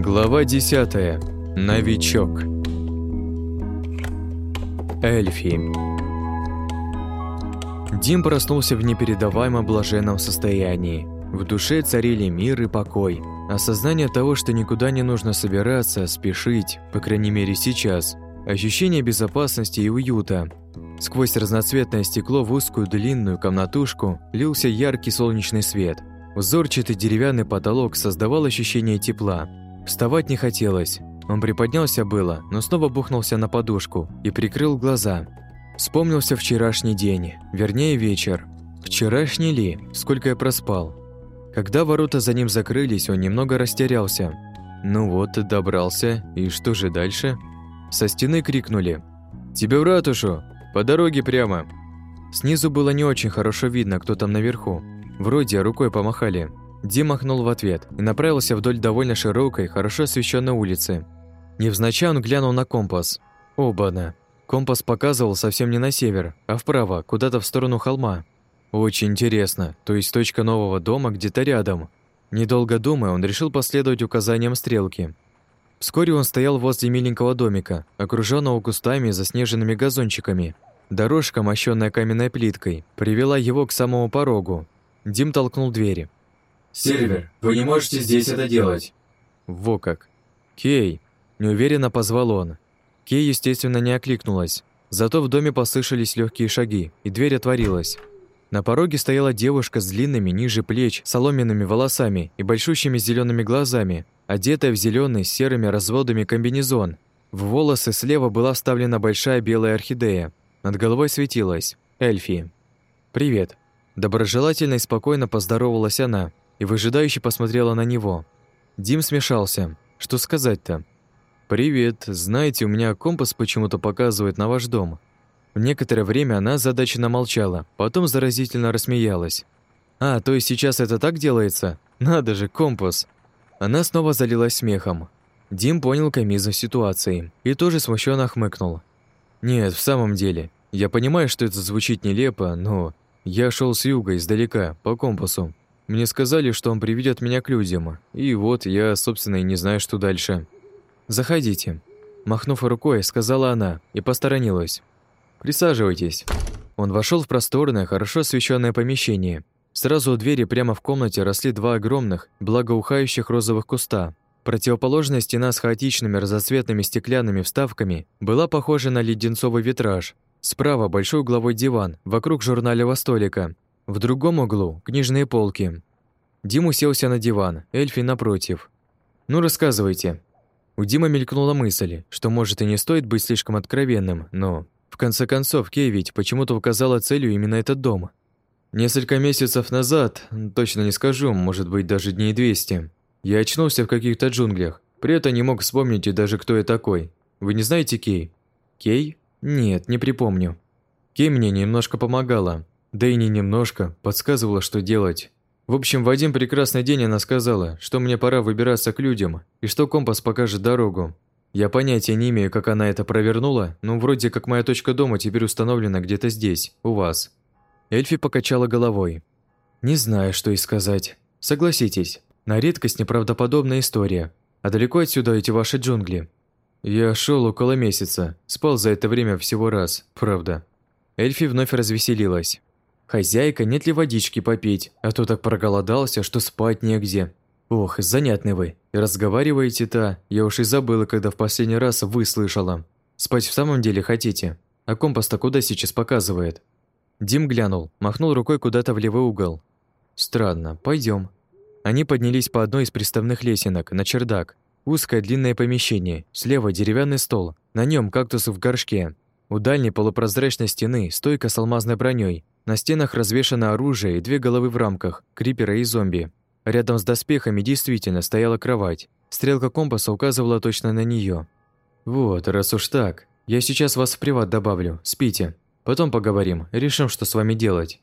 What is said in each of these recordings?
Глава 10. Новичок. Эльфи. Дим проснулся в непередаваемо блаженном состоянии. В душе царили мир и покой. Осознание того, что никуда не нужно собираться, спешить, по крайней мере сейчас. Ощущение безопасности и уюта. Сквозь разноцветное стекло в узкую длинную комнатушку лился яркий солнечный свет. Узорчатый деревянный потолок создавал ощущение тепла. Вставать не хотелось. Он приподнялся было, но снова бухнулся на подушку и прикрыл глаза. Вспомнился вчерашний день, вернее вечер. Вчерашний ли? Сколько я проспал? Когда ворота за ним закрылись, он немного растерялся. Ну вот, добрался, и что же дальше? Со стены крикнули. «Тебе в ратушу! По дороге прямо!» Снизу было не очень хорошо видно, кто там наверху. Вроде рукой помахали. Дим махнул в ответ и направился вдоль довольно широкой, хорошо освещенной улицы. Невзначай он глянул на компас. Оба-на. Компас показывал совсем не на север, а вправо, куда-то в сторону холма. Очень интересно, то есть точка нового дома где-то рядом. Недолго думая, он решил последовать указаниям стрелки. Вскоре он стоял возле миленького домика, окруженного кустами и заснеженными газончиками. Дорожка, мощенная каменной плиткой, привела его к самому порогу, Дим толкнул двери. «Сервер, вы не можете здесь это делать!» Во как. «Кей!» – неуверенно позвал он. Кей, естественно, не окликнулась. Зато в доме послышались легкие шаги, и дверь отворилась. На пороге стояла девушка с длинными ниже плеч, соломенными волосами и большущими зелеными глазами, одетая в зеленый с серыми разводами комбинезон. В волосы слева была вставлена большая белая орхидея. Над головой светилась. Эльфи. «Привет», Доброжелательно и спокойно поздоровалась она и выжидающе посмотрела на него. Дим смешался. Что сказать-то? «Привет. Знаете, у меня компас почему-то показывает на ваш дом». Некоторое время она задаченно молчала, потом заразительно рассмеялась. «А, то есть сейчас это так делается? Надо же, компас!» Она снова залилась смехом. Дим понял комизм ситуации и тоже смущенно хмыкнул. «Нет, в самом деле, я понимаю, что это звучит нелепо, но я шел с юга, издалека, по компасу. Мне сказали, что он приведет меня к людям, и вот я, собственно, и не знаю, что дальше. «Заходите», – махнув рукой, сказала она и посторонилась. «Присаживайтесь». Он вошел в просторное, хорошо освещенное помещение. Сразу у двери прямо в комнате росли два огромных, благоухающих розовых куста. Противоположная стена с хаотичными разноцветными стеклянными вставками была похожа на леденцовый витраж, Справа большой угловой диван, вокруг журнального столика. В другом углу книжные полки. Дим уселся на диван, Эльфи напротив. «Ну, рассказывайте». У Димы мелькнула мысль, что, может, и не стоит быть слишком откровенным, но... В конце концов, Кей ведь почему-то указала целью именно этот дом. Несколько месяцев назад, точно не скажу, может быть, даже дней 200, я очнулся в каких-то джунглях. При этом не мог вспомнить и даже кто я такой. Вы не знаете Кей? Кей? Нет, не припомню. Кей мне немножко помогала, да и не немножко, подсказывала, что делать. В общем, в один прекрасный день она сказала, что мне пора выбираться к людям и что компас покажет дорогу. Я понятия не имею, как она это провернула, но вроде как моя точка дома теперь установлена где-то здесь, у вас. Эльфи покачала головой. Не знаю, что и сказать. Согласитесь, на редкость неправдоподобная история. А далеко отсюда эти ваши джунгли. Я шел около месяца, спал за это время всего раз, правда. Эльфи вновь развеселилась. «Хозяйка, нет ли водички попить? А то так проголодался, что спать негде». «Ох, занятный вы. Разговариваете-то, я уж и забыла, когда в последний раз вы слышала. Спать в самом деле хотите? А компас-то куда сейчас показывает?» Дим глянул, махнул рукой куда-то в левый угол. «Странно, пойдем. Они поднялись по одной из приставных лесенок на чердак, Узкое длинное помещение, слева деревянный стол, на нем кактус в горшке. У дальней полупрозрачной стены стойка с алмазной броней. На стенах развешано оружие и две головы в рамках, крипера и зомби. Рядом с доспехами действительно стояла кровать. Стрелка компаса указывала точно на нее. «Вот, раз уж так, я сейчас вас в приват добавлю, спите. Потом поговорим, решим, что с вами делать».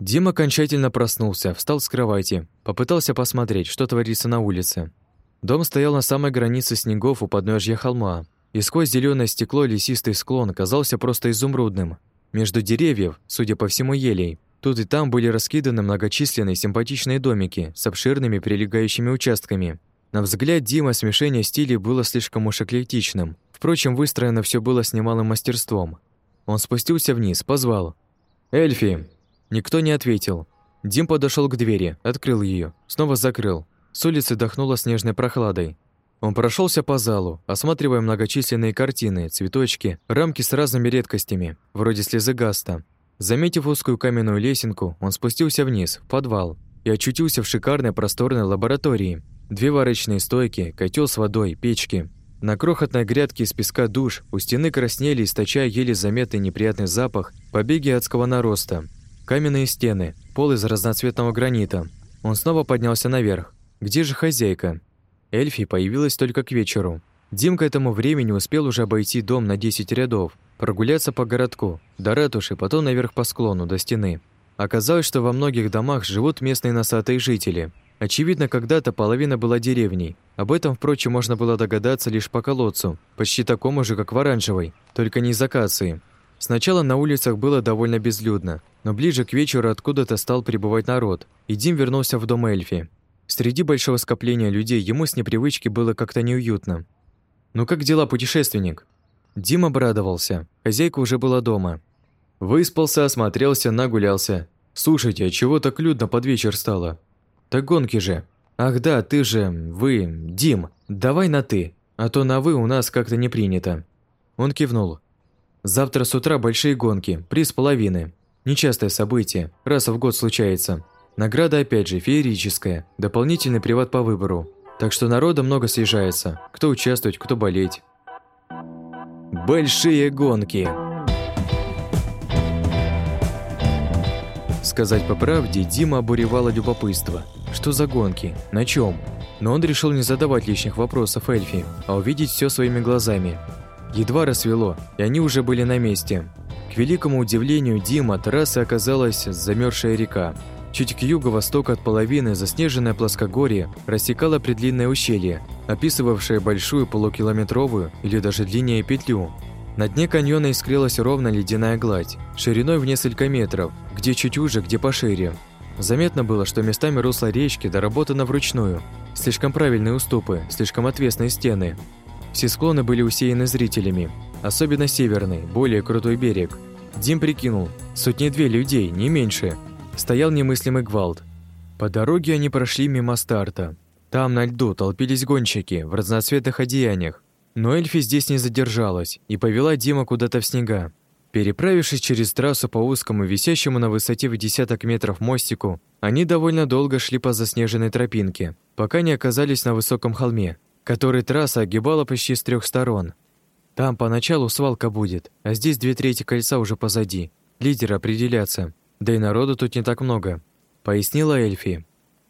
Дима окончательно проснулся, встал с кровати, попытался посмотреть, что творится на улице. Дом стоял на самой границе снегов у подножья холма, и сквозь зеленое стекло лесистый склон казался просто изумрудным. Между деревьев, судя по всему, елей, тут и там были раскиданы многочисленные симпатичные домики с обширными прилегающими участками. На взгляд Дима смешение стилей было слишком уж эклектичным. Впрочем, выстроено все было с немалым мастерством. Он спустился вниз, позвал. «Эльфи!» Никто не ответил. Дим подошел к двери, открыл ее, снова закрыл. С улицы дохнуло снежной прохладой. Он прошелся по залу, осматривая многочисленные картины, цветочки, рамки с разными редкостями, вроде слезы гаста. Заметив узкую каменную лесенку, он спустился вниз, в подвал, и очутился в шикарной просторной лаборатории, Две варочные стойки, котел с водой, печки. На крохотной грядке из песка душ у стены краснели, источая еле заметный неприятный запах побеги адского нароста. Каменные стены, пол из разноцветного гранита. Он снова поднялся наверх. Где же хозяйка? Эльфи появилась только к вечеру. Дим к этому времени успел уже обойти дом на 10 рядов, прогуляться по городку, до ратуши, потом наверх по склону, до стены. Оказалось, что во многих домах живут местные носатые жители – Очевидно, когда-то половина была деревней. Об этом, впрочем, можно было догадаться лишь по колодцу, почти такому же, как в Оранжевой, только не из акации. Сначала на улицах было довольно безлюдно, но ближе к вечеру откуда-то стал прибывать народ, и Дим вернулся в дом Эльфи. Среди большого скопления людей ему с непривычки было как-то неуютно. «Ну как дела, путешественник?» Дим обрадовался. Хозяйка уже была дома. Выспался, осмотрелся, нагулялся. «Слушайте, а чего так людно под вечер стало?» Так гонки же. Ах да, ты же, вы, Дим, давай на «ты», а то на «вы» у нас как-то не принято». Он кивнул. Завтра с утра большие гонки, приз половины. Нечастое событие, раз в год случается. Награда опять же феерическая, дополнительный приват по выбору. Так что народа много съезжается, кто участвовать, кто болеть. Большие гонки. Сказать по правде, Дима обуревало любопытство. Что за гонки? На чем? Но он решил не задавать лишних вопросов Эльфи, а увидеть все своими глазами. Едва рассвело, и они уже были на месте. К великому удивлению Дима трассы оказалась замерзшая река. Чуть к юго-востоку от половины заснеженное плоскогорье рассекало предлинное ущелье, описывавшее большую полукилометровую или даже длиннее петлю, на дне каньона искрилась ровно ледяная гладь, шириной в несколько метров, где чуть уже, где пошире. Заметно было, что местами русло речки доработано вручную. Слишком правильные уступы, слишком отвесные стены. Все склоны были усеяны зрителями, особенно северный, более крутой берег. Дим прикинул, сотни-две людей, не меньше. Стоял немыслимый гвалт. По дороге они прошли мимо старта. Там на льду толпились гонщики в разноцветных одеяниях, но Эльфи здесь не задержалась и повела Дима куда-то в снега. Переправившись через трассу по узкому, висящему на высоте в десяток метров мостику, они довольно долго шли по заснеженной тропинке, пока не оказались на высоком холме, который трасса огибала почти с трех сторон. Там поначалу свалка будет, а здесь две трети кольца уже позади. Лидеры определятся, да и народу тут не так много, пояснила Эльфи.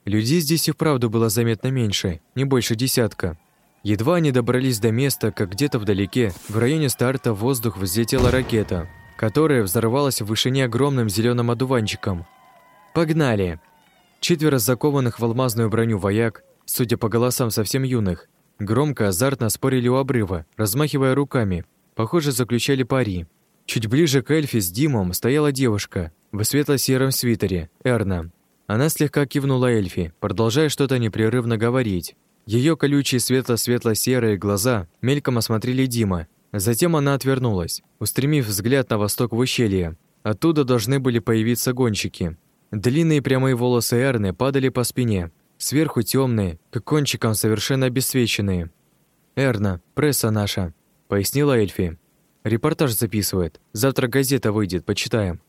Людей здесь и вправду было заметно меньше, не больше десятка. Едва они добрались до места, как где-то вдалеке, в районе старта, в воздух взлетела ракета, которая взорвалась в вышине огромным зеленым одуванчиком. «Погнали!» Четверо закованных в алмазную броню вояк, судя по голосам совсем юных, громко, азартно спорили у обрыва, размахивая руками. Похоже, заключали пари. Чуть ближе к Эльфи с Димом стояла девушка в светло-сером свитере, Эрна. Она слегка кивнула Эльфи, продолжая что-то непрерывно говорить. Ее колючие светло-светло-серые глаза мельком осмотрели Дима. Затем она отвернулась, устремив взгляд на восток в ущелье. Оттуда должны были появиться гонщики. Длинные прямые волосы Эрны падали по спине, сверху темные, к кончикам совершенно обесцвеченные. «Эрна, пресса наша», — пояснила Эльфи. «Репортаж записывает. Завтра газета выйдет, почитаем».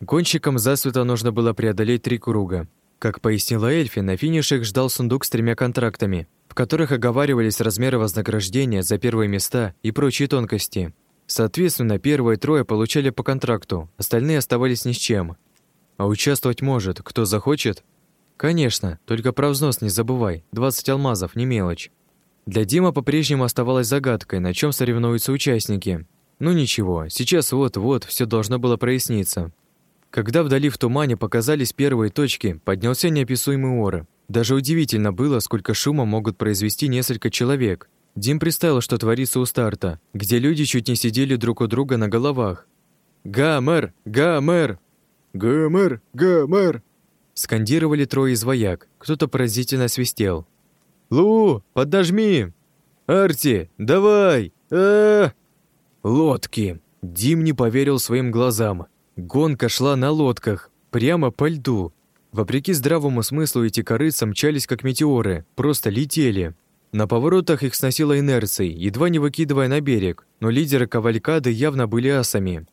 Гонщикам засветло нужно было преодолеть три круга. Как пояснила Эльфи, на финише их ждал сундук с тремя контрактами, в которых оговаривались размеры вознаграждения за первые места и прочие тонкости. Соответственно, первые трое получали по контракту, остальные оставались ни с чем. А участвовать может, кто захочет? Конечно, только про взнос не забывай, 20 алмазов, не мелочь. Для Дима по-прежнему оставалась загадкой, на чем соревнуются участники. Ну ничего, сейчас вот-вот все должно было проясниться. Когда вдали в тумане показались первые точки, поднялся неописуемый ор. Даже удивительно было, сколько шума могут произвести несколько человек. Дим представил, что творится у старта, где люди чуть не сидели друг у друга на головах. «Гамер! Гамер!» Скандировали трое из вояк, кто-то поразительно свистел. Лу, поднажми! Арти, давай! а, -а, -а Лодки! Дим не поверил своим глазам. Гонка шла на лодках, прямо по льду. Вопреки здравому смыслу эти корыца мчались как метеоры, просто летели. На поворотах их сносило инерцией, едва не выкидывая на берег, но лидеры кавалькады явно были асами.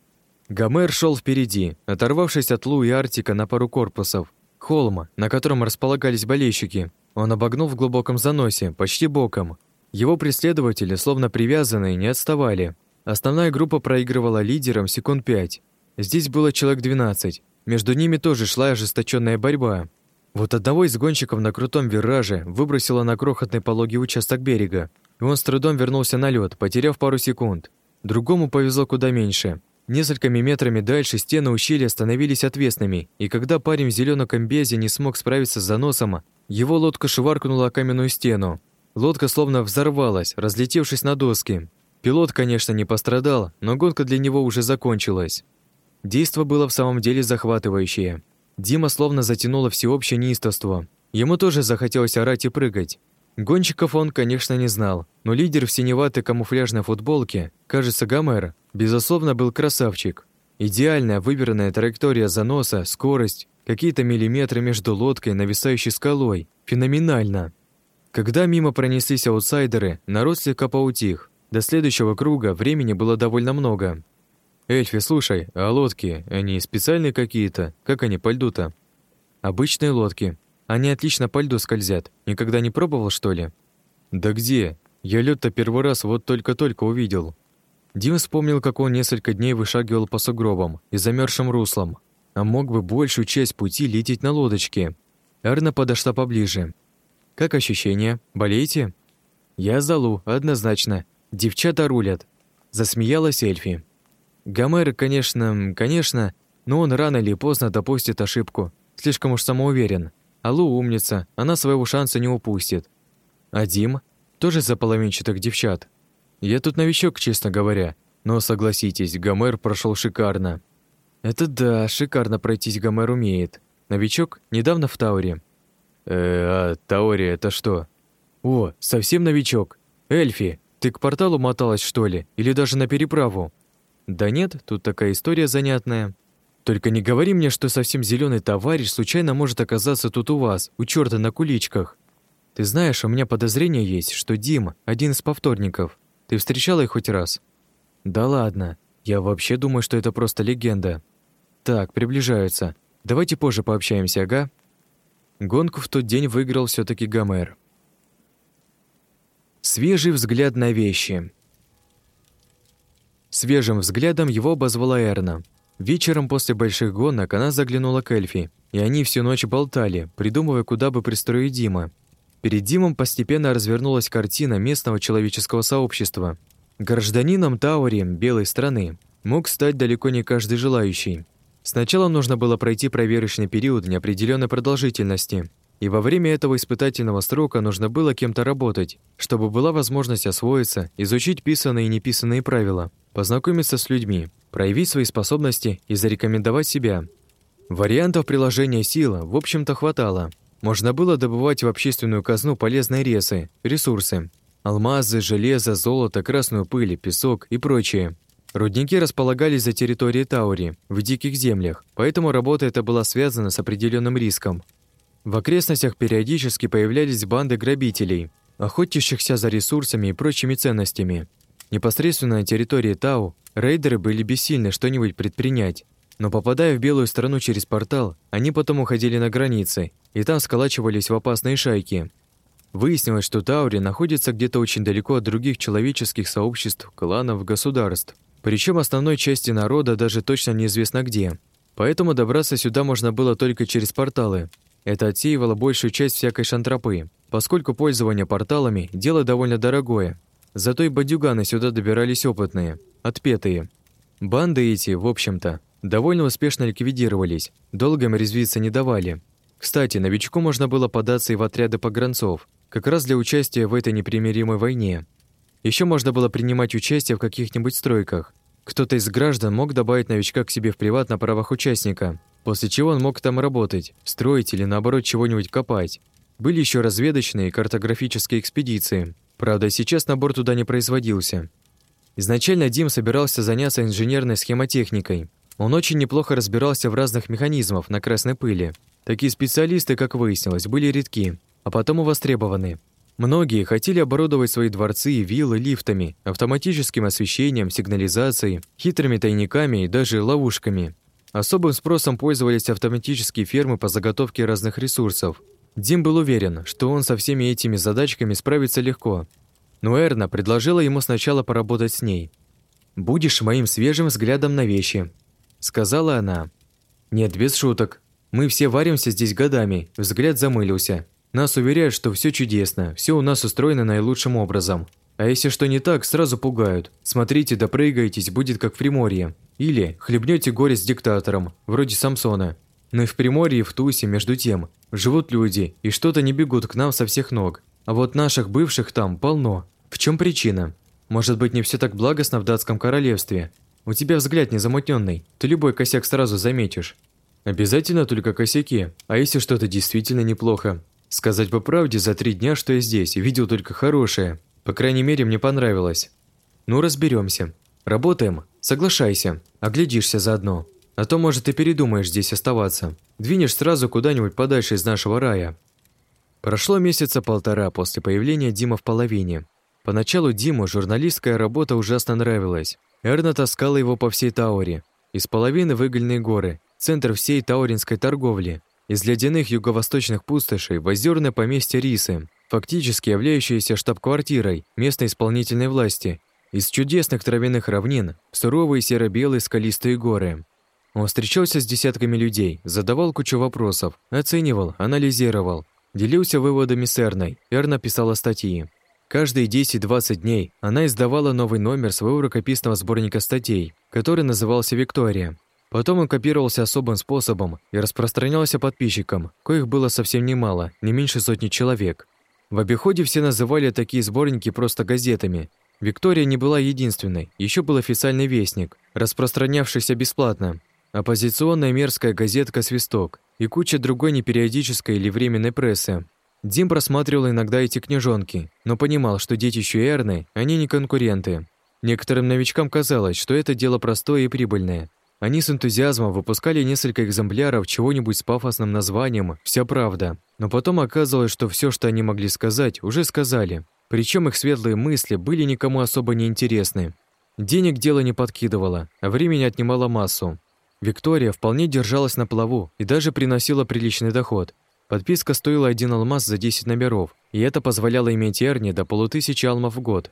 Гомер шел впереди, оторвавшись от Лу и Артика на пару корпусов. Холма, на котором располагались болельщики. Он обогнул в глубоком заносе, почти боком. Его преследователи, словно привязанные, не отставали. Основная группа проигрывала лидерам секунд пять. Здесь было человек 12. Между ними тоже шла ожесточенная борьба. Вот одного из гонщиков на крутом вираже выбросило на крохотный пологий участок берега, и он с трудом вернулся на лед, потеряв пару секунд. Другому повезло куда меньше. Несколькими метрами дальше стены ущелья становились отвесными, и когда парень в зеленом комбезе не смог справиться с заносом, его лодка шваркнула о каменную стену. Лодка словно взорвалась, разлетевшись на доски. Пилот, конечно, не пострадал, но гонка для него уже закончилась. Действо было в самом деле захватывающее. Дима словно затянуло всеобщее неистовство. Ему тоже захотелось орать и прыгать. Гонщиков он, конечно, не знал, но лидер в синеватой камуфляжной футболке, кажется, Гомер, безусловно, был красавчик. Идеальная выверенная траектория заноса, скорость, какие-то миллиметры между лодкой и нависающей скалой. Феноменально. Когда мимо пронеслись аутсайдеры, народ слегка поутих. До следующего круга времени было довольно много. «Эльфи, слушай, а лодки, они специальные какие-то? Как они по льду-то?» «Обычные лодки. Они отлично по льду скользят. Никогда не пробовал, что ли?» «Да где? Я лед то первый раз вот только-только увидел». Дим вспомнил, как он несколько дней вышагивал по сугробам и замерзшим руслам, а мог бы большую часть пути лететь на лодочке. Эрна подошла поближе. «Как ощущения? Болеете?» «Я залу, однозначно. Девчата рулят», — засмеялась Эльфи. Гомер, конечно, конечно, но он рано или поздно допустит ошибку. Слишком уж самоуверен. Аллу умница, она своего шанса не упустит. А Дим? Тоже за половинчатых девчат. Я тут новичок, честно говоря. Но согласитесь, Гомер прошел шикарно. Это да, шикарно пройтись Гомер умеет. Новичок недавно в Тауре. Э, а Тауре это что? О, совсем новичок. Эльфи, ты к порталу моталась, что ли? Или даже на переправу? Да нет, тут такая история занятная. Только не говори мне, что совсем зеленый товарищ случайно может оказаться тут у вас, у черта на куличках. Ты знаешь, у меня подозрение есть, что Дима один из повторников. Ты встречала их хоть раз? Да ладно. Я вообще думаю, что это просто легенда. Так, приближаются. Давайте позже пообщаемся, ага? Гонку в тот день выиграл все таки Гомер. Свежий взгляд на вещи. Свежим взглядом его обозвала Эрна. Вечером после больших гонок она заглянула к Эльфи, и они всю ночь болтали, придумывая, куда бы пристроить Дима. Перед Димом постепенно развернулась картина местного человеческого сообщества. Гражданином Таури, белой страны, мог стать далеко не каждый желающий. Сначала нужно было пройти проверочный период неопределенной продолжительности, и во время этого испытательного срока нужно было кем-то работать, чтобы была возможность освоиться, изучить писанные и неписанные правила – познакомиться с людьми, проявить свои способности и зарекомендовать себя. Вариантов приложения сила, в общем-то, хватало. Можно было добывать в общественную казну полезные ресы, ресурсы. Алмазы, железо, золото, красную пыль, песок и прочее. Рудники располагались за территорией Таури, в диких землях, поэтому работа эта была связана с определенным риском. В окрестностях периодически появлялись банды грабителей, охотящихся за ресурсами и прочими ценностями. Непосредственно на территории Тау рейдеры были бессильны что-нибудь предпринять, но попадая в белую страну через портал, они потом уходили на границы, и там сколачивались в опасные шайки. Выяснилось, что Таури находится где-то очень далеко от других человеческих сообществ, кланов, государств. Причем основной части народа даже точно неизвестно где. Поэтому добраться сюда можно было только через порталы. Это отсеивало большую часть всякой шантропы, поскольку пользование порталами – дело довольно дорогое, Зато и бандюганы сюда добирались опытные, отпетые. Банды эти, в общем-то, довольно успешно ликвидировались, долго им резвиться не давали. Кстати, новичку можно было податься и в отряды погранцов, как раз для участия в этой непримиримой войне. Еще можно было принимать участие в каких-нибудь стройках. Кто-то из граждан мог добавить новичка к себе в приват на правах участника, после чего он мог там работать, строить или наоборот чего-нибудь копать. Были еще разведочные и картографические экспедиции. Правда, сейчас набор туда не производился. Изначально Дим собирался заняться инженерной схемотехникой. Он очень неплохо разбирался в разных механизмах на красной пыли. Такие специалисты, как выяснилось, были редки, а потом и востребованы. Многие хотели оборудовать свои дворцы и виллы лифтами, автоматическим освещением, сигнализацией, хитрыми тайниками и даже ловушками. Особым спросом пользовались автоматические фермы по заготовке разных ресурсов. Дим был уверен, что он со всеми этими задачками справится легко. Но Эрна предложила ему сначала поработать с ней. «Будешь моим свежим взглядом на вещи», — сказала она. «Нет, без шуток. Мы все варимся здесь годами, взгляд замылился. Нас уверяют, что все чудесно, все у нас устроено наилучшим образом. А если что не так, сразу пугают. Смотрите, допрыгаетесь, будет как в Приморье. Или хлебнете горе с диктатором, вроде Самсона. Но и в Приморье, и в Тусе, между тем, живут люди, и что-то не бегут к нам со всех ног. А вот наших бывших там полно. В чем причина? Может быть, не все так благостно в датском королевстве? У тебя взгляд незамутненный, ты любой косяк сразу заметишь. Обязательно только косяки, а если что-то действительно неплохо, Сказать по правде, за три дня, что я здесь, видел только хорошее. По крайней мере, мне понравилось. Ну, разберемся. Работаем. Соглашайся. Оглядишься заодно. А то, может, ты передумаешь здесь оставаться. Двинешь сразу куда-нибудь подальше из нашего рая. Прошло месяца полтора после появления Дима в половине. Поначалу Диму журналистская работа ужасно нравилась. Эрна таскала его по всей Тауре. Из половины выгольные горы, центр всей тауринской торговли. Из ледяных юго-восточных пустошей в озерное поместье Рисы, фактически являющееся штаб-квартирой местной исполнительной власти, из чудесных травяных равнин в суровые серо-белые скалистые горы. Он встречался с десятками людей, задавал кучу вопросов, оценивал, анализировал, делился выводами с Эрной, Эрна писала статьи. Каждые 10-20 дней она издавала новый номер своего рукописного сборника статей, который назывался «Виктория», Потом он копировался особым способом и распространялся подписчикам, коих было совсем немало, не меньше сотни человек. В обиходе все называли такие сборники просто газетами. Виктория не была единственной, еще был официальный вестник, распространявшийся бесплатно, оппозиционная мерзкая газетка «Свисток» и куча другой непериодической или временной прессы. Дим просматривал иногда эти книжонки, но понимал, что детищу Эрны они не конкуренты. Некоторым новичкам казалось, что это дело простое и прибыльное, они с энтузиазмом выпускали несколько экземпляров чего-нибудь с пафосным названием «Вся правда». Но потом оказалось, что все, что они могли сказать, уже сказали. Причем их светлые мысли были никому особо не интересны. Денег дело не подкидывало, а времени отнимало массу. Виктория вполне держалась на плаву и даже приносила приличный доход. Подписка стоила один алмаз за 10 номеров, и это позволяло иметь Эрни до полутысячи алмов в год.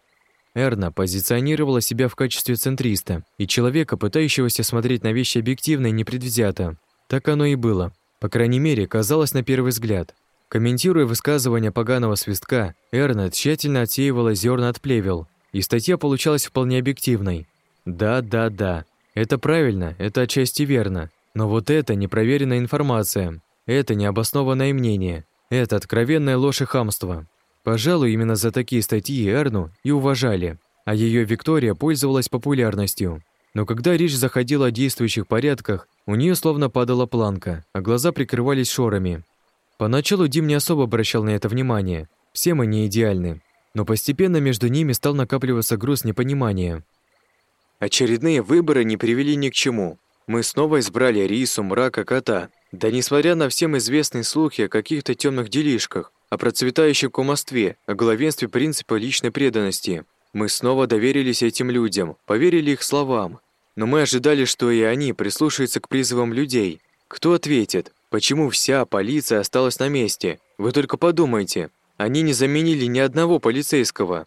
Эрна позиционировала себя в качестве центриста и человека, пытающегося смотреть на вещи объективно и непредвзято. Так оно и было. По крайней мере, казалось на первый взгляд. Комментируя высказывания поганого свистка, Эрна тщательно отсеивала зерна от плевел, и статья получалась вполне объективной. Да, да, да. Это правильно, это отчасти верно. Но вот это непроверенная информация. Это необоснованное мнение. Это откровенная ложь и хамство. Пожалуй, именно за такие статьи Эрну и уважали, а ее Виктория пользовалась популярностью. Но когда речь заходила о действующих порядках, у нее словно падала планка, а глаза прикрывались шорами. Поначалу Дим не особо обращал на это внимание. Все мы не идеальны. Но постепенно между ними стал накапливаться груз непонимания. Очередные выборы не привели ни к чему. Мы снова избрали Рису, Мрака, Кота. Да несмотря на всем известные слухи о каких-то темных делишках, о процветающем кумовстве, о главенстве принципа личной преданности. Мы снова доверились этим людям, поверили их словам. Но мы ожидали, что и они прислушаются к призывам людей. Кто ответит? Почему вся полиция осталась на месте? Вы только подумайте. Они не заменили ни одного полицейского.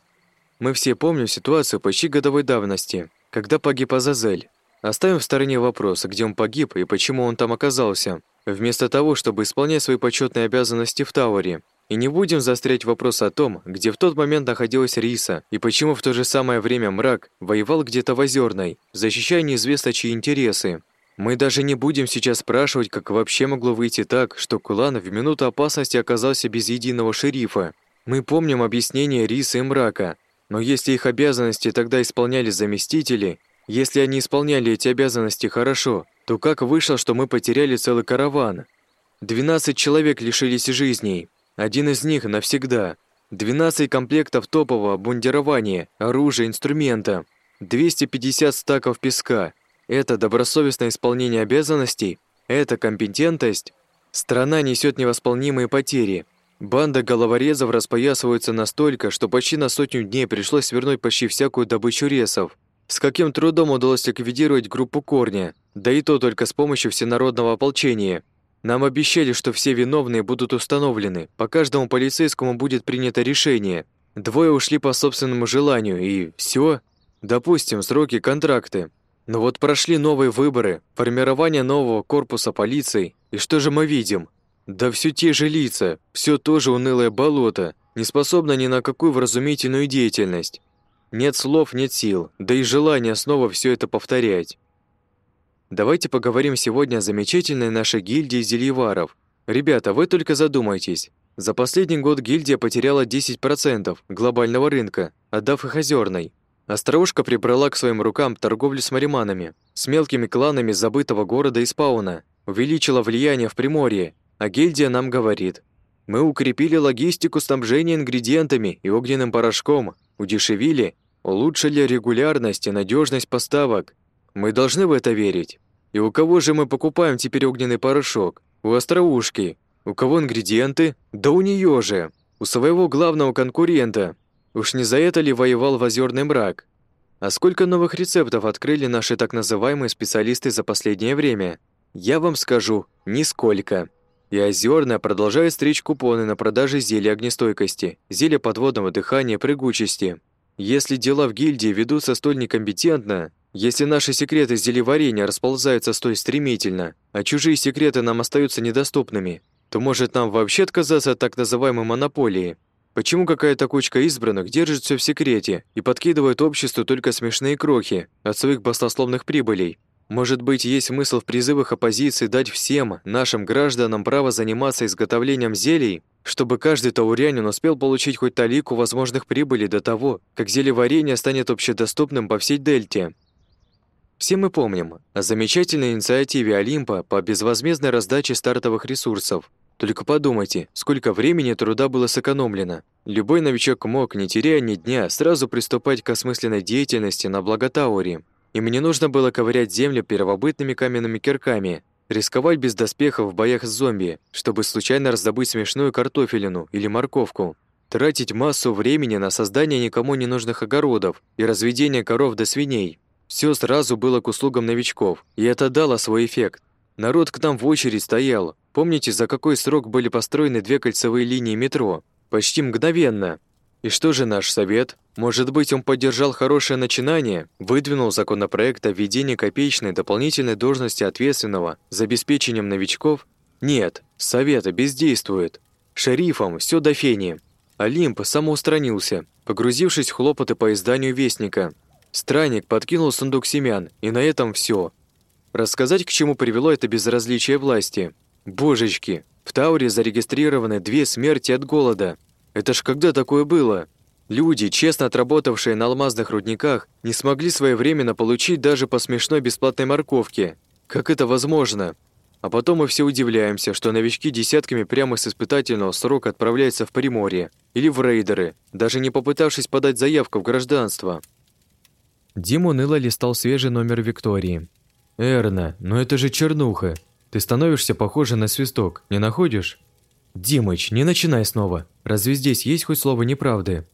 Мы все помним ситуацию почти годовой давности, когда погиб Азазель. Оставим в стороне вопрос, где он погиб и почему он там оказался. Вместо того, чтобы исполнять свои почетные обязанности в Тауэре, и не будем застрять вопрос о том, где в тот момент находилась Риса, и почему в то же самое время мрак воевал где-то в Озерной, защищая неизвестно чьи интересы. Мы даже не будем сейчас спрашивать, как вообще могло выйти так, что Кулан в минуту опасности оказался без единого шерифа. Мы помним объяснение Рисы и Мрака, но если их обязанности тогда исполняли заместители, если они исполняли эти обязанности хорошо, то как вышло, что мы потеряли целый караван? 12 человек лишились жизней. Один из них навсегда. 12 комплектов топового обмундирования, оружия, инструмента. 250 стаков песка. Это добросовестное исполнение обязанностей? Это компетентность? Страна несет невосполнимые потери. Банда головорезов распоясывается настолько, что почти на сотню дней пришлось свернуть почти всякую добычу ресов. С каким трудом удалось ликвидировать группу Корня, да и то только с помощью всенародного ополчения. Нам обещали, что все виновные будут установлены, по каждому полицейскому будет принято решение. Двое ушли по собственному желанию, и все. Допустим, сроки контракты. Но вот прошли новые выборы, формирование нового корпуса полиции, и что же мы видим? Да все те же лица, все тоже унылое болото, не способно ни на какую вразумительную деятельность. Нет слов, нет сил, да и желания снова все это повторять. Давайте поговорим сегодня о замечательной нашей гильдии зельеваров. Ребята, вы только задумайтесь. За последний год гильдия потеряла 10% глобального рынка, отдав их озерной. Остроушка прибрала к своим рукам торговлю с мариманами, с мелкими кланами забытого города и спауна, увеличила влияние в Приморье, а гильдия нам говорит. Мы укрепили логистику снабжения ингредиентами и огненным порошком, удешевили, улучшили регулярность и надежность поставок. Мы должны в это верить. И у кого же мы покупаем теперь огненный порошок? У Остроушки. У кого ингредиенты? Да у нее же. У своего главного конкурента. Уж не за это ли воевал в озерный мрак? А сколько новых рецептов открыли наши так называемые специалисты за последнее время? Я вам скажу, нисколько. И Озерная продолжает стричь купоны на продаже зелья огнестойкости, зелья подводного дыхания, прыгучести. Если дела в гильдии ведутся столь некомпетентно, если наши секреты зелеварения расползаются столь стремительно, а чужие секреты нам остаются недоступными, то может нам вообще отказаться от так называемой монополии? Почему какая-то кучка избранных держит все в секрете и подкидывает обществу только смешные крохи от своих баснословных прибылей? Может быть, есть смысл в призывах оппозиции дать всем нашим гражданам право заниматься изготовлением зелий, чтобы каждый таурянин успел получить хоть талику возможных прибылей до того, как зелеварение станет общедоступным по всей Дельте. Все мы помним о замечательной инициативе Олимпа по безвозмездной раздаче стартовых ресурсов. Только подумайте, сколько времени труда было сэкономлено. Любой новичок мог, не теряя ни дня, сразу приступать к осмысленной деятельности на благо Таури. Им не нужно было ковырять землю первобытными каменными кирками, рисковать без доспехов в боях с зомби, чтобы случайно раздобыть смешную картофелину или морковку, тратить массу времени на создание никому не нужных огородов и разведение коров до свиней. Все сразу было к услугам новичков, и это дало свой эффект. Народ к нам в очередь стоял. Помните, за какой срок были построены две кольцевые линии метро? Почти мгновенно. И что же наш совет? Может быть, он поддержал хорошее начинание, выдвинул законопроект о введении копеечной дополнительной должности ответственного за обеспечением новичков? Нет, совет бездействует. Шерифом все до фени. Олимп самоустранился, погрузившись в хлопоты по изданию Вестника. Странник подкинул сундук семян, и на этом все. Рассказать, к чему привело это безразличие власти? Божечки, в Тауре зарегистрированы две смерти от голода – это ж когда такое было? Люди, честно отработавшие на алмазных рудниках, не смогли своевременно получить даже по смешной бесплатной морковке. Как это возможно? А потом мы все удивляемся, что новички десятками прямо с испытательного срока отправляются в Приморье или в рейдеры, даже не попытавшись подать заявку в гражданство. Дима уныло листал свежий номер Виктории. «Эрна, но это же чернуха. Ты становишься похожа на свисток, не находишь?» «Димыч, не начинай снова. Разве здесь есть хоть слово неправды?»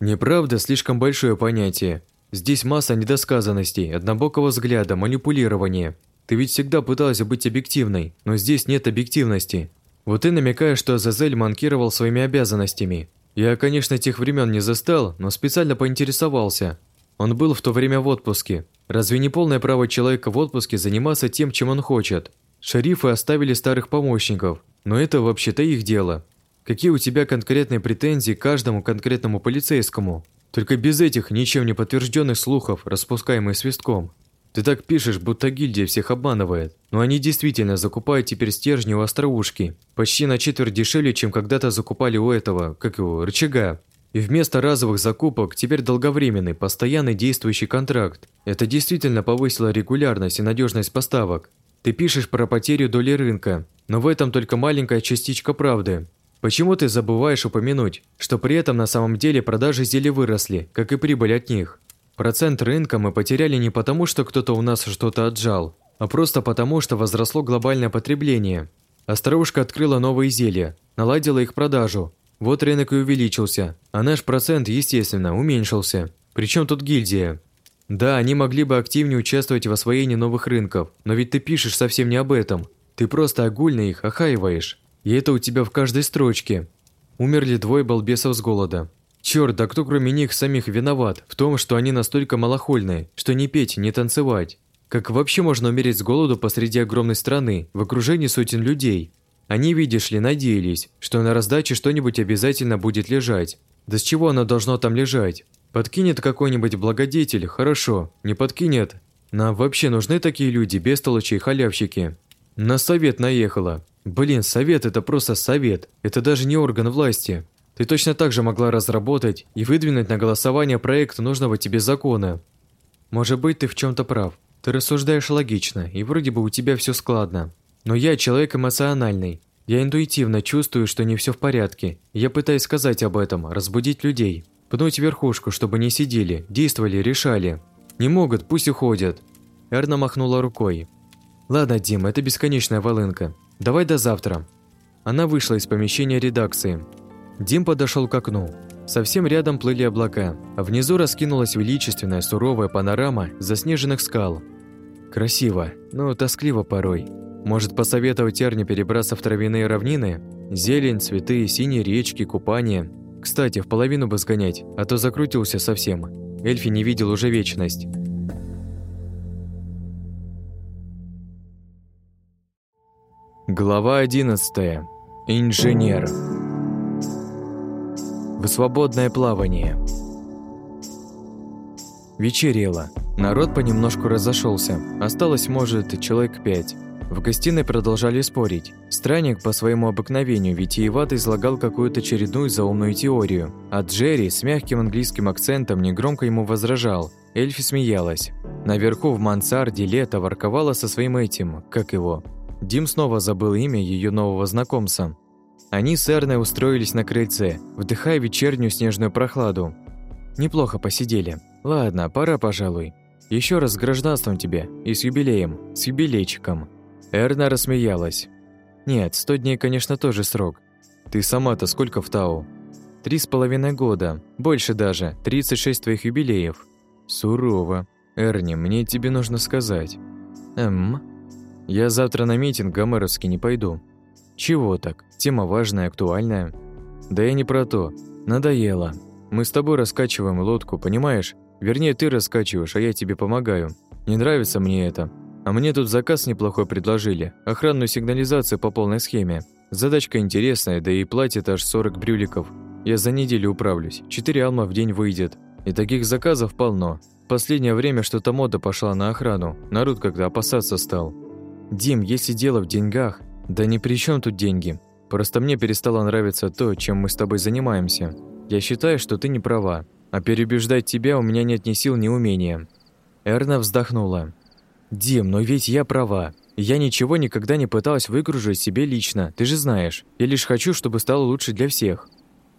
«Неправда – слишком большое понятие. Здесь масса недосказанностей, однобокого взгляда, манипулирования. Ты ведь всегда пыталась быть объективной, но здесь нет объективности. Вот ты намекаешь, что Азазель манкировал своими обязанностями. Я, конечно, тех времен не застал, но специально поинтересовался. Он был в то время в отпуске. Разве не полное право человека в отпуске заниматься тем, чем он хочет? Шерифы оставили старых помощников, но это вообще-то их дело. Какие у тебя конкретные претензии к каждому конкретному полицейскому? Только без этих ничем не подтвержденных слухов, распускаемых свистком. Ты так пишешь, будто гильдия всех обманывает. Но они действительно закупают теперь стержни у остроушки. Почти на четверть дешевле, чем когда-то закупали у этого, как его, рычага. И вместо разовых закупок теперь долговременный, постоянный действующий контракт. Это действительно повысило регулярность и надежность поставок. Ты пишешь про потерю доли рынка, но в этом только маленькая частичка правды. Почему ты забываешь упомянуть, что при этом на самом деле продажи зелий выросли, как и прибыль от них? Процент рынка мы потеряли не потому, что кто-то у нас что-то отжал, а просто потому, что возросло глобальное потребление. Островушка открыла новые зелья, наладила их продажу. Вот рынок и увеличился, а наш процент, естественно, уменьшился. Причем тут гильдия? Да, они могли бы активнее участвовать в освоении новых рынков, но ведь ты пишешь совсем не об этом. Ты просто огульно их охаиваешь. И это у тебя в каждой строчке. Умерли двое балбесов с голода. Черт, да кто кроме них самих виноват в том, что они настолько малохольные, что не петь, не танцевать? Как вообще можно умереть с голоду посреди огромной страны, в окружении сотен людей? Они, видишь ли, надеялись, что на раздаче что-нибудь обязательно будет лежать. Да с чего оно должно там лежать? Подкинет какой-нибудь благодетель, хорошо. Не подкинет. Нам вообще нужны такие люди, бестолочи и халявщики. На совет наехала. Блин, совет – это просто совет. Это даже не орган власти. Ты точно так же могла разработать и выдвинуть на голосование проект нужного тебе закона. Может быть, ты в чем то прав. Ты рассуждаешь логично, и вроде бы у тебя все складно. Но я человек эмоциональный. Я интуитивно чувствую, что не все в порядке. Я пытаюсь сказать об этом, разбудить людей. Пнуть верхушку, чтобы не сидели, действовали, решали. Не могут, пусть уходят. Эрна махнула рукой. Ладно, Дим, это бесконечная волынка. Давай до завтра. Она вышла из помещения редакции. Дим подошел к окну. Совсем рядом плыли облака, а внизу раскинулась величественная суровая панорама заснеженных скал. Красиво, но тоскливо порой. Может, посоветовать Эрне перебраться в травяные равнины? Зелень, цветы, синие речки, купание. Кстати, в половину бы сгонять, а то закрутился совсем. Эльфи не видел уже вечность. Глава 11. Инженер. В свободное плавание. Вечерело. Народ понемножку разошелся. Осталось, может, человек пять. В гостиной продолжали спорить. Странник по своему обыкновению витиевато излагал какую-то очередную заумную теорию, а Джерри с мягким английским акцентом негромко ему возражал. Эльфи смеялась. Наверху в мансарде Лето ворковала со своим этим, как его, Дим снова забыл имя ее нового знакомца. Они с Эрной устроились на крыльце, вдыхая вечернюю снежную прохладу. Неплохо посидели. Ладно, пора, пожалуй. Еще раз с гражданством тебе и с юбилеем, с юбилейчиком. Эрна рассмеялась. Нет, сто дней, конечно, тоже срок. Ты сама-то сколько в Тау? Три с половиной года. Больше даже. 36 твоих юбилеев. Сурово. Эрни, мне тебе нужно сказать. Эм, я завтра на митинг гомеровский не пойду. Чего так? Тема важная, актуальная. Да я не про то. Надоело. Мы с тобой раскачиваем лодку, понимаешь? Вернее, ты раскачиваешь, а я тебе помогаю. Не нравится мне это. А мне тут заказ неплохой предложили. Охранную сигнализацию по полной схеме. Задачка интересная, да и платит аж 40 брюликов. Я за неделю управлюсь. 4 алма в день выйдет. И таких заказов полно. Последнее время что-то мода пошла на охрану. Народ как-то опасаться стал. «Дим, если дело в деньгах...» «Да ни при чем тут деньги. Просто мне перестало нравиться то, чем мы с тобой занимаемся. Я считаю, что ты не права, а переубеждать тебя у меня нет ни сил, ни умения». Эрна вздохнула. «Дим, но ведь я права. Я ничего никогда не пыталась выгружать себе лично, ты же знаешь. Я лишь хочу, чтобы стало лучше для всех».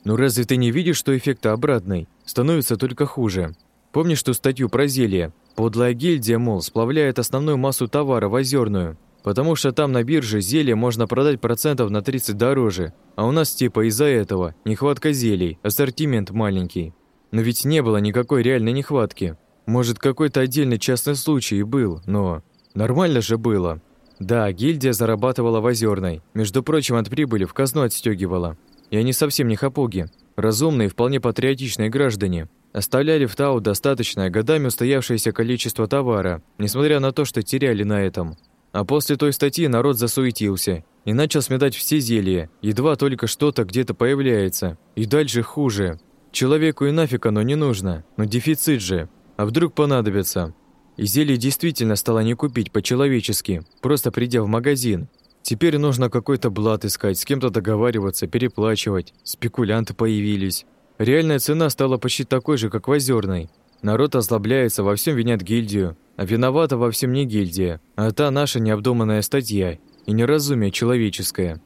«Ну разве ты не видишь, что эффект обратный? Становится только хуже. Помнишь ту статью про зелье? Подлая гильдия, мол, сплавляет основную массу товара в озерную, потому что там на бирже зелье можно продать процентов на 30 дороже, а у нас типа из-за этого нехватка зелий, ассортимент маленький. Но ведь не было никакой реальной нехватки. Может, какой-то отдельный частный случай был, но нормально же было. Да, гильдия зарабатывала в озерной, между прочим, от прибыли в казну отстегивала. И они совсем не хапуги, разумные, вполне патриотичные граждане. Оставляли в Тау достаточное годами устоявшееся количество товара, несмотря на то, что теряли на этом. А после той статьи народ засуетился и начал сметать все зелья, едва только что-то где-то появляется. И дальше хуже. Человеку и нафиг оно не нужно, но дефицит же. А вдруг понадобится? И зелье действительно стало не купить по-человечески, просто придя в магазин. Теперь нужно какой-то блат искать, с кем-то договариваться, переплачивать. Спекулянты появились. Реальная цена стала почти такой же, как в Озерной. Народ озлобляется, во всем винят гильдию, а виновата во всем не гильдия, а та наша необдуманная статья и неразумие человеческое.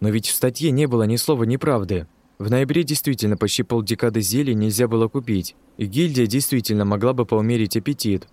Но ведь в статье не было ни слова неправды. В ноябре действительно почти полдекады зелий нельзя было купить, и гильдия действительно могла бы поумерить аппетит.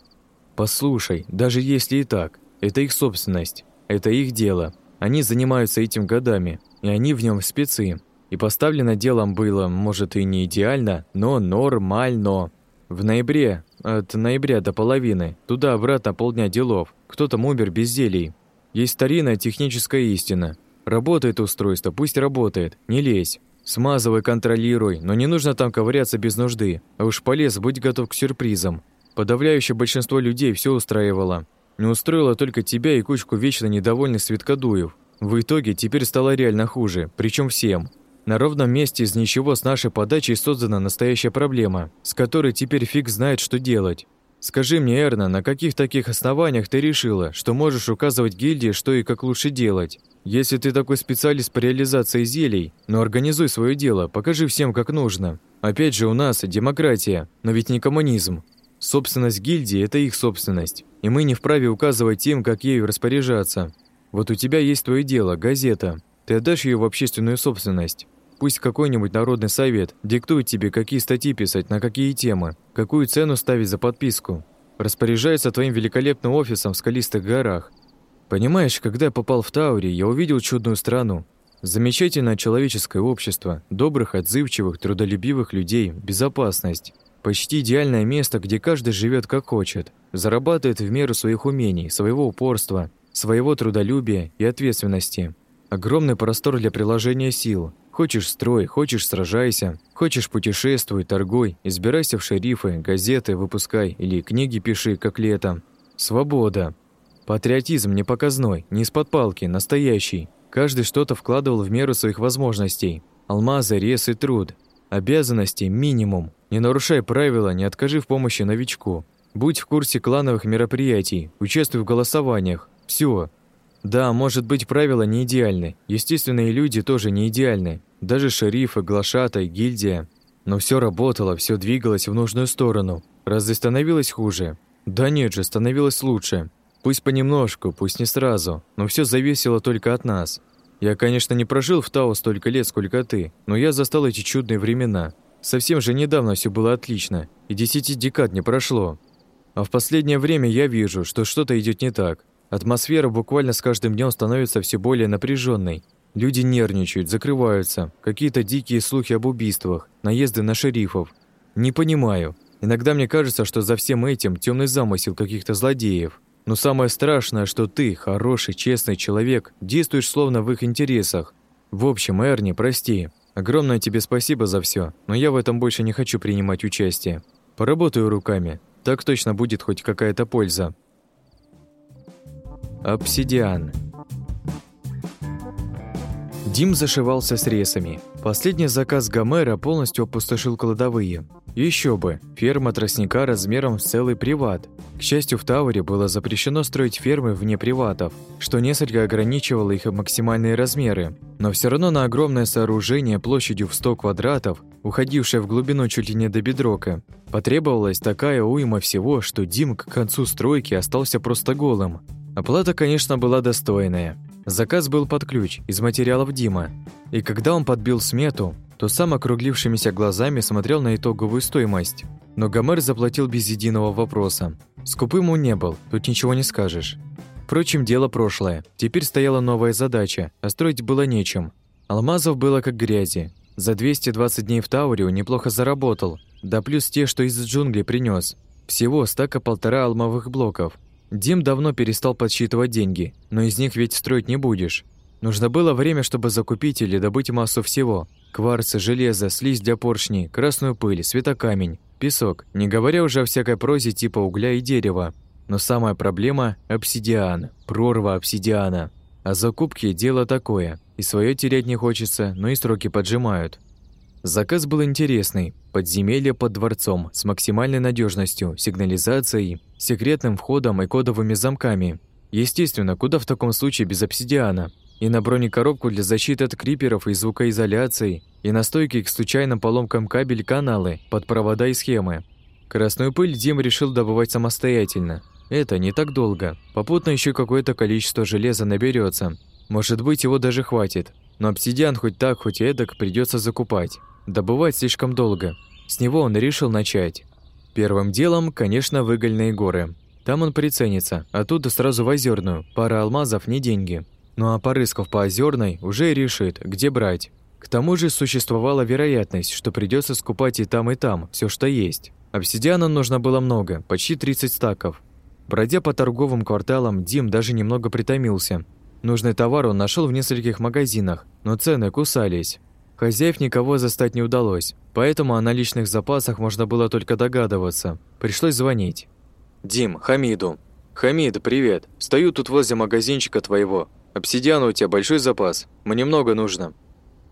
Послушай, даже если и так, это их собственность, это их дело. Они занимаются этим годами, и они в нем спецы. И поставлено делом было, может, и не идеально, но нормально. В ноябре, от ноября до половины, туда-обратно полдня делов. Кто там умер без зелий. Есть старинная техническая истина. Работает устройство, пусть работает, не лезь. Смазывай, контролируй, но не нужно там ковыряться без нужды. А уж полез, будь готов к сюрпризам. Подавляющее большинство людей все устраивало. Не устроило только тебя и кучку вечно недовольных светкодуев. В итоге теперь стало реально хуже, причем всем. На ровном месте из ничего с нашей подачей создана настоящая проблема, с которой теперь фиг знает, что делать. Скажи мне, Эрна, на каких таких основаниях ты решила, что можешь указывать гильдии, что и как лучше делать? Если ты такой специалист по реализации зелий, ну организуй свое дело, покажи всем, как нужно. Опять же, у нас демократия, но ведь не коммунизм. Собственность гильдии – это их собственность, и мы не вправе указывать им, как ею распоряжаться. Вот у тебя есть твое дело, газета. Ты отдашь ее в общественную собственность. Пусть какой-нибудь народный совет диктует тебе, какие статьи писать, на какие темы, какую цену ставить за подписку. Распоряжается твоим великолепным офисом в скалистых горах, Понимаешь, когда я попал в Таури, я увидел чудную страну. Замечательное человеческое общество, добрых, отзывчивых, трудолюбивых людей, безопасность. Почти идеальное место, где каждый живет как хочет, зарабатывает в меру своих умений, своего упорства, своего трудолюбия и ответственности. Огромный простор для приложения сил. Хочешь строй, хочешь сражайся, хочешь путешествуй, торгуй, избирайся в шерифы, газеты выпускай или книги пиши, как летом. Свобода. Патриотизм не показной, не из-под палки, настоящий. Каждый что-то вкладывал в меру своих возможностей. Алмазы, рез и труд. Обязанности – минимум. Не нарушай правила, не откажи в помощи новичку. Будь в курсе клановых мероприятий, участвуй в голосованиях. Все. Да, может быть, правила не идеальны. Естественные люди тоже не идеальны. Даже шерифы, глашатай, гильдия. Но все работало, все двигалось в нужную сторону. Разве становилось хуже? Да нет же, становилось лучше. Пусть понемножку, пусть не сразу, но все зависело только от нас. Я, конечно, не прожил в Тау столько лет, сколько ты, но я застал эти чудные времена. Совсем же недавно все было отлично, и десяти декад не прошло. А в последнее время я вижу, что что-то идет не так. Атмосфера буквально с каждым днем становится все более напряженной. Люди нервничают, закрываются, какие-то дикие слухи об убийствах, наезды на шерифов. Не понимаю. Иногда мне кажется, что за всем этим темный замысел каких-то злодеев. Но самое страшное, что ты, хороший, честный человек, действуешь словно в их интересах. В общем, Эрни, прости. Огромное тебе спасибо за все, но я в этом больше не хочу принимать участие. Поработаю руками. Так точно будет хоть какая-то польза. Обсидиан. Дим зашивался с. Последний заказ Гомера полностью опустошил кладовые. Еще бы, ферма тростника размером в целый приват. К счастью, в Тауре было запрещено строить фермы вне приватов, что несколько ограничивало их максимальные размеры. Но все равно на огромное сооружение площадью в 100 квадратов, уходившее в глубину чуть ли не до бедрока, потребовалась такая уйма всего, что Дим к концу стройки остался просто голым. Оплата, конечно, была достойная. Заказ был под ключ, из материалов Дима. И когда он подбил смету, то сам округлившимися глазами смотрел на итоговую стоимость. Но Гомер заплатил без единого вопроса. Скупым он не был, тут ничего не скажешь. Впрочем, дело прошлое. Теперь стояла новая задача, а строить было нечем. Алмазов было как грязи. За 220 дней в Тауре он неплохо заработал, да плюс те, что из джунглей принес. Всего стака полтора алмовых блоков. Дим давно перестал подсчитывать деньги, но из них ведь строить не будешь. Нужно было время, чтобы закупить или добыть массу всего. Кварц, железо, слизь для поршней, красную пыль, светокамень, песок, не говоря уже о всякой прозе типа угля и дерева. Но самая проблема – обсидиан, прорва обсидиана. А закупки – дело такое. И свое терять не хочется, но и сроки поджимают. Заказ был интересный. Подземелье под дворцом с максимальной надежностью, сигнализацией, секретным входом и кодовыми замками. Естественно, куда в таком случае без обсидиана? И на бронекоробку для защиты от криперов и звукоизоляции, и на стойке к случайным поломкам кабель каналы под провода и схемы. Красную пыль Дим решил добывать самостоятельно. Это не так долго. Попутно еще какое-то количество железа наберется. Может быть, его даже хватит. Но обсидиан хоть так, хоть эдак придется закупать. Добывать слишком долго. С него он решил начать. Первым делом, конечно, выгольные горы. Там он приценится, оттуда сразу в Озерную. Пара алмазов не деньги. Ну а порыскав по Озерной, уже решит, где брать. К тому же существовала вероятность, что придется скупать и там, и там все, что есть. Обсидиана нужно было много, почти 30 стаков. Бродя по торговым кварталам, Дим даже немного притомился. Нужный товар он нашел в нескольких магазинах, но цены кусались. Хозяев никого застать не удалось, поэтому о наличных запасах можно было только догадываться. Пришлось звонить. «Дим, Хамиду». «Хамид, привет. Стою тут возле магазинчика твоего. Обсидиана у тебя большой запас. Мне много нужно».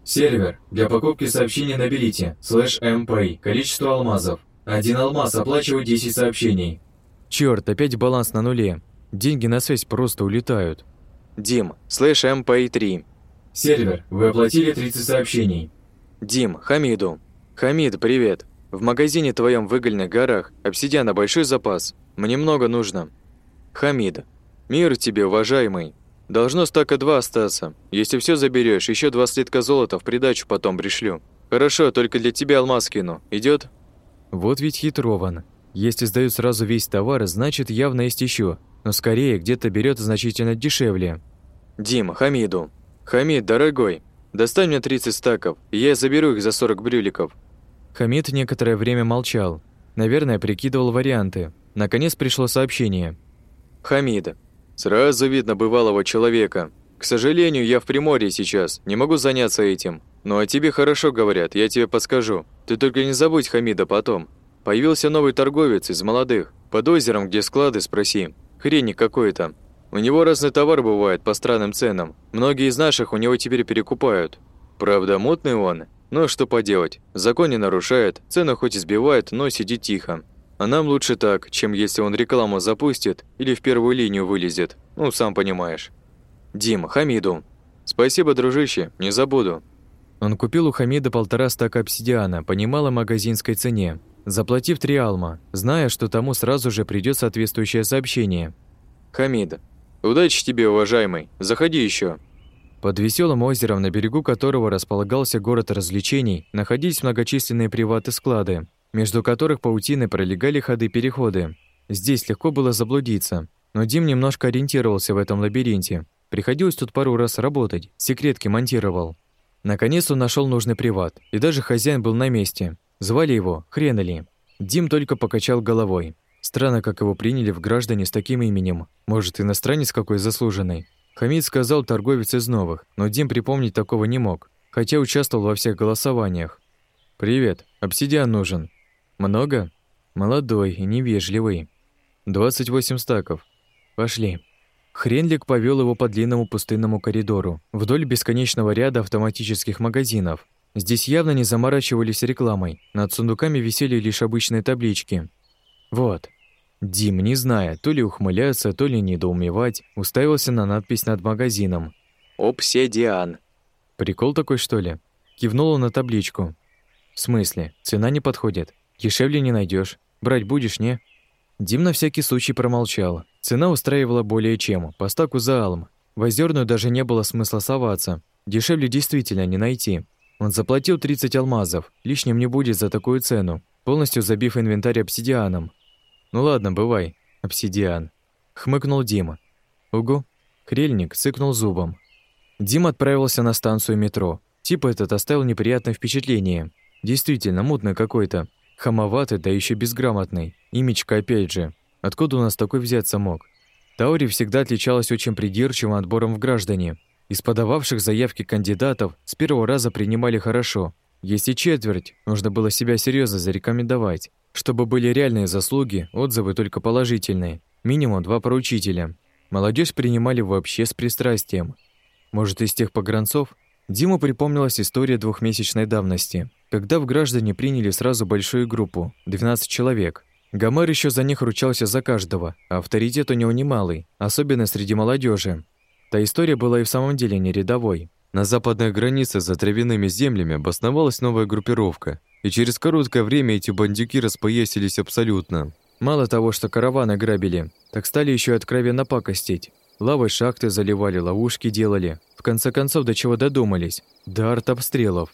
Сервер. Для покупки сообщений наберите слэш mpay. Количество алмазов. Один алмаз оплачивает 10 сообщений. Черт, опять баланс на нуле. Деньги на связь просто улетают. Дим, слэш mpay3. Сервер, вы оплатили 30 сообщений. Дим, Хамиду. Хамид, привет. В магазине твоем в Игольных горах обсидиана большой запас. Мне много нужно. Хамид. Мир тебе, уважаемый. Должно стака два остаться. Если все заберешь, еще два слитка золота в придачу потом пришлю. Хорошо, только для тебя алмаз кину. Идет? Вот ведь хитрован. Если сдают сразу весь товар, значит явно есть еще, но скорее где-то берет значительно дешевле. Дим, Хамиду. Хамид, дорогой, достань мне 30 стаков, и я заберу их за 40 брюликов. Хамид некоторое время молчал. Наверное, прикидывал варианты. Наконец пришло сообщение. Хамид, Сразу видно бывалого человека. К сожалению, я в Приморье сейчас, не могу заняться этим. Ну а тебе хорошо говорят, я тебе подскажу. Ты только не забудь Хамида потом. Появился новый торговец из молодых. Под озером, где склады, спроси. Хрень какой-то. У него разный товар бывает по странным ценам. Многие из наших у него теперь перекупают. Правда, мутный он. Но что поделать, закон не нарушает, цены хоть и сбивает, но сидит тихо. А нам лучше так, чем если он рекламу запустит или в первую линию вылезет. Ну, сам понимаешь. Дим, Хамиду. Спасибо, дружище, не забуду. Он купил у Хамида полтора стака обсидиана по немалой магазинской цене, заплатив три алма, зная, что тому сразу же придет соответствующее сообщение. Хамид, удачи тебе, уважаемый, заходи еще. Под веселым озером, на берегу которого располагался город развлечений, находились многочисленные приваты-склады, между которых паутины пролегали ходы-переходы. Здесь легко было заблудиться, но Дим немножко ориентировался в этом лабиринте. Приходилось тут пару раз работать, секретки монтировал. Наконец он нашел нужный приват, и даже хозяин был на месте. Звали его Хренали. Дим только покачал головой. Странно, как его приняли в граждане с таким именем. Может, иностранец какой заслуженный. Хамид сказал торговец из новых, но Дим припомнить такого не мог, хотя участвовал во всех голосованиях. «Привет, обсидиан нужен», много? Молодой и невежливый. 28 стаков. Пошли. Хренлик повел его по длинному пустынному коридору, вдоль бесконечного ряда автоматических магазинов. Здесь явно не заморачивались рекламой, над сундуками висели лишь обычные таблички. Вот. Дим, не зная, то ли ухмыляться, то ли недоумевать, уставился на надпись над магазином. «Обсидиан». Прикол такой, что ли? Кивнул он на табличку. В смысле, цена не подходит? Дешевле не найдешь. Брать будешь, не?» Дим на всякий случай промолчал. Цена устраивала более чем, по стаку за алм. В озерную даже не было смысла соваться. Дешевле действительно не найти. Он заплатил 30 алмазов, лишним не будет за такую цену, полностью забив инвентарь обсидианом. «Ну ладно, бывай, обсидиан», — хмыкнул Дима. «Угу». Крельник цыкнул зубом. Дима отправился на станцию метро. Типа этот оставил неприятное впечатление. Действительно, мутный какой-то. Хамоватый, да еще безграмотный. Имечко опять же. Откуда у нас такой взяться мог? Таури всегда отличалась очень придирчивым отбором в граждане. Из подававших заявки кандидатов с первого раза принимали хорошо. Если четверть, нужно было себя серьезно зарекомендовать. Чтобы были реальные заслуги, отзывы только положительные. Минимум два поручителя. Молодежь принимали вообще с пристрастием. Может, из тех погранцов? Диму припомнилась история двухмесячной давности – когда в граждане приняли сразу большую группу, 12 человек. Гомер еще за них ручался за каждого, а авторитет у него немалый, особенно среди молодежи. Та история была и в самом деле не рядовой. На западной границе за травяными землями обосновалась новая группировка, и через короткое время эти бандюки распоясились абсолютно. Мало того, что караваны грабили, так стали еще откровенно пакостить. Лавой шахты заливали, ловушки делали. В конце концов, до чего додумались? До артобстрелов.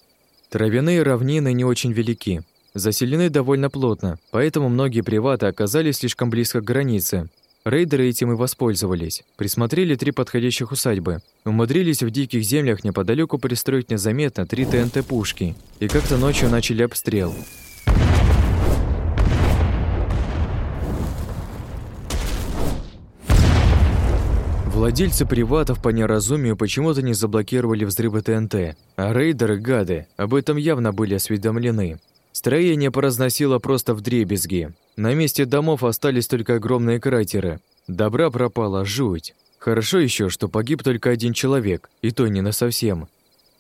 Травяные равнины не очень велики. Заселены довольно плотно, поэтому многие приваты оказались слишком близко к границе. Рейдеры этим и воспользовались. Присмотрели три подходящих усадьбы. Умудрились в диких землях неподалеку пристроить незаметно три ТНТ-пушки. И как-то ночью начали обстрел. Владельцы приватов по неразумию почему-то не заблокировали взрывы ТНТ, а рейдеры, гады, об этом явно были осведомлены. Строение поразносило просто в дребезги. На месте домов остались только огромные кратеры. Добра пропала жуть. Хорошо еще, что погиб только один человек, и то не насовсем.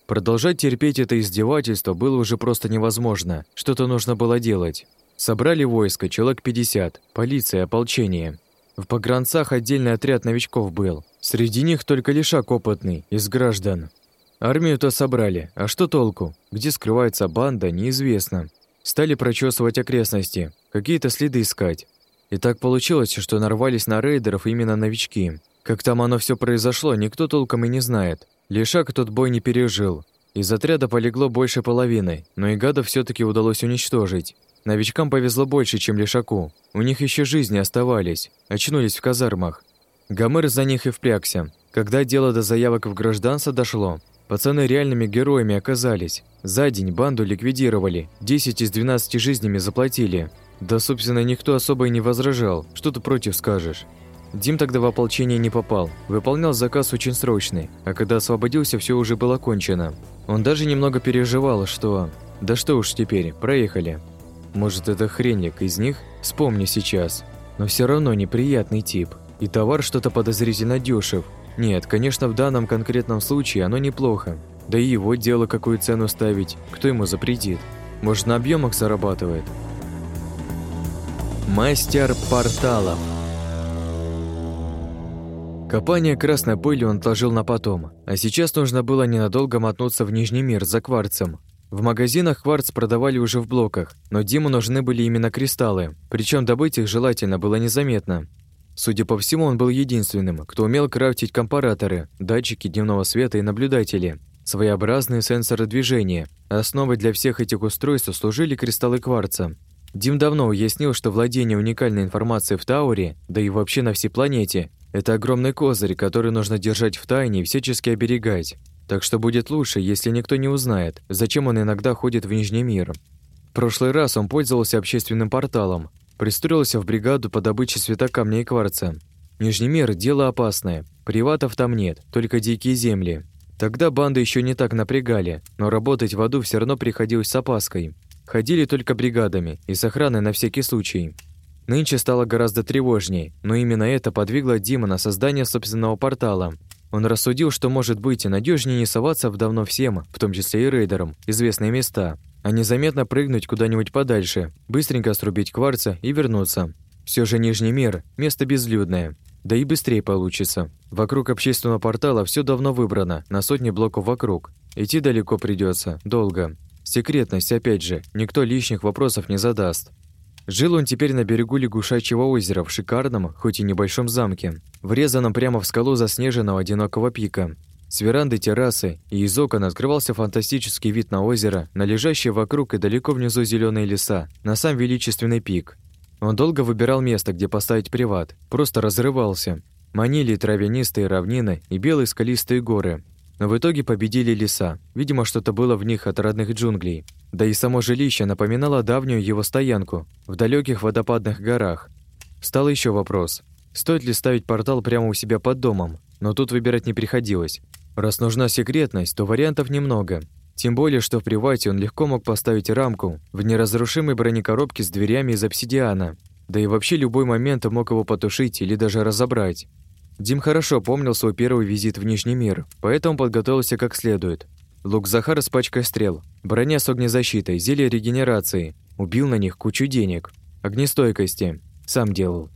Продолжать терпеть это издевательство было уже просто невозможно. Что-то нужно было делать. Собрали войско, человек 50, полиция, ополчение. В погранцах отдельный отряд новичков был. Среди них только лишак опытный, из граждан. Армию-то собрали, а что толку? Где скрывается банда, неизвестно. Стали прочесывать окрестности, какие-то следы искать. И так получилось, что нарвались на рейдеров именно новички. Как там оно все произошло, никто толком и не знает. Лишак тот бой не пережил. Из отряда полегло больше половины, но и гадов все таки удалось уничтожить. Новичкам повезло больше, чем Лешаку. У них еще жизни оставались, очнулись в казармах. Гомер за них и впрягся. Когда дело до заявок в гражданство дошло, пацаны реальными героями оказались. За день банду ликвидировали, 10 из 12 жизнями заплатили. Да, собственно, никто особо и не возражал, что ты против скажешь. Дим тогда в ополчение не попал, выполнял заказ очень срочный, а когда освободился, все уже было кончено. Он даже немного переживал, что... Да что уж теперь, проехали. Может, это хренник из них? Вспомни сейчас. Но все равно неприятный тип. И товар что-то подозрительно дешев. Нет, конечно, в данном конкретном случае оно неплохо. Да и его дело, какую цену ставить, кто ему запретит. Может, на объемах зарабатывает. Мастер порталов. Копание красной пыли он отложил на потом, а сейчас нужно было ненадолго мотнуться в Нижний мир за кварцем. В магазинах кварц продавали уже в блоках, но Диму нужны были именно кристаллы, причем добыть их желательно было незаметно. Судя по всему, он был единственным, кто умел крафтить компараторы, датчики дневного света и наблюдатели, своеобразные сенсоры движения. Основой для всех этих устройств служили кристаллы кварца. Дим давно уяснил, что владение уникальной информацией в Тауре, да и вообще на всей планете, это огромный козырь, который нужно держать в тайне и всячески оберегать. Так что будет лучше, если никто не узнает, зачем он иногда ходит в Нижний мир. В прошлый раз он пользовался общественным порталом, пристроился в бригаду по добыче светокамня и кварца. Нижний мир – дело опасное, приватов там нет, только дикие земли. Тогда банды еще не так напрягали, но работать в аду все равно приходилось с опаской. Ходили только бригадами и с охраной на всякий случай. Нынче стало гораздо тревожнее, но именно это подвигло Дима на создание собственного портала – он рассудил, что, может быть, и надежнее не соваться в давно всем, в том числе и рейдерам, известные места, а незаметно прыгнуть куда-нибудь подальше, быстренько срубить кварца и вернуться. Все же Нижний мир – место безлюдное. Да и быстрее получится. Вокруг общественного портала все давно выбрано, на сотни блоков вокруг. Идти далеко придется, долго. Секретность, опять же, никто лишних вопросов не задаст. Жил он теперь на берегу лягушачьего озера в шикарном, хоть и небольшом замке, врезанном прямо в скалу заснеженного одинокого пика. С веранды террасы и из окон открывался фантастический вид на озеро, на лежащие вокруг и далеко внизу зеленые леса, на сам величественный пик. Он долго выбирал место, где поставить приват, просто разрывался. Манили травянистые равнины и белые скалистые горы, но в итоге победили леса. Видимо, что-то было в них от родных джунглей. Да и само жилище напоминало давнюю его стоянку в далеких водопадных горах. Стал еще вопрос. Стоит ли ставить портал прямо у себя под домом? Но тут выбирать не приходилось. Раз нужна секретность, то вариантов немного. Тем более, что в привате он легко мог поставить рамку в неразрушимой бронекоробке с дверями из обсидиана. Да и вообще любой момент мог его потушить или даже разобрать. Дим хорошо помнил свой первый визит в Нижний мир, поэтому подготовился как следует. Лук Захара с пачкой стрел, броня с огнезащитой, зелье регенерации. Убил на них кучу денег. Огнестойкости. Сам делал.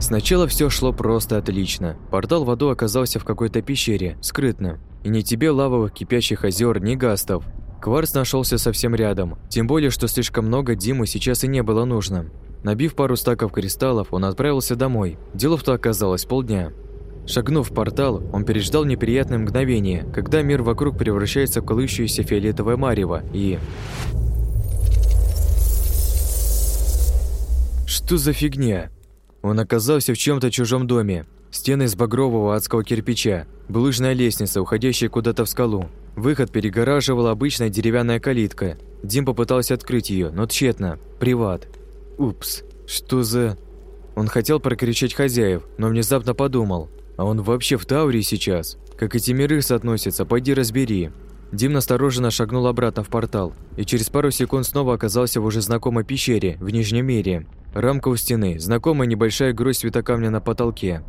Сначала все шло просто отлично. Портал в аду оказался в какой-то пещере, скрытно. И ни тебе лавовых кипящих озер, ни гастов. Кварц нашелся совсем рядом, тем более, что слишком много Диму сейчас и не было нужно. Набив пару стаков кристаллов, он отправился домой. Делов-то оказалось полдня. Шагнув в портал, он переждал неприятное мгновение, когда мир вокруг превращается в колышущееся фиолетовое марево и... Что за фигня? Он оказался в чем то чужом доме. Стены из багрового адского кирпича, булыжная лестница, уходящая куда-то в скалу. Выход перегораживала обычная деревянная калитка. Дим попытался открыть ее, но тщетно. Приват. Упс, что за... Он хотел прокричать хозяев, но внезапно подумал. А он вообще в Тауре сейчас? Как эти миры соотносятся, пойди разбери. Дим настороженно шагнул обратно в портал и через пару секунд снова оказался в уже знакомой пещере в Нижнем мире. Рамка у стены, знакомая небольшая гроздь светокамня на потолке.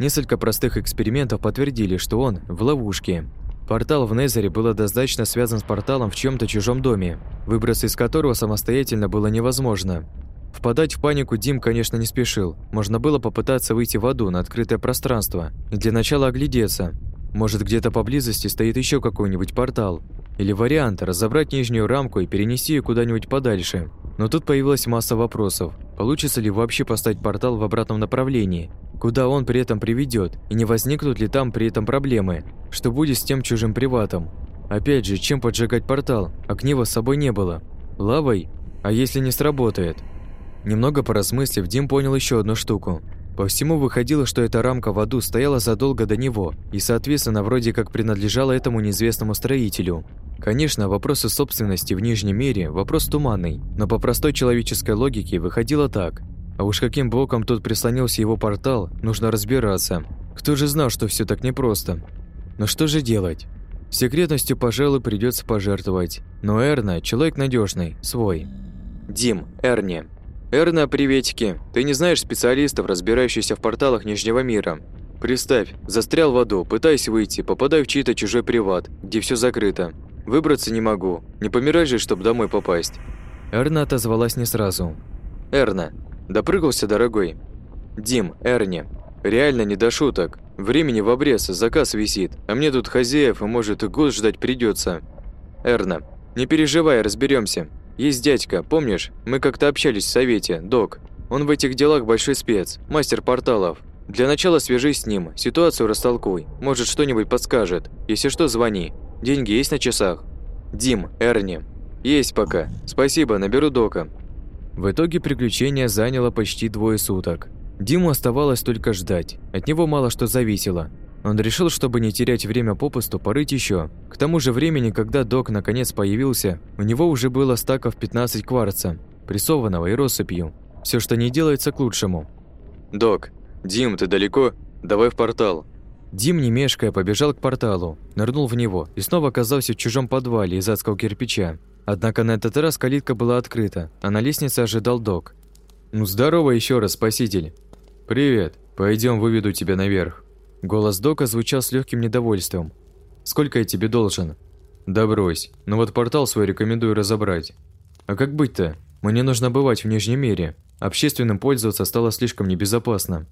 Несколько простых экспериментов подтвердили, что он в ловушке. Портал в Незере был однозначно связан с порталом в чьем-то чужом доме, выбраться из которого самостоятельно было невозможно. Впадать в панику Дим, конечно, не спешил. Можно было попытаться выйти в аду на открытое пространство и для начала оглядеться. Может, где-то поблизости стоит еще какой-нибудь портал. Или вариант – разобрать нижнюю рамку и перенести ее куда-нибудь подальше. Но тут появилась масса вопросов. Получится ли вообще поставить портал в обратном направлении? Куда он при этом приведет? И не возникнут ли там при этом проблемы? Что будет с тем чужим приватом? Опять же, чем поджигать портал? Огнива с собой не было. Лавой? А если не сработает? Немного поразмыслив, Дим понял еще одну штуку. По всему выходило, что эта рамка в аду стояла задолго до него и, соответственно, вроде как принадлежала этому неизвестному строителю. Конечно, вопросы собственности в Нижнем мире – вопрос туманный, но по простой человеческой логике выходило так. А уж каким боком тут прислонился его портал, нужно разбираться. Кто же знал, что все так непросто? Но что же делать? Секретностью, пожалуй, придется пожертвовать. Но Эрна – человек надежный, свой. Дим, Эрни. Эрна, приветики. Ты не знаешь специалистов, разбирающихся в порталах Нижнего мира? Представь, застрял в аду, пытаюсь выйти, попадаю в чей-то чужой приват, где все закрыто. Выбраться не могу. Не помирай же, чтобы домой попасть. Эрна отозвалась не сразу. Эрна, допрыгался, дорогой. Дим, Эрни, реально не до шуток. Времени в обрез, заказ висит, а мне тут хозяев и может и год ждать придется. Эрна, не переживай, разберемся. Есть дядька, помнишь? Мы как-то общались в совете, док. Он в этих делах большой спец, мастер порталов. Для начала свяжись с ним, ситуацию растолкуй. Может, что-нибудь подскажет. Если что, звони. Деньги есть на часах? Дим, Эрни. Есть пока. Спасибо, наберу Дока. В итоге приключение заняло почти двое суток. Диму оставалось только ждать. От него мало что зависело. Он решил, чтобы не терять время попусту, порыть еще. К тому же времени, когда док наконец появился, у него уже было стаков 15 кварца, прессованного и россыпью. Все, что не делается к лучшему. «Док, Дим, ты далеко? Давай в портал». Дим, не мешкая, побежал к порталу, нырнул в него и снова оказался в чужом подвале из адского кирпича. Однако на этот раз калитка была открыта, а на лестнице ожидал док. «Ну здорово еще раз, спаситель!» «Привет, пойдем выведу тебя наверх». Голос дока звучал с легким недовольством. «Сколько я тебе должен?» «Да брось, но вот портал свой рекомендую разобрать». «А как быть-то? Мне нужно бывать в Нижнем мире. Общественным пользоваться стало слишком небезопасно.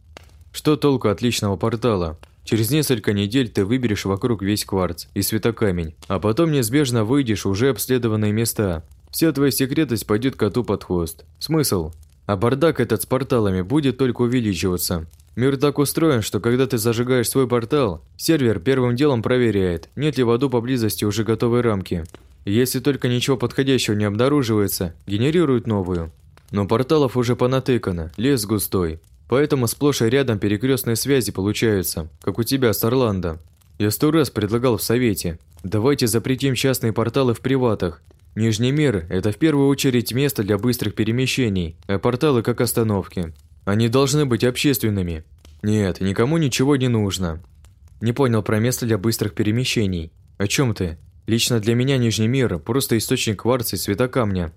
Что толку отличного портала? Через несколько недель ты выберешь вокруг весь кварц и светокамень, а потом неизбежно выйдешь уже обследованные места. Вся твоя секретность пойдет коту под хвост. Смысл? А бардак этот с порталами будет только увеличиваться. Мир так устроен, что когда ты зажигаешь свой портал, сервер первым делом проверяет, нет ли в аду поблизости уже готовой рамки. Если только ничего подходящего не обнаруживается, генерирует новую. Но порталов уже понатыкано, лес густой, Поэтому сплошь и рядом перекрестные связи получаются, как у тебя с Орландо. Я сто раз предлагал в совете. Давайте запретим частные порталы в приватах. Нижний мир – это в первую очередь место для быстрых перемещений, а порталы как остановки. Они должны быть общественными. Нет, никому ничего не нужно. Не понял про место для быстрых перемещений. О чем ты? Лично для меня Нижний мир – просто источник кварца и светокамня.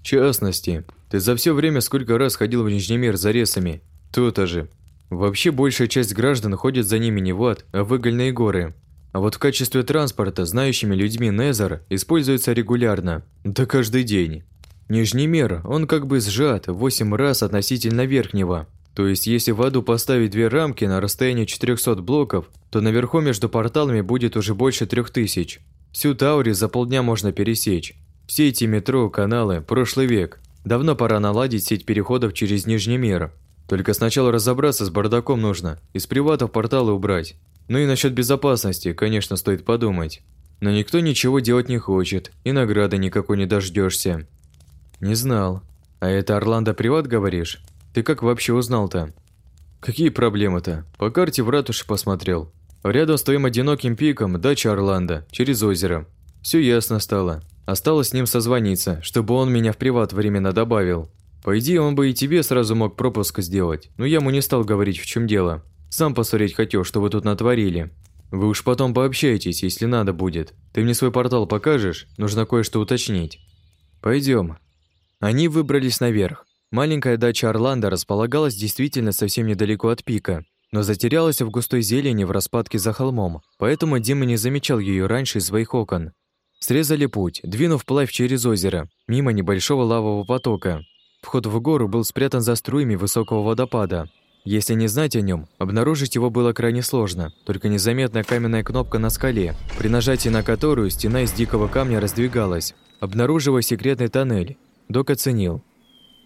В частности, ты за все время сколько раз ходил в Нижний мир за ресами то-то же. Вообще большая часть граждан ходит за ними не в ад, а в выгольные горы. А вот в качестве транспорта знающими людьми Незер используется регулярно, да каждый день. Нижний мир, он как бы сжат в 8 раз относительно верхнего. То есть, если в аду поставить две рамки на расстоянии 400 блоков, то наверху между порталами будет уже больше 3000. Всю Таури за полдня можно пересечь. Все эти метро, каналы, прошлый век. Давно пора наладить сеть переходов через Нижний мир. Только сначала разобраться с бардаком нужно, из приватов порталы убрать. Ну и насчет безопасности, конечно, стоит подумать. Но никто ничего делать не хочет, и награды никакой не дождешься. Не знал. А это Орландо Приват, говоришь? Ты как вообще узнал-то? Какие проблемы-то? По карте в ратуше посмотрел. Рядом с твоим одиноким пиком дача Орландо, через озеро. Все ясно стало. Осталось с ним созвониться, чтобы он меня в приват временно добавил. По идее, он бы и тебе сразу мог пропуск сделать, но я ему не стал говорить, в чем дело. Сам посмотреть хотел, что вы тут натворили. Вы уж потом пообщаетесь, если надо будет. Ты мне свой портал покажешь? Нужно кое-что уточнить. Пойдем. Они выбрались наверх. Маленькая дача Орландо располагалась действительно совсем недалеко от пика, но затерялась в густой зелени в распадке за холмом, поэтому Дима не замечал ее раньше из своих окон. Срезали путь, двинув плавь через озеро, мимо небольшого лавового потока. Вход в гору был спрятан за струями высокого водопада, если не знать о нем, обнаружить его было крайне сложно, только незаметная каменная кнопка на скале, при нажатии на которую стена из дикого камня раздвигалась, обнаруживая секретный тоннель. Док оценил.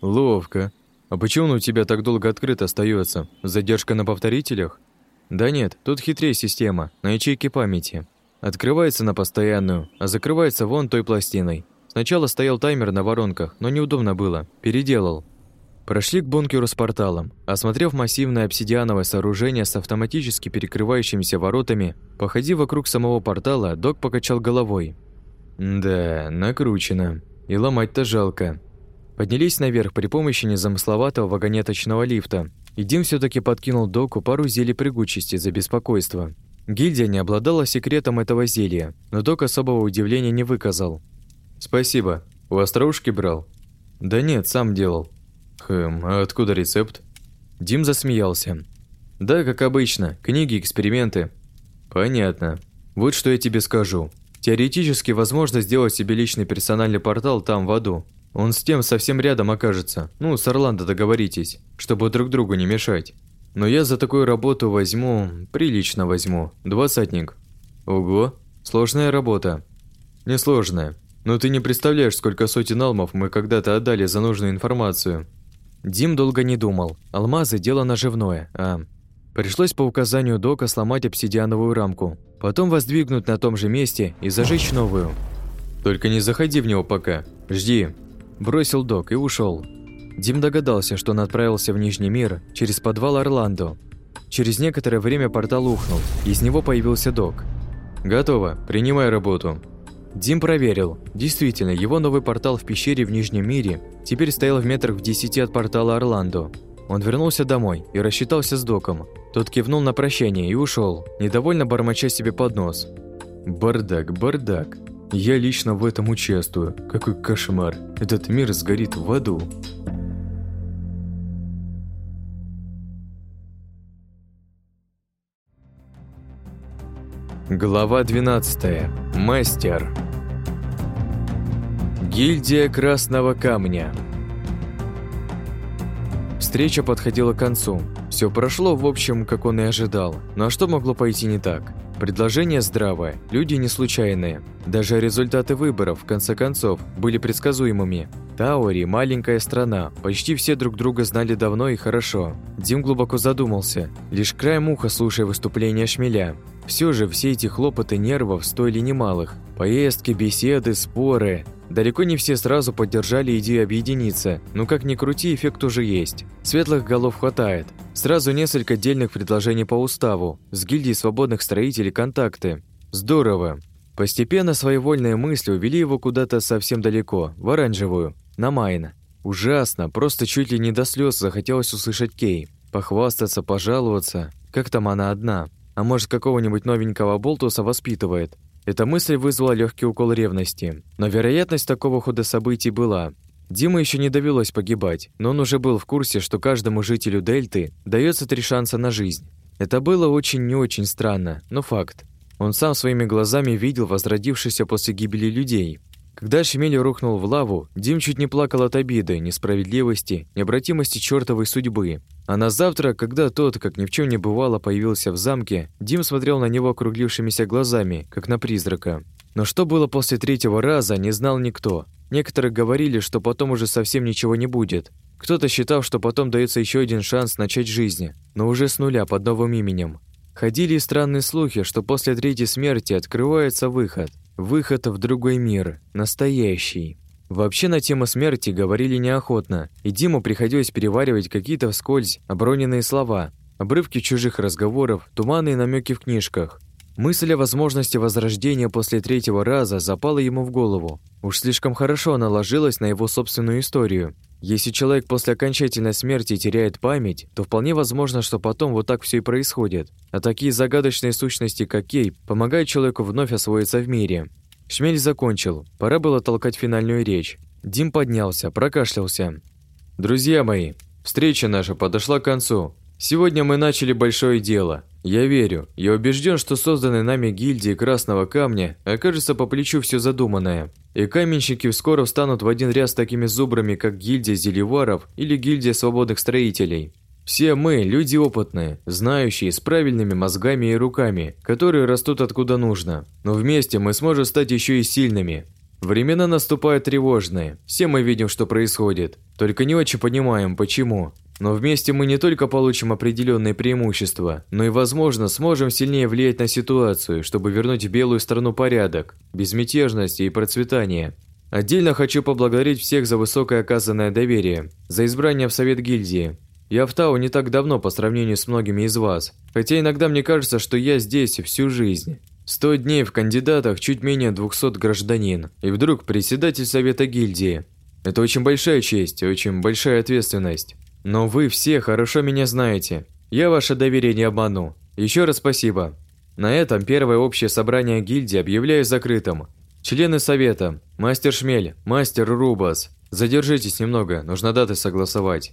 «Ловко. А почему он у тебя так долго открыт остается? Задержка на повторителях?» «Да нет, тут хитрее система, на ячейке памяти. Открывается на постоянную, а закрывается вон той пластиной. Сначала стоял таймер на воронках, но неудобно было. Переделал. Прошли к бункеру с порталом. Осмотрев массивное обсидиановое сооружение с автоматически перекрывающимися воротами, походив вокруг самого портала, док покачал головой. «Да, накручено. И ломать-то жалко». Поднялись наверх при помощи незамысловатого вагонеточного лифта, и Дим все таки подкинул доку пару зелий прыгучести за беспокойство. Гильдия не обладала секретом этого зелья, но док особого удивления не выказал. «Спасибо. У остроушки брал?» «Да нет, сам делал. Хм, а откуда рецепт? Дим засмеялся. Да, как обычно, книги, эксперименты. Понятно. Вот что я тебе скажу. Теоретически возможно сделать себе личный персональный портал там, в аду. Он с тем совсем рядом окажется. Ну, с Орландо договоритесь, чтобы друг другу не мешать. Но я за такую работу возьму, прилично возьму, двадцатник. Ого, сложная работа. Несложная. Но ты не представляешь, сколько сотен алмов мы когда-то отдали за нужную информацию. Дим долго не думал. Алмазы – дело наживное, а... Пришлось по указанию Дока сломать обсидиановую рамку, потом воздвигнуть на том же месте и зажечь новую. «Только не заходи в него пока. Жди», – бросил Док и ушел. Дим догадался, что он отправился в Нижний мир через подвал Орландо. Через некоторое время портал ухнул, из него появился Док. «Готово, принимай работу», Дим проверил. Действительно, его новый портал в пещере в Нижнем мире теперь стоял в метрах в десяти от портала Орландо. Он вернулся домой и рассчитался с доком. Тот кивнул на прощание и ушел, недовольно бормоча себе под нос. «Бардак, бардак. Я лично в этом участвую. Какой кошмар. Этот мир сгорит в аду». Глава 12. Мастер. Гильдия Красного Камня. Встреча подходила к концу. Все прошло, в общем, как он и ожидал. Но что могло пойти не так? Предложение здравое, люди не случайные. Даже результаты выборов, в конце концов, были предсказуемыми. Таури – маленькая страна, почти все друг друга знали давно и хорошо. Дим глубоко задумался, лишь краем уха слушая выступления Шмеля. Все же все эти хлопоты нервов стоили немалых. Поездки, беседы, споры. Далеко не все сразу поддержали идею объединиться, но как ни крути, эффект уже есть. Светлых голов хватает. Сразу несколько отдельных предложений по уставу. С гильдией свободных строителей контакты. Здорово. Постепенно своевольные мысли увели его куда-то совсем далеко, в оранжевую, на Майна. Ужасно, просто чуть ли не до слез захотелось услышать Кей. Похвастаться, пожаловаться. Как там она одна? А может, какого-нибудь новенького болтуса воспитывает? Эта мысль вызвала легкий укол ревности. Но вероятность такого хода событий была. Дима еще не довелось погибать, но он уже был в курсе, что каждому жителю Дельты дается три шанса на жизнь. Это было очень не очень странно, но факт. Он сам своими глазами видел возродившихся после гибели людей. Когда Шмель рухнул в лаву, Дим чуть не плакал от обиды, несправедливости, необратимости чертовой судьбы. А на завтра, когда тот, как ни в чем не бывало, появился в замке, Дим смотрел на него округлившимися глазами, как на призрака. Но что было после третьего раза, не знал никто. Некоторые говорили, что потом уже совсем ничего не будет. Кто-то считал, что потом дается еще один шанс начать жизнь, но уже с нуля под новым именем. Ходили странные слухи, что после третьей смерти открывается выход – Выход в другой мир, настоящий. Вообще на тему смерти говорили неохотно, и Диму приходилось переваривать какие-то вскользь оброненные слова, обрывки чужих разговоров, туманные намеки в книжках. Мысль о возможности возрождения после третьего раза запала ему в голову. Уж слишком хорошо она ложилась на его собственную историю. Если человек после окончательной смерти теряет память, то вполне возможно, что потом вот так все и происходит. А такие загадочные сущности, как Кей, помогают человеку вновь освоиться в мире. Шмель закончил. Пора было толкать финальную речь. Дим поднялся, прокашлялся. «Друзья мои, встреча наша подошла к концу. Сегодня мы начали большое дело. Я верю, я убежден, что созданной нами гильдии Красного Камня окажется по плечу все задуманное. И каменщики скоро встанут в один ряд с такими зубрами, как гильдия Зеливаров или гильдия Свободных Строителей. Все мы – люди опытные, знающие, с правильными мозгами и руками, которые растут откуда нужно. Но вместе мы сможем стать еще и сильными. Времена наступают тревожные, все мы видим, что происходит, только не очень понимаем, почему. Но вместе мы не только получим определенные преимущества, но и, возможно, сможем сильнее влиять на ситуацию, чтобы вернуть белую страну порядок, безмятежность и процветание. Отдельно хочу поблагодарить всех за высокое оказанное доверие, за избрание в Совет гильдии. Я в Тау не так давно по сравнению с многими из вас, хотя иногда мне кажется, что я здесь всю жизнь. Сто дней в кандидатах чуть менее 200 гражданин, и вдруг председатель Совета гильдии. Это очень большая честь, очень большая ответственность. Но вы все хорошо меня знаете. Я ваше доверие не обману. Еще раз спасибо. На этом первое общее собрание гильдии объявляю закрытым. Члены совета, мастер Шмель, мастер Рубас, задержитесь немного, нужно даты согласовать.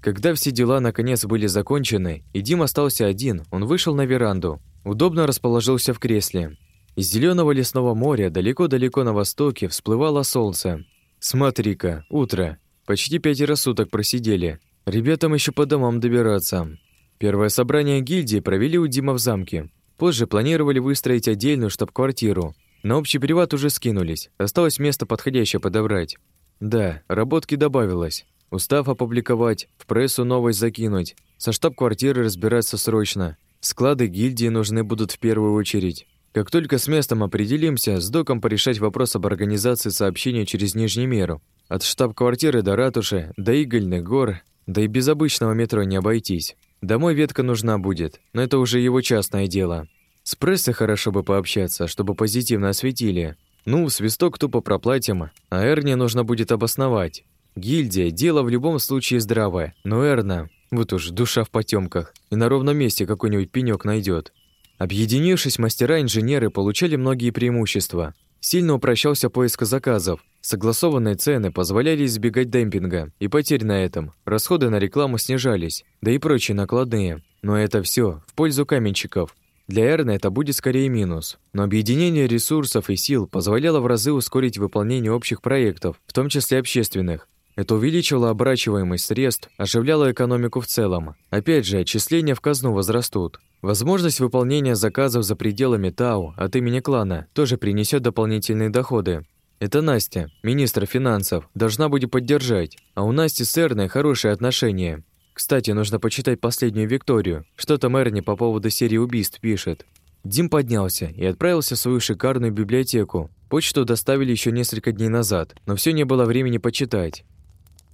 Когда все дела наконец были закончены, и Дим остался один, он вышел на веранду, удобно расположился в кресле. Из зеленого лесного моря далеко-далеко на востоке всплывало солнце. Смотри-ка, утро. Почти пятеро суток просидели, Ребятам еще по домам добираться. Первое собрание гильдии провели у Дима в замке. Позже планировали выстроить отдельную штаб-квартиру. На общий приват уже скинулись. Осталось место подходящее подобрать. Да, работки добавилось. Устав опубликовать, в прессу новость закинуть. Со штаб-квартиры разбираться срочно. Склады гильдии нужны будут в первую очередь. Как только с местом определимся, с доком порешать вопрос об организации сообщения через Нижний Меру. От штаб-квартиры до ратуши, до Игольных гор, да и без обычного метро не обойтись. Домой ветка нужна будет, но это уже его частное дело. С прессой хорошо бы пообщаться, чтобы позитивно осветили. Ну, свисток тупо проплатим, а Эрне нужно будет обосновать. Гильдия – дело в любом случае здравое, но Эрна, вот уж душа в потемках, и на ровном месте какой-нибудь пенёк найдет. Объединившись, мастера-инженеры получали многие преимущества. Сильно упрощался поиск заказов. Согласованные цены позволяли избегать демпинга и потерь на этом. Расходы на рекламу снижались, да и прочие накладные. Но это все в пользу каменщиков. Для Эрна это будет скорее минус. Но объединение ресурсов и сил позволяло в разы ускорить выполнение общих проектов, в том числе общественных. Это увеличивало оборачиваемость средств, оживляло экономику в целом. Опять же, отчисления в казну возрастут. Возможность выполнения заказов за пределами ТАУ от имени клана тоже принесет дополнительные доходы. Это Настя, министр финансов, должна будет поддержать, а у Насти с Эрной хорошие отношения. Кстати, нужно почитать последнюю Викторию, что там Эрни по поводу серии убийств пишет. Дим поднялся и отправился в свою шикарную библиотеку. Почту доставили еще несколько дней назад, но все не было времени почитать.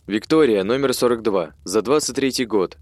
Виктория, номер 42, за 23 год.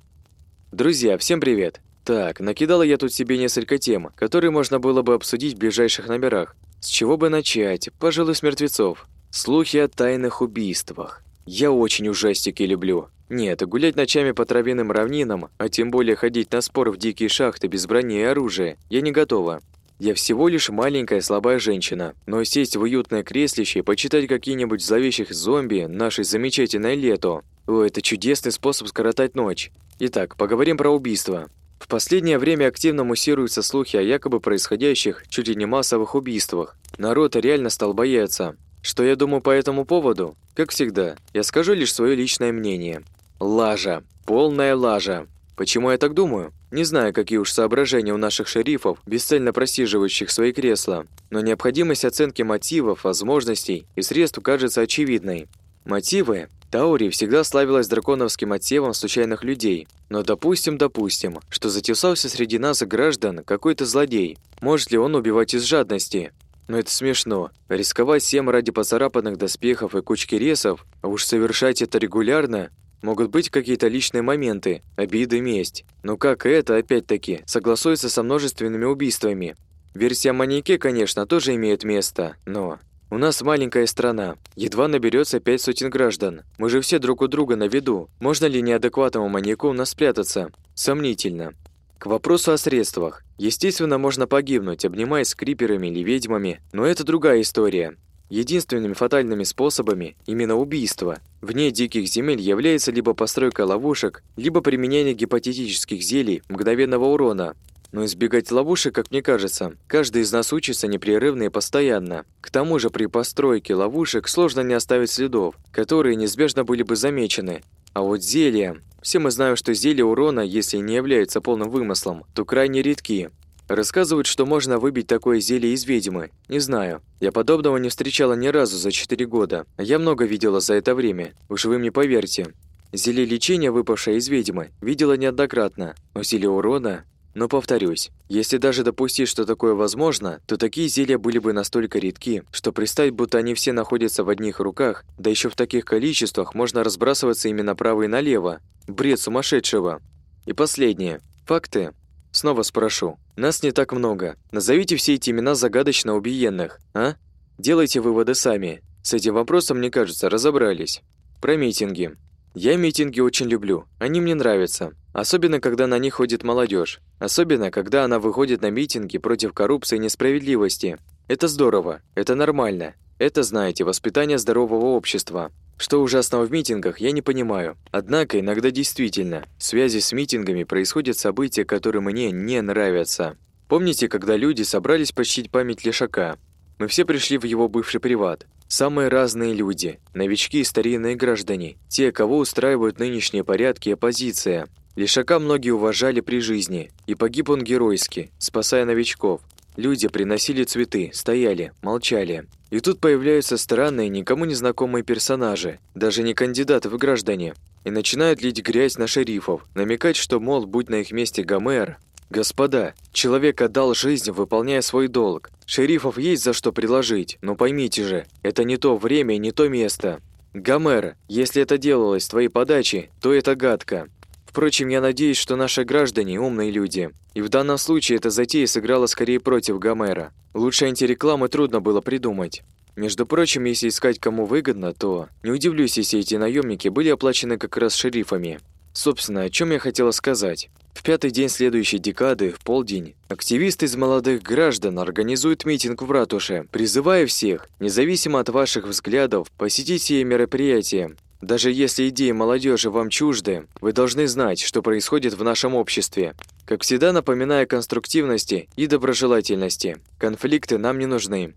Друзья, всем привет! Так, накидала я тут себе несколько тем, которые можно было бы обсудить в ближайших номерах. С чего бы начать? Пожалуй, с мертвецов. Слухи о тайных убийствах. Я очень ужастики люблю. Нет, гулять ночами по травяным равнинам, а тем более ходить на спор в дикие шахты без брони и оружия, я не готова. Я всего лишь маленькая слабая женщина, но сесть в уютное креслище и почитать какие-нибудь зловещих зомби наше замечательное лето. О, это чудесный способ скоротать ночь. Итак, поговорим про убийство. В последнее время активно муссируются слухи о якобы происходящих чуть ли не массовых убийствах. Народ реально стал бояться. Что я думаю по этому поводу? Как всегда, я скажу лишь свое личное мнение. Лажа. Полная лажа. Почему я так думаю? Не знаю, какие уж соображения у наших шерифов, бесцельно просиживающих свои кресла, но необходимость оценки мотивов, возможностей и средств кажется очевидной. Мотивы? Таури всегда славилась драконовским отсевом случайных людей. Но допустим, допустим, что затесался среди нас граждан какой-то злодей. Может ли он убивать из жадности? Но это смешно. Рисковать всем ради поцарапанных доспехов и кучки ресов, а уж совершать это регулярно, Могут быть какие-то личные моменты, обиды, месть. Но как это, опять-таки, согласуется со множественными убийствами? Версия маньяке, конечно, тоже имеет место, но... У нас маленькая страна, едва наберется пять сотен граждан. Мы же все друг у друга на виду. Можно ли неадекватному маньяку у нас спрятаться? Сомнительно. К вопросу о средствах. Естественно, можно погибнуть, обнимаясь с криперами или ведьмами, но это другая история. Единственными фатальными способами именно убийство. Вне диких земель является либо постройка ловушек, либо применение гипотетических зелий мгновенного урона. Но избегать ловушек, как мне кажется, каждый из нас учится непрерывно и постоянно. К тому же при постройке ловушек сложно не оставить следов, которые неизбежно были бы замечены. А вот зелья... Все мы знаем, что зелья урона, если не являются полным вымыслом, то крайне редки. Рассказывают, что можно выбить такое зелье из ведьмы. Не знаю. Я подобного не встречала ни разу за 4 года. Я много видела за это время. Уж вы мне поверьте. Зелье лечения, выпавшее из ведьмы, видела неоднократно. Но зелье урона... Но повторюсь, если даже допустить, что такое возможно, то такие зелья были бы настолько редки, что представить, будто они все находятся в одних руках, да еще в таких количествах можно разбрасываться ими направо и налево. Бред сумасшедшего. И последнее. Факты. Снова спрошу. Нас не так много. Назовите все эти имена загадочно убиенных, а? Делайте выводы сами. С этим вопросом, мне кажется, разобрались. Про митинги. Я митинги очень люблю. Они мне нравятся. Особенно, когда на них ходит молодежь. Особенно, когда она выходит на митинги против коррупции и несправедливости. Это здорово. Это нормально. Это, знаете, воспитание здорового общества. Что ужасного в митингах, я не понимаю. Однако иногда действительно, в связи с митингами происходят события, которые мне не нравятся. Помните, когда люди собрались почтить память Лешака? Мы все пришли в его бывший приват. Самые разные люди, новички и старинные граждане, те, кого устраивают нынешние порядки и оппозиция. Лешака многие уважали при жизни, и погиб он геройски, спасая новичков. Люди приносили цветы, стояли, молчали. И тут появляются странные, никому не знакомые персонажи, даже не кандидаты в граждане, и начинают лить грязь на шерифов, намекать, что, мол, будь на их месте Гомер. Господа, человек отдал жизнь, выполняя свой долг. Шерифов есть за что предложить, но поймите же, это не то время и не то место. Гомер, если это делалось с твоей подачи, то это гадко. Впрочем, я надеюсь, что наши граждане – умные люди. И в данном случае эта затея сыграла скорее против Гомера. Лучше антирекламы трудно было придумать. Между прочим, если искать кому выгодно, то не удивлюсь, если эти наемники были оплачены как раз шерифами. Собственно, о чем я хотела сказать. В пятый день следующей декады, в полдень, активисты из молодых граждан организуют митинг в ратуше, призывая всех, независимо от ваших взглядов, посетить сие мероприятие. Даже если идеи молодежи вам чужды, вы должны знать, что происходит в нашем обществе. Как всегда, напоминая конструктивности и доброжелательности. Конфликты нам не нужны.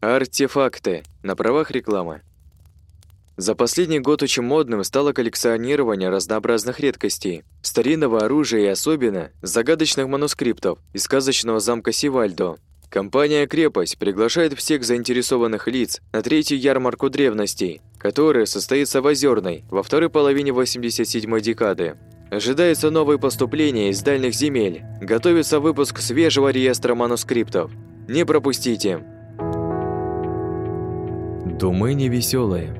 Артефакты. На правах рекламы. За последний год очень модным стало коллекционирование разнообразных редкостей, старинного оружия и особенно загадочных манускриптов из сказочного замка Сивальдо. Компания «Крепость» приглашает всех заинтересованных лиц на третью ярмарку древностей, которая состоится в Озерной во второй половине 87-й декады. Ожидается новое поступление из дальних земель. Готовится выпуск свежего реестра манускриптов. Не пропустите. Думы невеселые.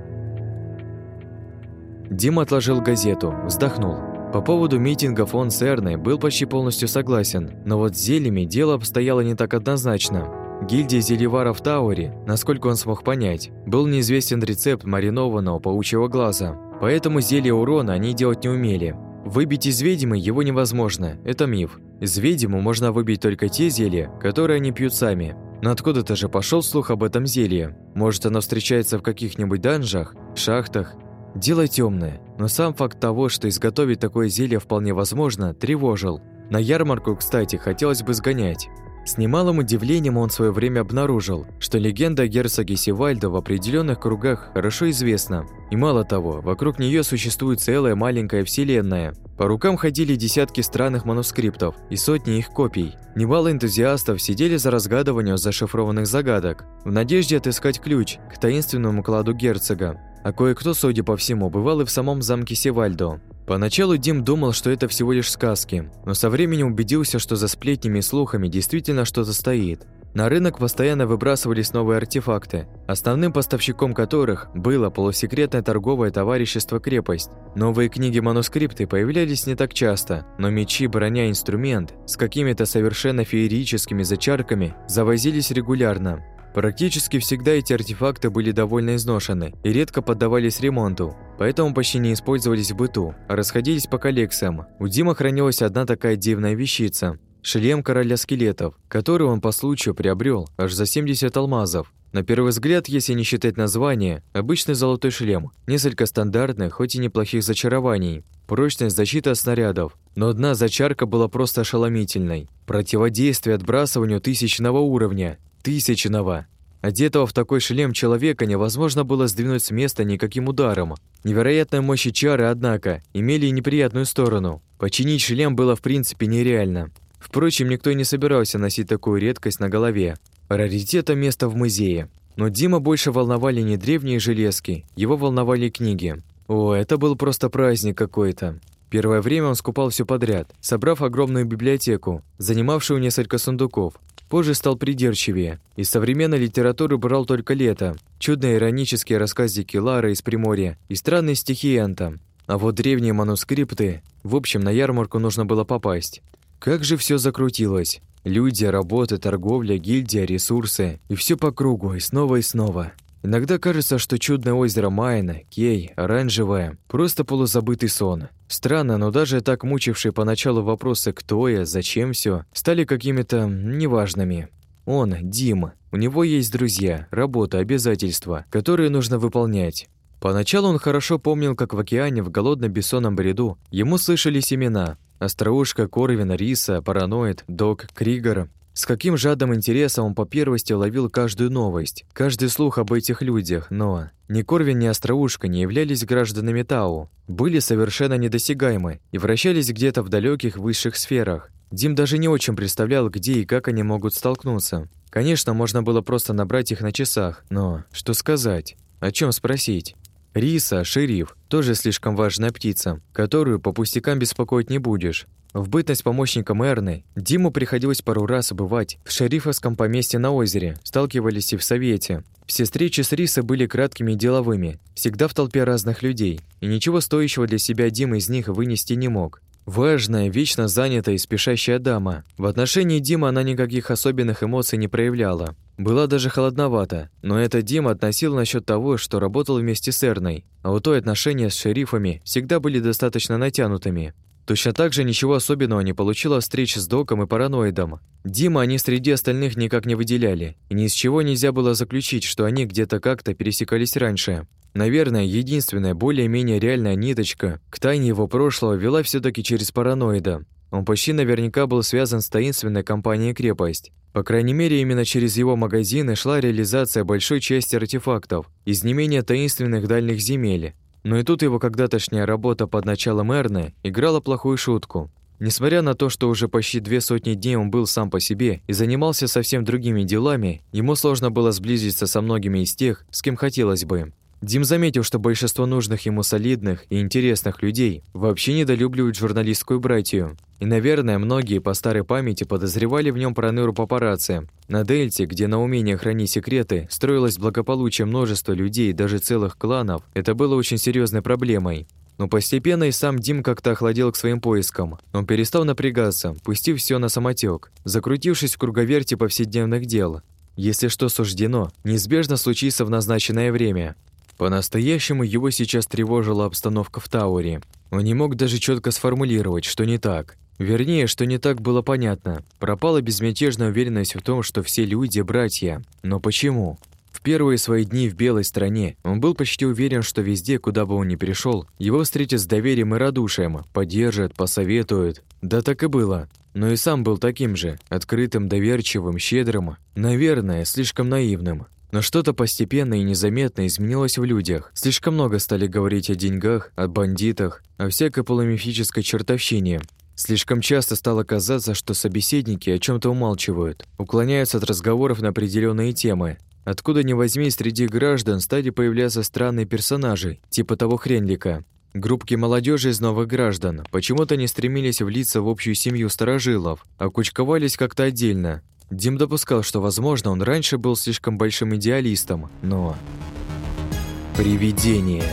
Дима отложил газету, вздохнул. По поводу митинга фон Серной был почти полностью согласен, но вот с зельями дело обстояло не так однозначно. Гильдии зельеваров Таури, насколько он смог понять, был неизвестен рецепт маринованного паучьего глаза, поэтому зелье урона они делать не умели. Выбить из ведьмы его невозможно, это миф. Из ведьмы можно выбить только те зелья, которые они пьют сами. Но откуда-то же пошел слух об этом зелье. Может, оно встречается в каких-нибудь данжах, шахтах. Дело темное, но сам факт того, что изготовить такое зелье вполне возможно, тревожил. На ярмарку, кстати, хотелось бы сгонять. С немалым удивлением он в свое время обнаружил, что легенда о герцоге Севальдо в определенных кругах хорошо известна. И мало того, вокруг нее существует целая маленькая вселенная. По рукам ходили десятки странных манускриптов и сотни их копий. Немало энтузиастов сидели за разгадыванием зашифрованных загадок, в надежде отыскать ключ к таинственному кладу герцога. А кое-кто, судя по всему, бывал и в самом замке Севальдо. Поначалу Дим думал, что это всего лишь сказки, но со временем убедился, что за сплетнями и слухами действительно что-то стоит. На рынок постоянно выбрасывались новые артефакты, основным поставщиком которых было полусекретное торговое товарищество «Крепость». Новые книги-манускрипты появлялись не так часто, но мечи, броня, инструмент с какими-то совершенно феерическими зачарками завозились регулярно. Практически всегда эти артефакты были довольно изношены и редко поддавались ремонту, поэтому почти не использовались в быту, а расходились по коллекциям. У Дима хранилась одна такая дивная вещица – шлем короля скелетов, который он по случаю приобрел аж за 70 алмазов. На первый взгляд, если не считать название, обычный золотой шлем, несколько стандартных, хоть и неплохих зачарований, прочность защиты от снарядов, но одна зачарка была просто ошеломительной. Противодействие отбрасыванию тысячного уровня, Тысячного. Одетого в такой шлем человека невозможно было сдвинуть с места никаким ударом. Невероятная мощь чары, однако, имели и неприятную сторону. Починить шлем было в принципе нереально. Впрочем, никто и не собирался носить такую редкость на голове. Раритета место в музее. Но Дима больше волновали не древние железки, его волновали книги. О, это был просто праздник какой-то. Первое время он скупал все подряд, собрав огромную библиотеку, занимавшую несколько сундуков. Позже стал придирчивее. Из современной литературы брал только лето, чудные иронические рассказики Лары из Приморья и странные стихи Энта. А вот древние манускрипты... В общем, на ярмарку нужно было попасть. Как же все закрутилось. Люди, работа, торговля, гильдия, ресурсы. И все по кругу, и снова и снова. Иногда кажется, что чудное озеро Майна, Кей, оранжевое, просто полузабытый сон. Странно, но даже так мучившие поначалу вопросы «кто я?», «зачем все стали какими-то неважными. Он, Дима, у него есть друзья, работа, обязательства, которые нужно выполнять. Поначалу он хорошо помнил, как в океане в голодно-бессонном бреду ему слышались имена – Остроушка, Корвин, Риса, Параноид, Док, Кригер. С каким жадным интересом он по первости ловил каждую новость, каждый слух об этих людях, но ни Корвин, ни Остроушка не являлись гражданами Тау, были совершенно недосягаемы и вращались где-то в далеких высших сферах. Дим даже не очень представлял, где и как они могут столкнуться. Конечно, можно было просто набрать их на часах, но что сказать? О чем спросить? Риса, шериф, тоже слишком важная птица, которую по пустякам беспокоить не будешь. В бытность помощником Эрны Диму приходилось пару раз бывать в шерифовском поместье на озере, сталкивались и в совете. Все встречи с Рисой были краткими и деловыми, всегда в толпе разных людей, и ничего стоящего для себя Дима из них вынести не мог. Важная, вечно занятая и спешащая дама. В отношении Димы она никаких особенных эмоций не проявляла. Была даже холодновата, но это Дима относил насчет того, что работал вместе с Эрной, а у той отношения с шерифами всегда были достаточно натянутыми. Точно так же ничего особенного не получила встреча с Доком и Параноидом. Дима они среди остальных никак не выделяли, и ни из чего нельзя было заключить, что они где-то как-то пересекались раньше. Наверное, единственная более-менее реальная ниточка к тайне его прошлого вела все таки через Параноида. Он почти наверняка был связан с таинственной компанией «Крепость». По крайней мере, именно через его магазины шла реализация большой части артефактов из не менее таинственных дальних земель. Но и тут его когда-тошняя работа под началом Эрны играла плохую шутку. Несмотря на то, что уже почти две сотни дней он был сам по себе и занимался совсем другими делами, ему сложно было сблизиться со многими из тех, с кем хотелось бы. Дим заметил, что большинство нужных ему солидных и интересных людей вообще недолюбливают журналистскую братью. И, наверное, многие по старой памяти подозревали в нем проныру папарацци. На Дельте, где на умение хранить секреты строилось благополучие множества людей, даже целых кланов, это было очень серьезной проблемой. Но постепенно и сам Дим как-то охладел к своим поискам. Он перестал напрягаться, пустив все на самотек, закрутившись в круговерте повседневных дел. Если что суждено, неизбежно случится в назначенное время. По-настоящему его сейчас тревожила обстановка в Тауре. Он не мог даже четко сформулировать, что не так. Вернее, что не так было понятно. Пропала безмятежная уверенность в том, что все люди – братья. Но почему? В первые свои дни в белой стране он был почти уверен, что везде, куда бы он ни пришел, его встретят с доверием и радушием, поддержат, посоветуют. Да так и было. Но и сам был таким же, открытым, доверчивым, щедрым, наверное, слишком наивным. Но что-то постепенно и незаметно изменилось в людях. Слишком много стали говорить о деньгах, о бандитах, о всякой полумифической чертовщине. Слишком часто стало казаться, что собеседники о чем то умалчивают, уклоняются от разговоров на определенные темы. Откуда ни возьми, среди граждан стали появляться странные персонажи, типа того Хренлика. Группки молодежи из новых граждан почему-то не стремились влиться в общую семью старожилов, а кучковались как-то отдельно, Дим допускал, что, возможно, он раньше был слишком большим идеалистом, но... Привидение.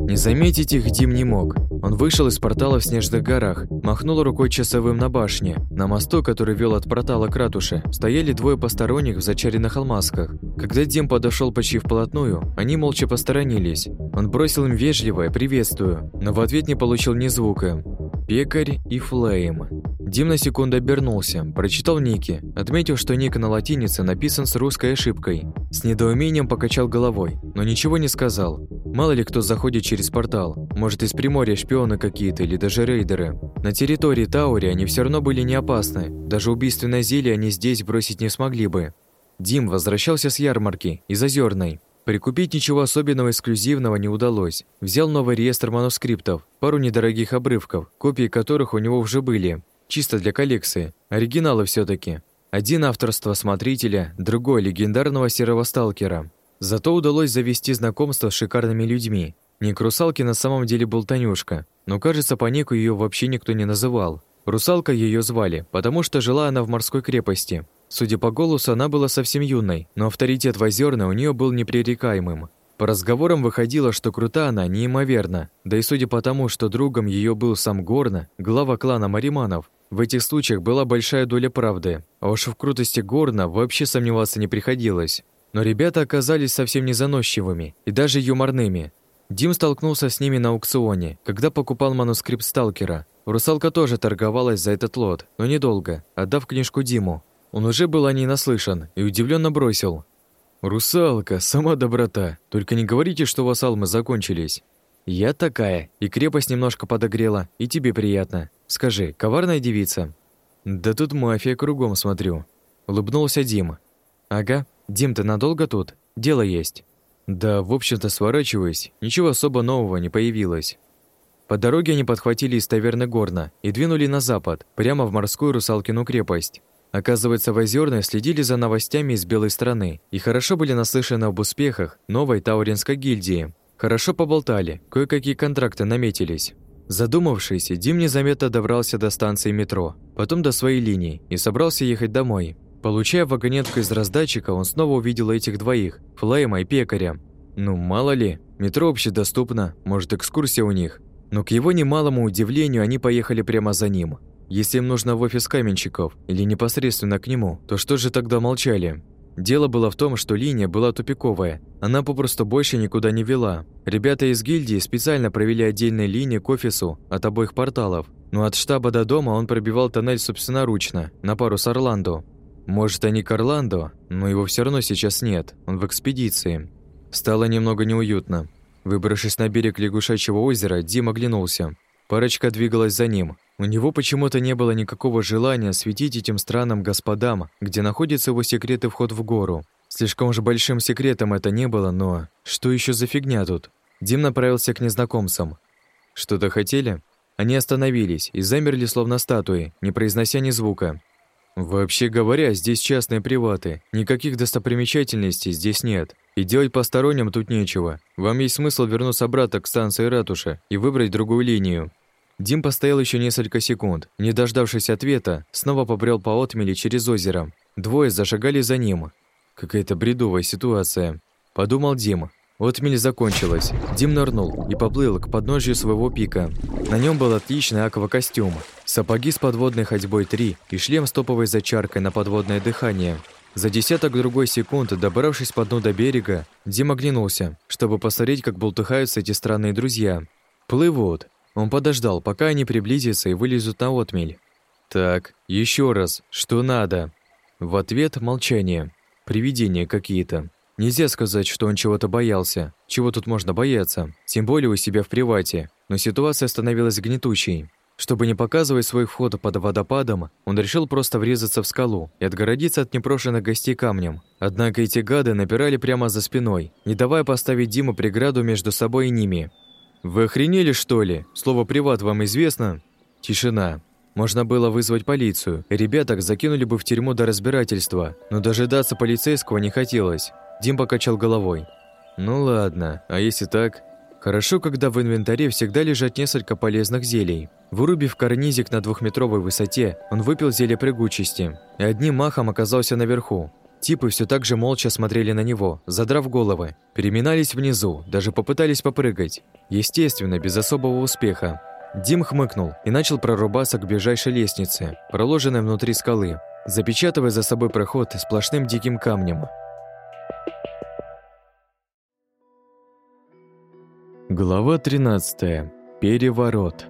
Не заметить их Дим не мог. Он вышел из портала в Снежных горах, махнул рукой часовым на башне. На мосту, который вел от портала к ратуше, стояли двое посторонних в зачаренных алмазках. Когда Дим подошел почти вплотную, они молча посторонились. Он бросил им вежливое «приветствую», но в ответ не получил ни звука. Пекарь и Флейм. Дим на секунду обернулся, прочитал ники, отметил, что ник на латинице написан с русской ошибкой. С недоумением покачал головой, но ничего не сказал. Мало ли кто заходит через портал, может из Приморья шпионы какие-то или даже рейдеры. На территории Таури они все равно были не опасны, даже убийственное зелье они здесь бросить не смогли бы. Дим возвращался с ярмарки, из Озерной. Прикупить ничего особенного эксклюзивного не удалось. Взял новый реестр манускриптов, пару недорогих обрывков, копии которых у него уже были. Чисто для коллекции. Оригиналы все таки Один авторство смотрителя, другой легендарного серого сталкера. Зато удалось завести знакомство с шикарными людьми. Ник Русалки на самом деле был Танюшка, но, кажется, по нику ее вообще никто не называл. Русалка ее звали, потому что жила она в морской крепости. Судя по голосу, она была совсем юной, но авторитет в Озерной у нее был непререкаемым. По разговорам выходило, что крута она неимоверно, да и судя по тому, что другом ее был сам Горна, глава клана Мариманов, в этих случаях была большая доля правды, а уж в крутости Горна вообще сомневаться не приходилось. Но ребята оказались совсем не заносчивыми и даже юморными. Дим столкнулся с ними на аукционе, когда покупал манускрипт Сталкера. Русалка тоже торговалась за этот лот, но недолго, отдав книжку Диму. Он уже был о ней наслышан и удивленно бросил. «Русалка, сама доброта. Только не говорите, что у вас алмы закончились». «Я такая, и крепость немножко подогрела, и тебе приятно. Скажи, коварная девица?» «Да тут мафия кругом смотрю», — улыбнулся Дим. «Ага. Дим, ты надолго тут? Дело есть». «Да, в общем-то, сворачиваюсь. Ничего особо нового не появилось». По дороге они подхватили из таверны Горна и двинули на запад, прямо в морскую Русалкину крепость. Оказывается, в Озерной следили за новостями из белой страны и хорошо были наслышаны об успехах новой Тауринской гильдии. Хорошо поболтали, кое-какие контракты наметились. Задумавшись, Дим незаметно добрался до станции метро, потом до своей линии и собрался ехать домой. Получая вагонетку из раздатчика, он снова увидел этих двоих, Флейма и Пекаря. Ну, мало ли, метро общедоступно, может, экскурсия у них. Но к его немалому удивлению они поехали прямо за ним. Если им нужно в офис каменщиков или непосредственно к нему, то что же тогда молчали? Дело было в том, что линия была тупиковая, она попросту больше никуда не вела. Ребята из гильдии специально провели отдельные линии к офису от обоих порталов, но от штаба до дома он пробивал тоннель собственноручно, на пару с Орландо. Может, они к Орландо, но его все равно сейчас нет, он в экспедиции. Стало немного неуютно. Выбравшись на берег лягушачьего озера, Дим оглянулся. Парочка двигалась за ним. У него почему-то не было никакого желания светить этим странным господам, где находится его секретный вход в гору. Слишком же большим секретом это не было, но... Что еще за фигня тут? Дим направился к незнакомцам. Что-то хотели? Они остановились и замерли словно статуи, не произнося ни звука. Вообще говоря, здесь частные приваты. Никаких достопримечательностей здесь нет. И делать посторонним тут нечего. Вам есть смысл вернуться обратно к станции ратуша и выбрать другую линию. Дим постоял еще несколько секунд, не дождавшись ответа, снова побрел по отмели через озеро. Двое зашагали за ним. Какая-то бредовая ситуация, подумал Дим. Отмель закончилась. Дим нырнул и поплыл к подножью своего пика. На нем был отличный аквакостюм, сапоги с подводной ходьбой 3 и шлем с топовой зачаркой на подводное дыхание. За десяток другой секунд, добравшись по дну до берега, Дим оглянулся, чтобы посмотреть, как болтыхаются эти странные друзья. Плывут. Он подождал, пока они приблизятся и вылезут на отмель. Так, еще раз, что надо? В ответ молчание. Привидения какие-то. Нельзя сказать, что он чего-то боялся. Чего тут можно бояться? Тем более у себя в привате. Но ситуация становилась гнетущей. Чтобы не показывать свой вход под водопадом, он решил просто врезаться в скалу и отгородиться от непрошенных гостей камнем. Однако эти гады напирали прямо за спиной, не давая поставить Диму преграду между собой и ними. «Вы охренели, что ли? Слово «приват» вам известно?» Тишина. Можно было вызвать полицию, ребяток закинули бы в тюрьму до разбирательства, но дожидаться полицейского не хотелось. Дим покачал головой. «Ну ладно, а если так?» Хорошо, когда в инвентаре всегда лежат несколько полезных зелий. Вырубив карнизик на двухметровой высоте, он выпил зелье прыгучести и одним махом оказался наверху. Типы все так же молча смотрели на него, задрав головы, переминались внизу, даже попытались попрыгать. Естественно, без особого успеха. Дим хмыкнул и начал прорубаться к ближайшей лестнице, проложенной внутри скалы, запечатывая за собой проход сплошным диким камнем. Глава 13. Переворот.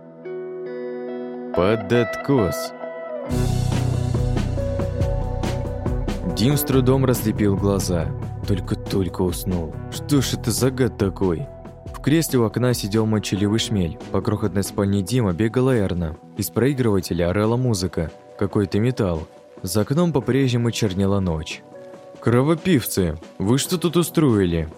Под откос. Дим с трудом разлепил глаза. Только-только уснул. Что ж это за гад такой? В кресле у окна сидел молчаливый шмель. По крохотной спальне Дима бегала Эрна. Из проигрывателя орала музыка. Какой-то металл. За окном по-прежнему чернела ночь. «Кровопивцы, вы что тут устроили?»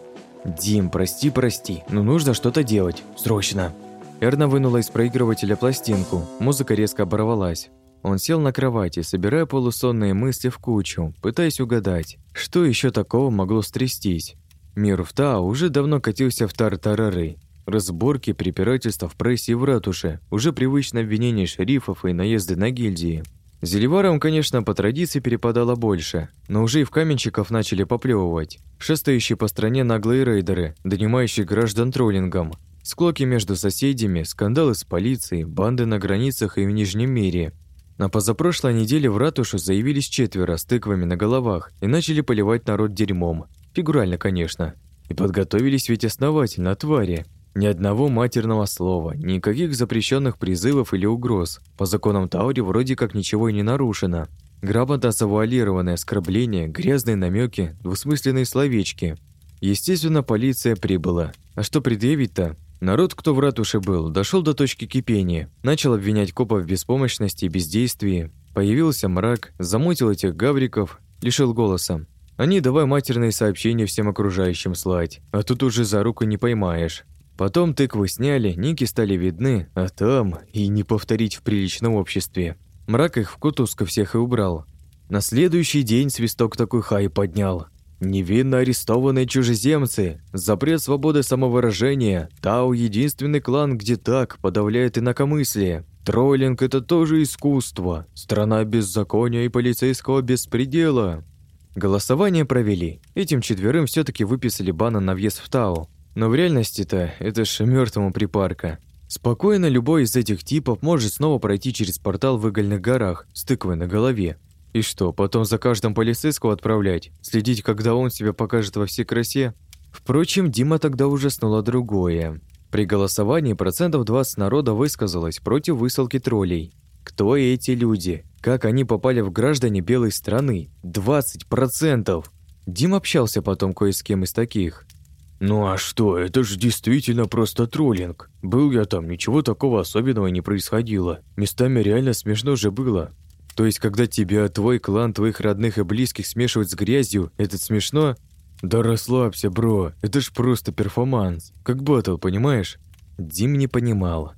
«Дим, прости, прости, но нужно что-то делать. Срочно!» Эрна вынула из проигрывателя пластинку. Музыка резко оборвалась. Он сел на кровати, собирая полусонные мысли в кучу, пытаясь угадать, что еще такого могло стрястись. Мир в Тау уже давно катился в тартарары. Разборки, препирательства в прессе и в ратуше, уже привычное обвинение шерифов и наезды на гильдии – Зеливарам, конечно, по традиции перепадало больше, но уже и в каменщиков начали поплевывать. Шестающие по стране наглые рейдеры, донимающие граждан троллингом. Склоки между соседями, скандалы с полицией, банды на границах и в Нижнем мире. На позапрошлой неделе в ратушу заявились четверо с тыквами на головах и начали поливать народ дерьмом. Фигурально, конечно. И подготовились ведь основательно, твари. Ни одного матерного слова, никаких запрещенных призывов или угроз. По законам Таури вроде как ничего и не нарушено. Грамотно завуалированное оскорбление, грязные намеки, двусмысленные словечки. Естественно, полиция прибыла. А что предъявить-то? Народ, кто в ратуше был, дошел до точки кипения, начал обвинять копов в беспомощности и бездействии. Появился мрак, замутил этих гавриков, лишил голоса. Они давай матерные сообщения всем окружающим слать, а тут уже за руку не поймаешь. Потом тыквы сняли, ники стали видны, а там и не повторить в приличном обществе. Мрак их в кутузка всех и убрал. На следующий день свисток такой хай поднял. Невинно арестованные чужеземцы, запрет свободы самовыражения, Тау – единственный клан, где так подавляет инакомыслие. Троллинг – это тоже искусство, страна беззакония и полицейского беспредела. Голосование провели. Этим четверым все таки выписали бана на въезд в Тау. Но в реальности-то это ж мертвому припарка. Спокойно любой из этих типов может снова пройти через портал в Игольных горах с тыквой на голове. И что, потом за каждым полицейского отправлять? Следить, когда он себя покажет во всей красе? Впрочем, Дима тогда ужаснуло другое. При голосовании процентов 20 народа высказалось против высылки троллей. Кто эти люди? Как они попали в граждане белой страны? 20%! Дим общался потом кое с кем из таких. «Ну а что, это же действительно просто троллинг. Был я там, ничего такого особенного не происходило. Местами реально смешно же было. То есть, когда тебя, твой клан, твоих родных и близких смешивают с грязью, это смешно? Да расслабься, бро, это ж просто перформанс. Как батл, понимаешь?» Дим не понимал.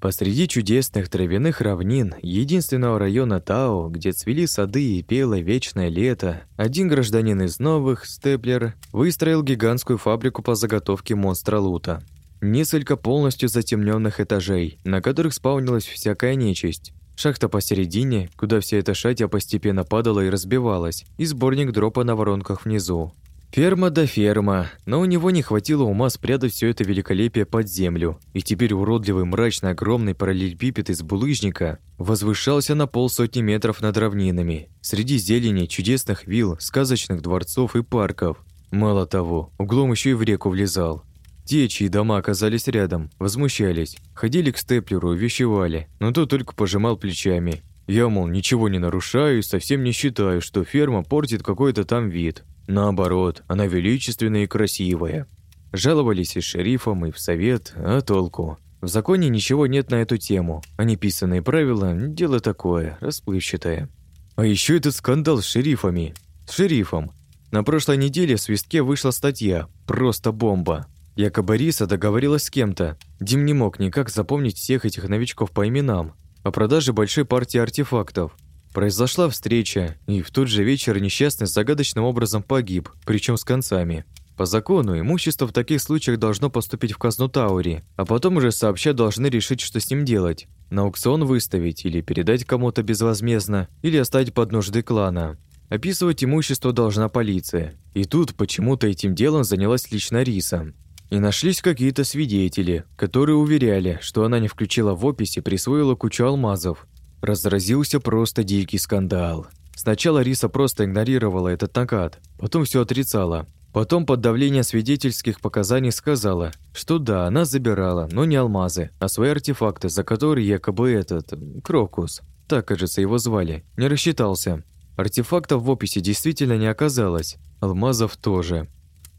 Посреди чудесных травяных равнин, единственного района Тао, где цвели сады и пело вечное лето, один гражданин из новых, Степлер, выстроил гигантскую фабрику по заготовке монстра лута. Несколько полностью затемненных этажей, на которых спаунилась всякая нечисть. Шахта посередине, куда вся эта шатья постепенно падала и разбивалась, и сборник дропа на воронках внизу. Ферма да ферма, но у него не хватило ума спрятать все это великолепие под землю, и теперь уродливый мрачно огромный параллелепипед из булыжника возвышался на полсотни метров над равнинами, среди зелени, чудесных вилл, сказочных дворцов и парков. Мало того, углом еще и в реку влезал. Те, чьи дома оказались рядом, возмущались, ходили к степлеру, вещевали, но тот только пожимал плечами Я, мол, ничего не нарушаю и совсем не считаю, что ферма портит какой-то там вид. Наоборот, она величественная и красивая. Жаловались и шерифам, и в совет, а толку? В законе ничего нет на эту тему, а неписанные правила – дело такое, расплывчатое. А еще этот скандал с шерифами. С шерифом. На прошлой неделе в «Свистке» вышла статья «Просто бомба». Якобы Риса договорилась с кем-то. Дим не мог никак запомнить всех этих новичков по именам. О продаже большой партии артефактов. Произошла встреча, и в тот же вечер несчастный загадочным образом погиб, причем с концами. По закону, имущество в таких случаях должно поступить в казну Таури, а потом уже сообща должны решить, что с ним делать. На аукцион выставить или передать кому-то безвозмездно, или оставить под нужды клана. Описывать имущество должна полиция. И тут почему-то этим делом занялась лично Риса. И нашлись какие-то свидетели, которые уверяли, что она не включила в опись и присвоила кучу алмазов. Разразился просто дикий скандал. Сначала Риса просто игнорировала этот накат, потом все отрицала, Потом под давлением свидетельских показаний сказала, что да, она забирала, но не алмазы, а свои артефакты, за которые якобы этот... Крокус, так, кажется, его звали, не рассчитался. Артефактов в описи действительно не оказалось, алмазов тоже.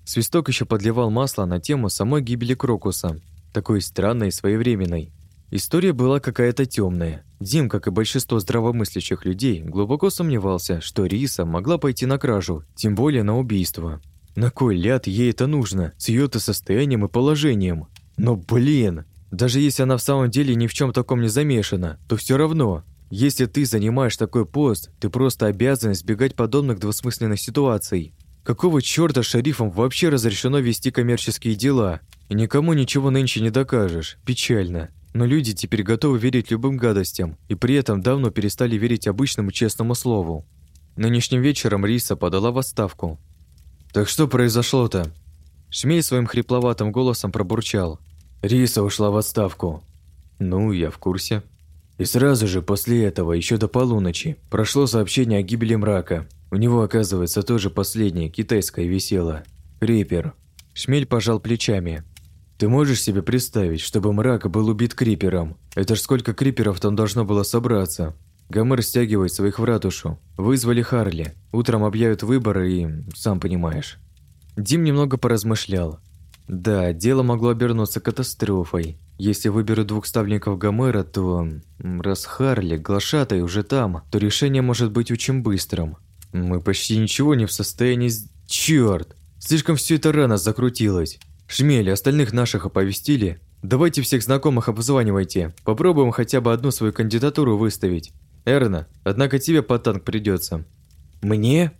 Свисток еще подливал масло на тему самой гибели Крокуса, такой странной и своевременной. История была какая-то темная. Дим, как и большинство здравомыслящих людей, глубоко сомневался, что Риса могла пойти на кражу, тем более на убийство. На кой ляд ей это нужно, с ее-то состоянием и положением? Но, блин, даже если она в самом деле ни в чем таком не замешана, то все равно, если ты занимаешь такой пост, ты просто обязан избегать подобных двусмысленных ситуаций. Какого чёрта шерифам вообще разрешено вести коммерческие дела? И никому ничего нынче не докажешь. Печально. Но люди теперь готовы верить любым гадостям, и при этом давно перестали верить обычному честному слову. Нынешним вечером Риса подала в отставку, «Так что произошло-то?» Шмель своим хрипловатым голосом пробурчал. «Риса ушла в отставку». «Ну, я в курсе». И сразу же после этого, еще до полуночи, прошло сообщение о гибели мрака. У него, оказывается, тоже последнее, китайское висело. Крипер. Шмель пожал плечами. «Ты можешь себе представить, чтобы мрак был убит крипером? Это ж сколько криперов там должно было собраться? Гомер стягивает своих в ратушу. Вызвали Харли. Утром объявят выборы и... сам понимаешь. Дим немного поразмышлял. Да, дело могло обернуться катастрофой. Если выберут двух ставленников Гомера, то... Раз Харли, глашатай уже там, то решение может быть очень быстрым. Мы почти ничего не в состоянии... Чёрт! Слишком все это рано закрутилось. Шмели, остальных наших оповестили? Давайте всех знакомых обзванивайте. Попробуем хотя бы одну свою кандидатуру выставить. Эрна, однако тебе под танк придется. Мне?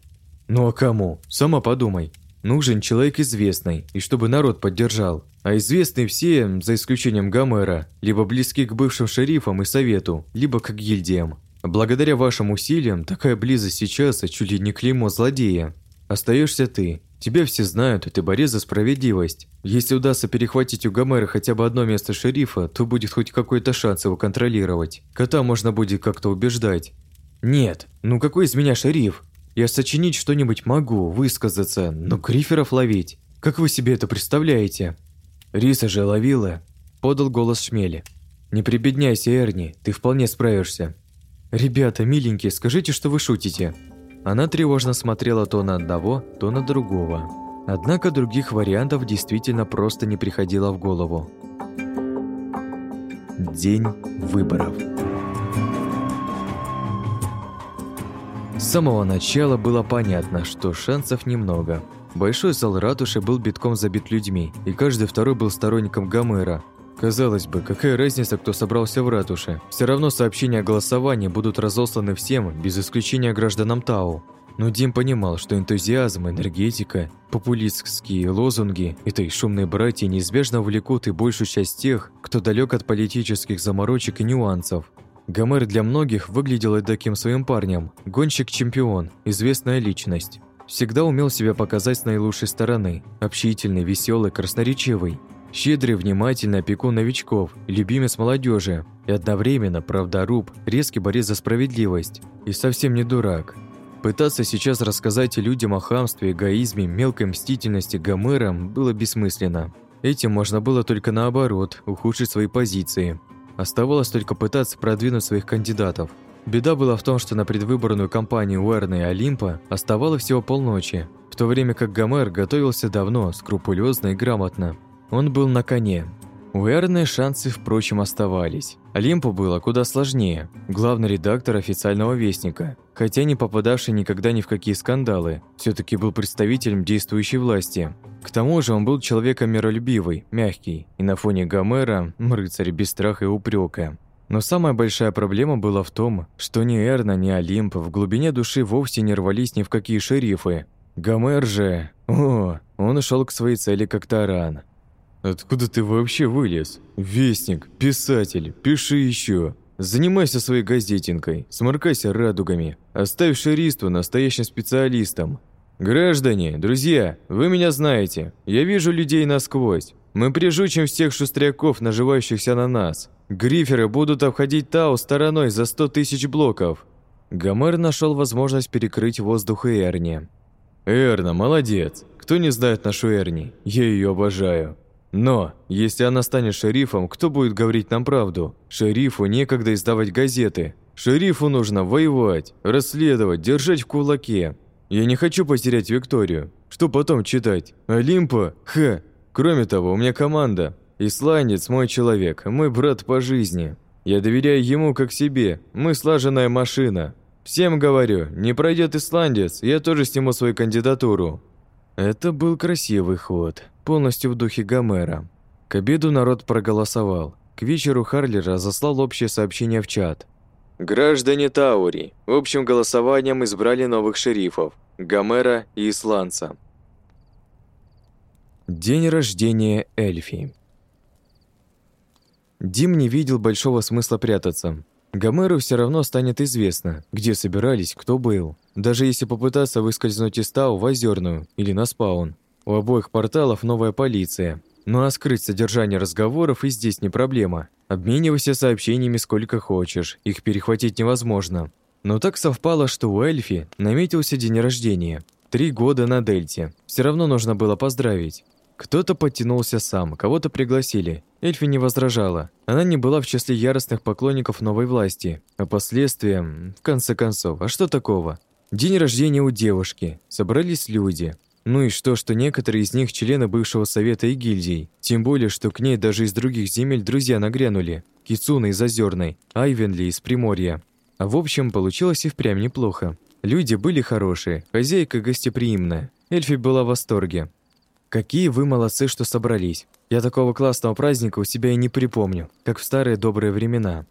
Ну а кому? Сама подумай. Нужен человек известный, и чтобы народ поддержал. А известные все, за исключением Гомера, либо близки к бывшим шерифам и совету, либо к гильдиям. Благодаря вашим усилиям, такая близость сейчас, а чуть ли не клеймо злодея. Остаешься ты. Тебя все знают, и ты борец за справедливость. Если удастся перехватить у Гомера хотя бы одно место шерифа, то будет хоть какой-то шанс его контролировать. Кота можно будет как-то убеждать. Нет, ну какой из меня шериф? Я сочинить что-нибудь могу, высказаться, но Криферов ловить. Как вы себе это представляете? Риса же ловила, подал голос Шмели. Не прибедняйся, Эрни, ты вполне справишься. Ребята, миленькие, скажите, что вы шутите. Она тревожно смотрела то на одного, то на другого. Однако других вариантов действительно просто не приходило в голову. День выборов. С самого начала было понятно, что шансов немного. Большой зал ратуши был битком забит людьми, и каждый второй был сторонником Гомера, Казалось бы, какая разница, кто собрался в ратуше? Все равно сообщения о голосовании будут разосланы всем, без исключения гражданам Тау. Но Дим понимал, что энтузиазм, энергетика, популистские лозунги этой шумной братья неизбежно влекут и большую часть тех, кто далек от политических заморочек и нюансов. Гомер для многих выглядел таким своим парнем, гонщик-чемпион, известная личность. Всегда умел себя показать с наилучшей стороны, общительный, веселый, красноречивый. Щедрый, внимательный опекун новичков, любимец молодежи и одновременно правдоруб, резкий борец за справедливость и совсем не дурак. Пытаться сейчас рассказать людям о хамстве, эгоизме, мелкой мстительности Гомера было бессмысленно. Этим можно было только наоборот, ухудшить свои позиции. Оставалось только пытаться продвинуть своих кандидатов. Беда была в том, что на предвыборную кампанию Уэрна и Олимпа оставалось всего полночи, в то время как Гомер готовился давно, скрупулезно и грамотно. Он был на коне. У Эрны шансы, впрочем, оставались. Олимпу было куда сложнее. Главный редактор официального вестника, хотя не попадавший никогда ни в какие скандалы, все таки был представителем действующей власти. К тому же он был человеком миролюбивый, мягкий, и на фоне Гомера – рыцарь без страха и упрека. Но самая большая проблема была в том, что ни Эрна, ни Олимп в глубине души вовсе не рвались ни в какие шерифы. Гомер же... О, он ушел к своей цели как таран. «Откуда ты вообще вылез? Вестник, писатель, пиши еще. Занимайся своей газетинкой, сморкайся радугами. Оставь шериство настоящим специалистам. Граждане, друзья, вы меня знаете. Я вижу людей насквозь. Мы прижучим всех шустряков, наживающихся на нас. Гриферы будут обходить Тау стороной за сто тысяч блоков». Гомер нашел возможность перекрыть воздух Эрни. «Эрна, молодец. Кто не знает нашу Эрни? Я ее обожаю. Но, если она станет шерифом, кто будет говорить нам правду? Шерифу некогда издавать газеты. Шерифу нужно воевать, расследовать, держать в кулаке. Я не хочу потерять Викторию. Что потом читать? Олимпа? Ха! Кроме того, у меня команда. Исландец мой человек, мой брат по жизни. Я доверяю ему как себе. Мы слаженная машина. Всем говорю, не пройдет исландец, я тоже сниму свою кандидатуру. Это был красивый ход, полностью в духе Гомера. К обеду народ проголосовал. К вечеру Харли разослал общее сообщение в чат. «Граждане Таури, общим голосованием избрали новых шерифов – Гомера и Исландца». День рождения Эльфи. Дим не видел большого смысла прятаться. Гомеру все равно станет известно, где собирались, кто был. Даже если попытаться выскользнуть из Тау в Озерную или на спаун. У обоих порталов новая полиция. Ну а скрыть содержание разговоров и здесь не проблема. Обменивайся сообщениями сколько хочешь, их перехватить невозможно. Но так совпало, что у Эльфи наметился день рождения. Три года на Дельте. Все равно нужно было поздравить. Кто-то подтянулся сам, кого-то пригласили. Эльфи не возражала. Она не была в числе яростных поклонников новой власти. А последствия, в конце концов, а что такого? День рождения у девушки. Собрались люди. Ну и что, что некоторые из них члены бывшего совета и гильдий. Тем более, что к ней даже из других земель друзья нагрянули. Кицуна из Озерной, Айвенли из Приморья. А в общем, получилось и впрямь неплохо. Люди были хорошие, хозяйка гостеприимная. Эльфи была в восторге. Какие вы молодцы, что собрались. Я такого классного праздника у себя и не припомню, как в старые добрые времена.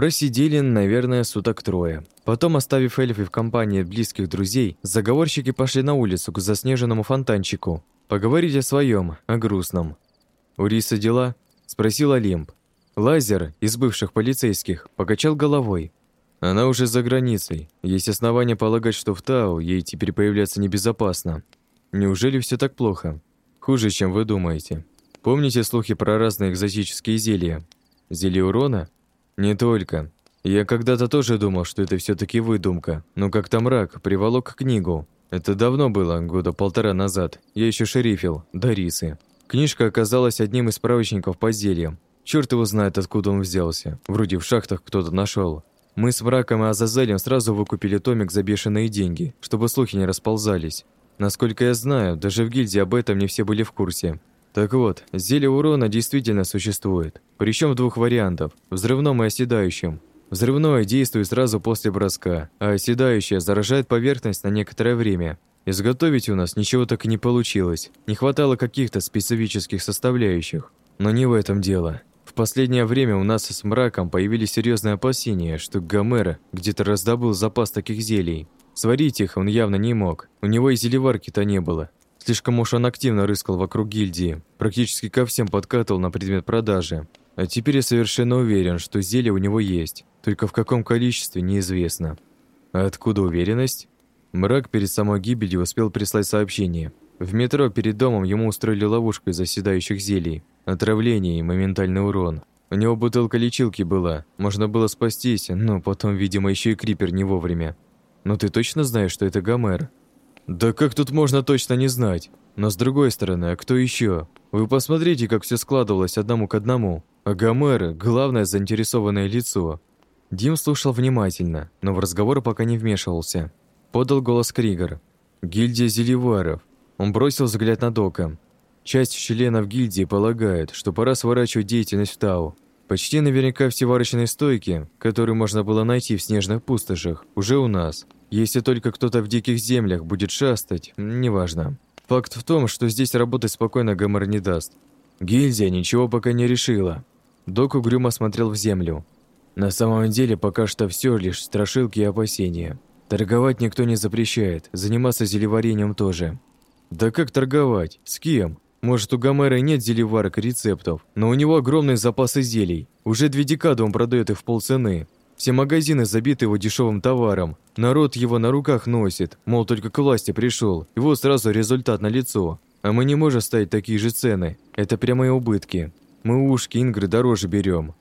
Просидели, наверное, суток трое. Потом, оставив эльфы в компании близких друзей, заговорщики пошли на улицу к заснеженному фонтанчику. Поговорить о своем, о грустном. «У Риса дела?» – спросил Олимп. Лазер из бывших полицейских покачал головой. Она уже за границей. Есть основания полагать, что в Тау ей теперь появляться небезопасно. Неужели все так плохо? Хуже, чем вы думаете. Помните слухи про разные экзотические зелья? Зелье урона? Не только. Я когда-то тоже думал, что это все таки выдумка, но как-то мрак приволок книгу. Это давно было, года полтора назад. Я еще шерифил, Дарисы. Книжка оказалась одним из справочников по зельям. Черт его знает, откуда он взялся. Вроде в шахтах кто-то нашел. Мы с Мраком и Азазелем сразу выкупили томик за бешеные деньги, чтобы слухи не расползались. Насколько я знаю, даже в гильдии об этом не все были в курсе. Так вот, зелье урона действительно существует. Причем в двух вариантах – взрывном и оседающем. Взрывное действует сразу после броска, а оседающее заражает поверхность на некоторое время. Изготовить у нас ничего так и не получилось. Не хватало каких-то специфических составляющих. Но не в этом дело. В последнее время у нас с мраком появились серьезные опасения, что Гомера где-то раздобыл запас таких зелий. Сварить их он явно не мог. У него и зелеварки-то не было. Слишком уж он активно рыскал вокруг гильдии. Практически ко всем подкатывал на предмет продажи. А теперь я совершенно уверен, что зелье у него есть. Только в каком количестве, неизвестно. А откуда уверенность? Мрак перед самой гибелью успел прислать сообщение. В метро перед домом ему устроили ловушку из оседающих зелий. Отравление и моментальный урон. У него бутылка лечилки была. Можно было спастись, но потом, видимо, еще и крипер не вовремя. Но ты точно знаешь, что это Гомер? Да как тут можно точно не знать? Но с другой стороны, а кто еще? Вы посмотрите, как все складывалось одному к одному. А Гомер – главное заинтересованное лицо. Дим слушал внимательно, но в разговор пока не вмешивался. Подал голос Кригер. «Гильдия зелеваров». Он бросил взгляд на Дока. Часть членов гильдии полагает, что пора сворачивать деятельность в Тау. Почти наверняка все варочные стойки, которые можно было найти в снежных пустошах, уже у нас. Если только кто-то в диких землях будет шастать, неважно. Факт в том, что здесь работать спокойно Гомер не даст. Гильдия ничего пока не решила. Док угрюмо смотрел в землю. На самом деле пока что все лишь страшилки и опасения. Торговать никто не запрещает, заниматься зелеварением тоже. Да как торговать? С кем? Может, у Гомера нет зелеварок и рецептов, но у него огромные запасы зелий. Уже две декады он продает их в полцены. Все магазины забиты его дешевым товаром. Народ его на руках носит, мол, только к власти пришел. Вот сразу результат на лицо. А мы не можем ставить такие же цены. Это прямые убытки. Мы ушки Ингры дороже берем.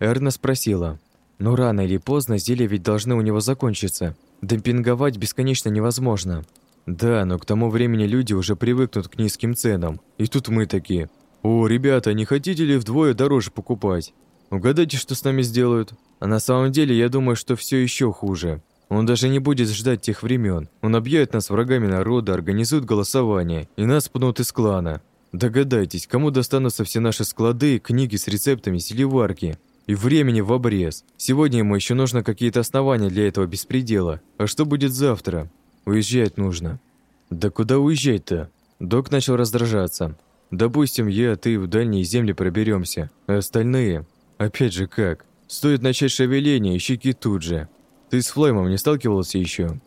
Эрна спросила. Но рано или поздно зелья ведь должны у него закончиться. Демпинговать бесконечно невозможно. Да, но к тому времени люди уже привыкнут к низким ценам. И тут мы такие. «О, ребята, не хотите ли вдвое дороже покупать? Угадайте, что с нами сделают?» А на самом деле, я думаю, что все еще хуже. Он даже не будет ждать тех времен. Он объявит нас врагами народа, организует голосование, и нас пнут из клана. Догадайтесь, кому достанутся все наши склады, книги с рецептами, селиварки. И времени в обрез. Сегодня ему еще нужно какие-то основания для этого беспредела. А что будет завтра? Уезжать нужно. Да куда уезжать-то? Док начал раздражаться. Допустим, я, ты в дальние земли проберемся, а остальные? Опять же как? Стоит начать шевеление, щеки тут же. Ты с Флеймом не сталкивался еще?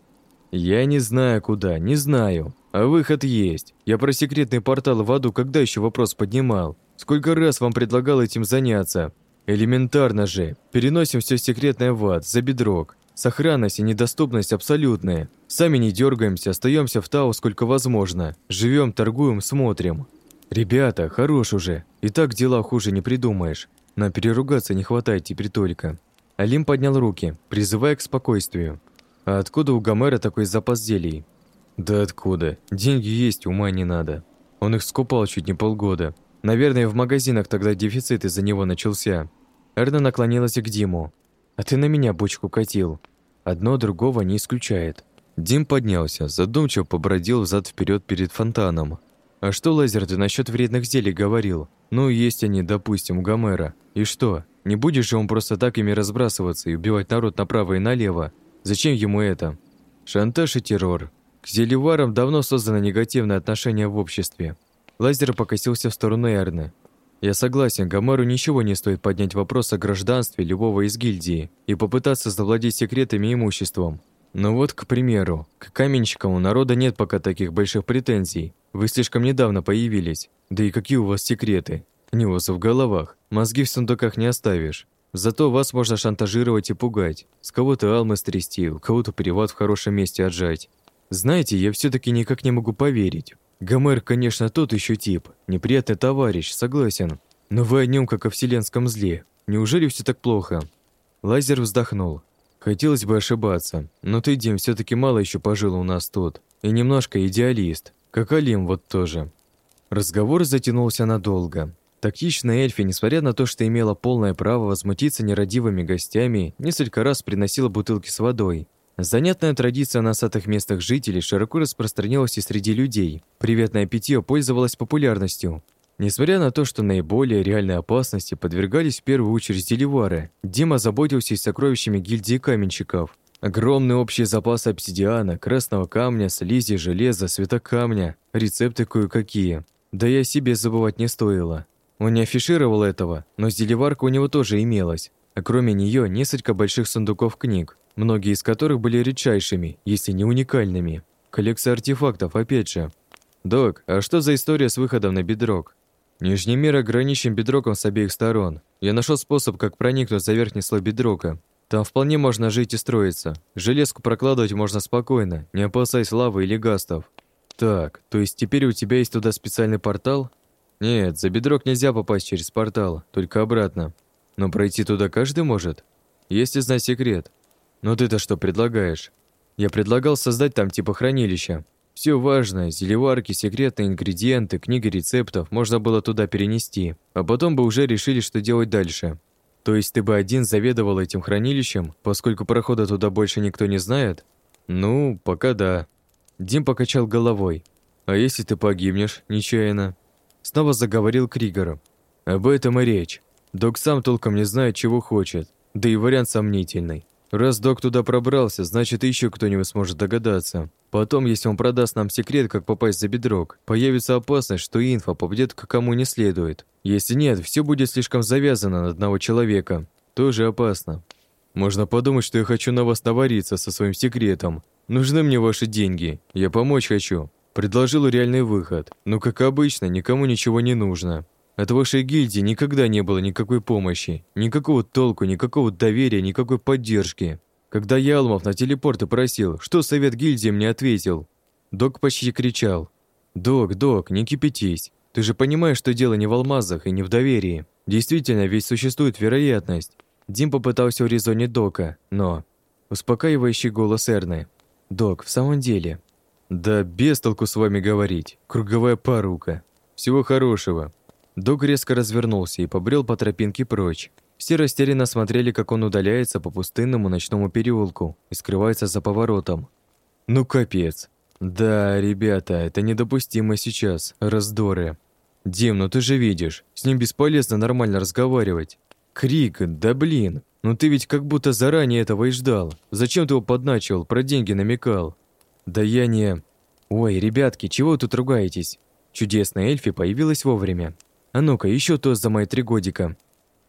Я не знаю куда, не знаю. А выход есть. Я про секретный портал в аду когда еще вопрос поднимал? Сколько раз вам предлагал этим заняться? Элементарно же. Переносим все секретное в ад, за бедрок. Сохранность и недоступность абсолютные. Сами не дергаемся, остаемся в Тау сколько возможно. Живем, торгуем, смотрим. Ребята, хорош уже. И так дела хуже не придумаешь. Нам переругаться не хватает теперь только. Алим поднял руки, призывая к спокойствию. А откуда у Гомера такой запас зелий? Да откуда? Деньги есть, ума не надо. Он их скупал чуть не полгода. Наверное, в магазинах тогда дефицит из-за него начался. Эрна наклонилась к Диму. А ты на меня бочку катил. Одно другого не исключает. Дим поднялся, задумчиво побродил взад вперед перед фонтаном. А что, Лазер, ты насчет вредных зелий говорил? Ну, есть они, допустим, у Гомера. И что? Не будешь же он просто так ими разбрасываться и убивать народ направо и налево? Зачем ему это? Шантаж и террор. К зелеварам давно создано негативное отношение в обществе. Лазер покосился в сторону Эрны. Я согласен, Гомеру ничего не стоит поднять вопрос о гражданстве любого из гильдии и попытаться завладеть секретами и имуществом. Но вот, к примеру, к каменщикам у народа нет пока таких больших претензий. Вы слишком недавно появились. Да и какие у вас секреты? Они у вас в головах. Мозги в сундуках не оставишь. Зато вас можно шантажировать и пугать. С кого-то алмы стрясти, у кого-то приват в хорошем месте отжать. Знаете, я все таки никак не могу поверить. Гомер, конечно, тот еще тип. Неприятный товарищ, согласен. Но вы о нем как о вселенском зле. Неужели все так плохо? Лазер вздохнул. Хотелось бы ошибаться, но ты, Дим, все таки мало еще пожил у нас тут. И немножко идеалист, как Алим вот тоже. Разговор затянулся надолго. Тактичная эльфи, несмотря на то, что имела полное право возмутиться нерадивыми гостями, несколько раз приносила бутылки с водой, Занятная традиция носатых местных жителей широко распространилась и среди людей. Приветное питье пользовалось популярностью. Несмотря на то, что наиболее реальной опасности подвергались в первую очередь деливары, Дима заботился и сокровищами гильдии каменщиков. Огромный общий запас обсидиана, красного камня, слизи, железа, светокамня, рецепты кое-какие. Да о себе забывать не стоило. Он не афишировал этого, но зелеварка у него тоже имелась, а кроме нее несколько больших сундуков книг многие из которых были редчайшими, если не уникальными. Коллекция артефактов, опять же. «Док, а что за история с выходом на бедрок?» «Нижний мир ограничен бедроком с обеих сторон. Я нашел способ, как проникнуть за верхний слой бедрока. Там вполне можно жить и строиться. Железку прокладывать можно спокойно, не опасаясь лавы или гастов. Так, то есть теперь у тебя есть туда специальный портал? Нет, за бедрок нельзя попасть через портал, только обратно. Но пройти туда каждый может. Если знать секрет. Но ты-то что предлагаешь? Я предлагал создать там типа хранилища. Все важное, зелеварки, секретные ингредиенты, книги рецептов можно было туда перенести, а потом бы уже решили, что делать дальше. То есть ты бы один заведовал этим хранилищем, поскольку прохода туда больше никто не знает? Ну, пока да. Дим покачал головой. А если ты погибнешь нечаянно? Снова заговорил Кригер. Об этом и речь. Док сам толком не знает, чего хочет. Да и вариант сомнительный. Раз док туда пробрался, значит, еще кто-нибудь сможет догадаться. Потом, если он продаст нам секрет, как попасть за бедрок, появится опасность, что инфа попадет к кому не следует. Если нет, все будет слишком завязано на одного человека. Тоже опасно. Можно подумать, что я хочу на вас навариться со своим секретом. Нужны мне ваши деньги. Я помочь хочу. Предложил реальный выход. Но, как обычно, никому ничего не нужно. От вашей гильдии никогда не было никакой помощи, никакого толку, никакого доверия, никакой поддержки. Когда я Алмов на телепорты просил, что совет гильдии мне ответил? Док почти кричал. «Док, док, не кипятись. Ты же понимаешь, что дело не в алмазах и не в доверии. Действительно, ведь существует вероятность». Дим попытался урезонить Дока, но... Успокаивающий голос Эрны. «Док, в самом деле...» «Да без толку с вами говорить. Круговая порука. Всего хорошего». Док резко развернулся и побрел по тропинке прочь. Все растерянно смотрели, как он удаляется по пустынному ночному переулку и скрывается за поворотом. Ну капец. Да, ребята, это недопустимо сейчас, раздоры. Дим, ну ты же видишь, с ним бесполезно нормально разговаривать. Крик, да блин, ну ты ведь как будто заранее этого и ждал. Зачем ты его подначивал, про деньги намекал? Да я не... Ой, ребятки, чего вы тут ругаетесь? Чудесная эльфи появилась вовремя. А ну-ка, еще тост за мои три годика.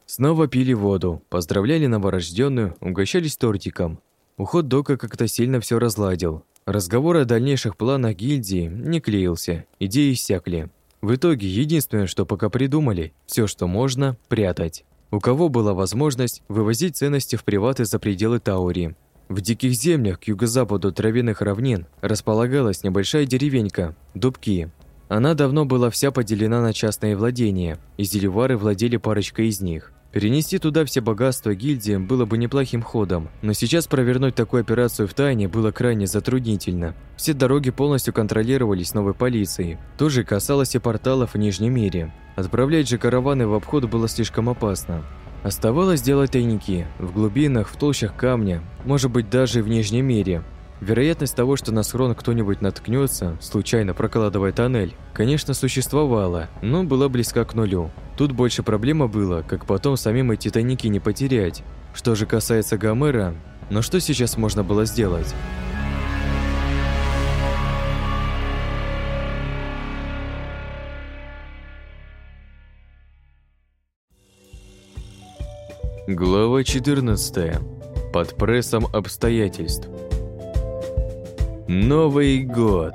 Снова пили воду, поздравляли новорожденную, угощались тортиком. Уход Дока как-то сильно все разладил. Разговор о дальнейших планах гильдии не клеился, идеи иссякли. В итоге единственное, что пока придумали, все, что можно, прятать. У кого была возможность вывозить ценности в приваты за пределы Таури. В диких землях к юго-западу травяных равнин располагалась небольшая деревенька – Дубки. Она давно была вся поделена на частные владения, и зелевары владели парочкой из них. Перенести туда все богатства гильдии было бы неплохим ходом, но сейчас провернуть такую операцию в тайне было крайне затруднительно. Все дороги полностью контролировались новой полицией. То же касалось и порталов в Нижнем мире. Отправлять же караваны в обход было слишком опасно. Оставалось делать тайники в глубинах, в толщах камня, может быть даже в Нижнем мире, Вероятность того, что на схрон кто-нибудь наткнется, случайно прокладывая тоннель, конечно, существовала, но была близка к нулю. Тут больше проблема была, как потом самим эти тайники не потерять. Что же касается Гомера, но что сейчас можно было сделать? Глава 14. Под прессом обстоятельств. Новый год.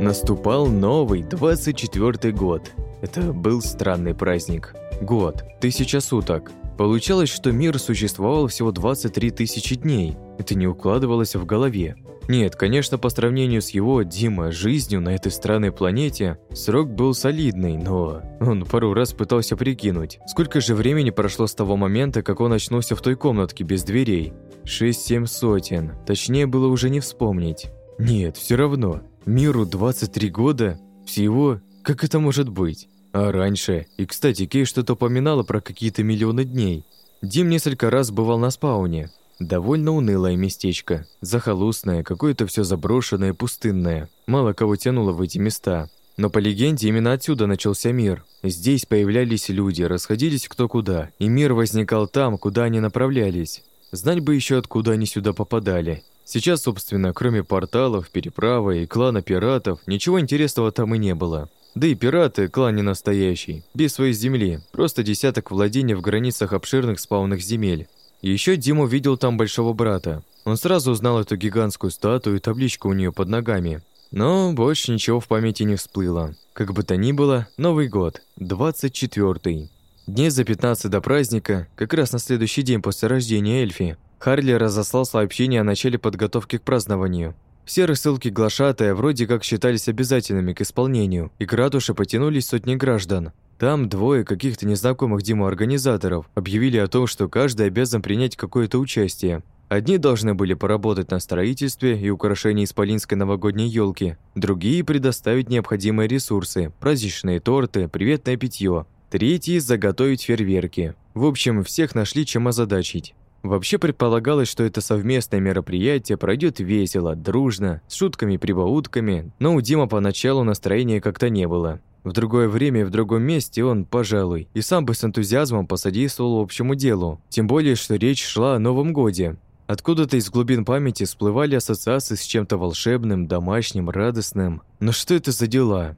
Наступал новый, 24 год. Это был странный праздник. Год, тысяча суток. Получалось, что мир существовал всего 23 тысячи дней. Это не укладывалось в голове. Нет, конечно, по сравнению с его, Дима, жизнью на этой странной планете, срок был солидный, но он пару раз пытался прикинуть, сколько же времени прошло с того момента, как он очнулся в той комнатке без дверей. Шесть-семь сотен. Точнее было уже не вспомнить. Нет, все равно. Миру 23 года? Всего? Как это может быть? А раньше? И, кстати, Кей что-то упоминала про какие-то миллионы дней. Дим несколько раз бывал на спауне. Довольно унылое местечко. Захолустное, какое-то все заброшенное, пустынное. Мало кого тянуло в эти места. Но по легенде именно отсюда начался мир. Здесь появлялись люди, расходились кто куда, и мир возникал там, куда они направлялись. Знать бы еще, откуда они сюда попадали. Сейчас, собственно, кроме порталов, переправы и клана пиратов, ничего интересного там и не было. Да и пираты – клан не настоящий, без своей земли, просто десяток владений в границах обширных спаунных земель. Еще Дима видел там большого брата. Он сразу узнал эту гигантскую статую и табличку у нее под ногами. Но больше ничего в памяти не всплыло. Как бы то ни было, Новый год, 24-й. Дней за 15 до праздника, как раз на следующий день после рождения Эльфи, Харли разослал сообщение о начале подготовки к празднованию. Все рассылки глашатая вроде как считались обязательными к исполнению, и к ратуше потянулись сотни граждан. Там двое каких-то незнакомых Диму организаторов объявили о том, что каждый обязан принять какое-то участие. Одни должны были поработать на строительстве и украшении исполинской новогодней елки, другие – предоставить необходимые ресурсы, праздничные торты, приветное питье, Третий – заготовить фейерверки. В общем, всех нашли чем озадачить. Вообще предполагалось, что это совместное мероприятие пройдет весело, дружно, с шутками и прибаутками, но у Дима поначалу настроения как-то не было. В другое время и в другом месте он, пожалуй, и сам бы с энтузиазмом посодействовал общему делу, тем более, что речь шла о Новом Годе. Откуда-то из глубин памяти всплывали ассоциации с чем-то волшебным, домашним, радостным. Но что это за дела?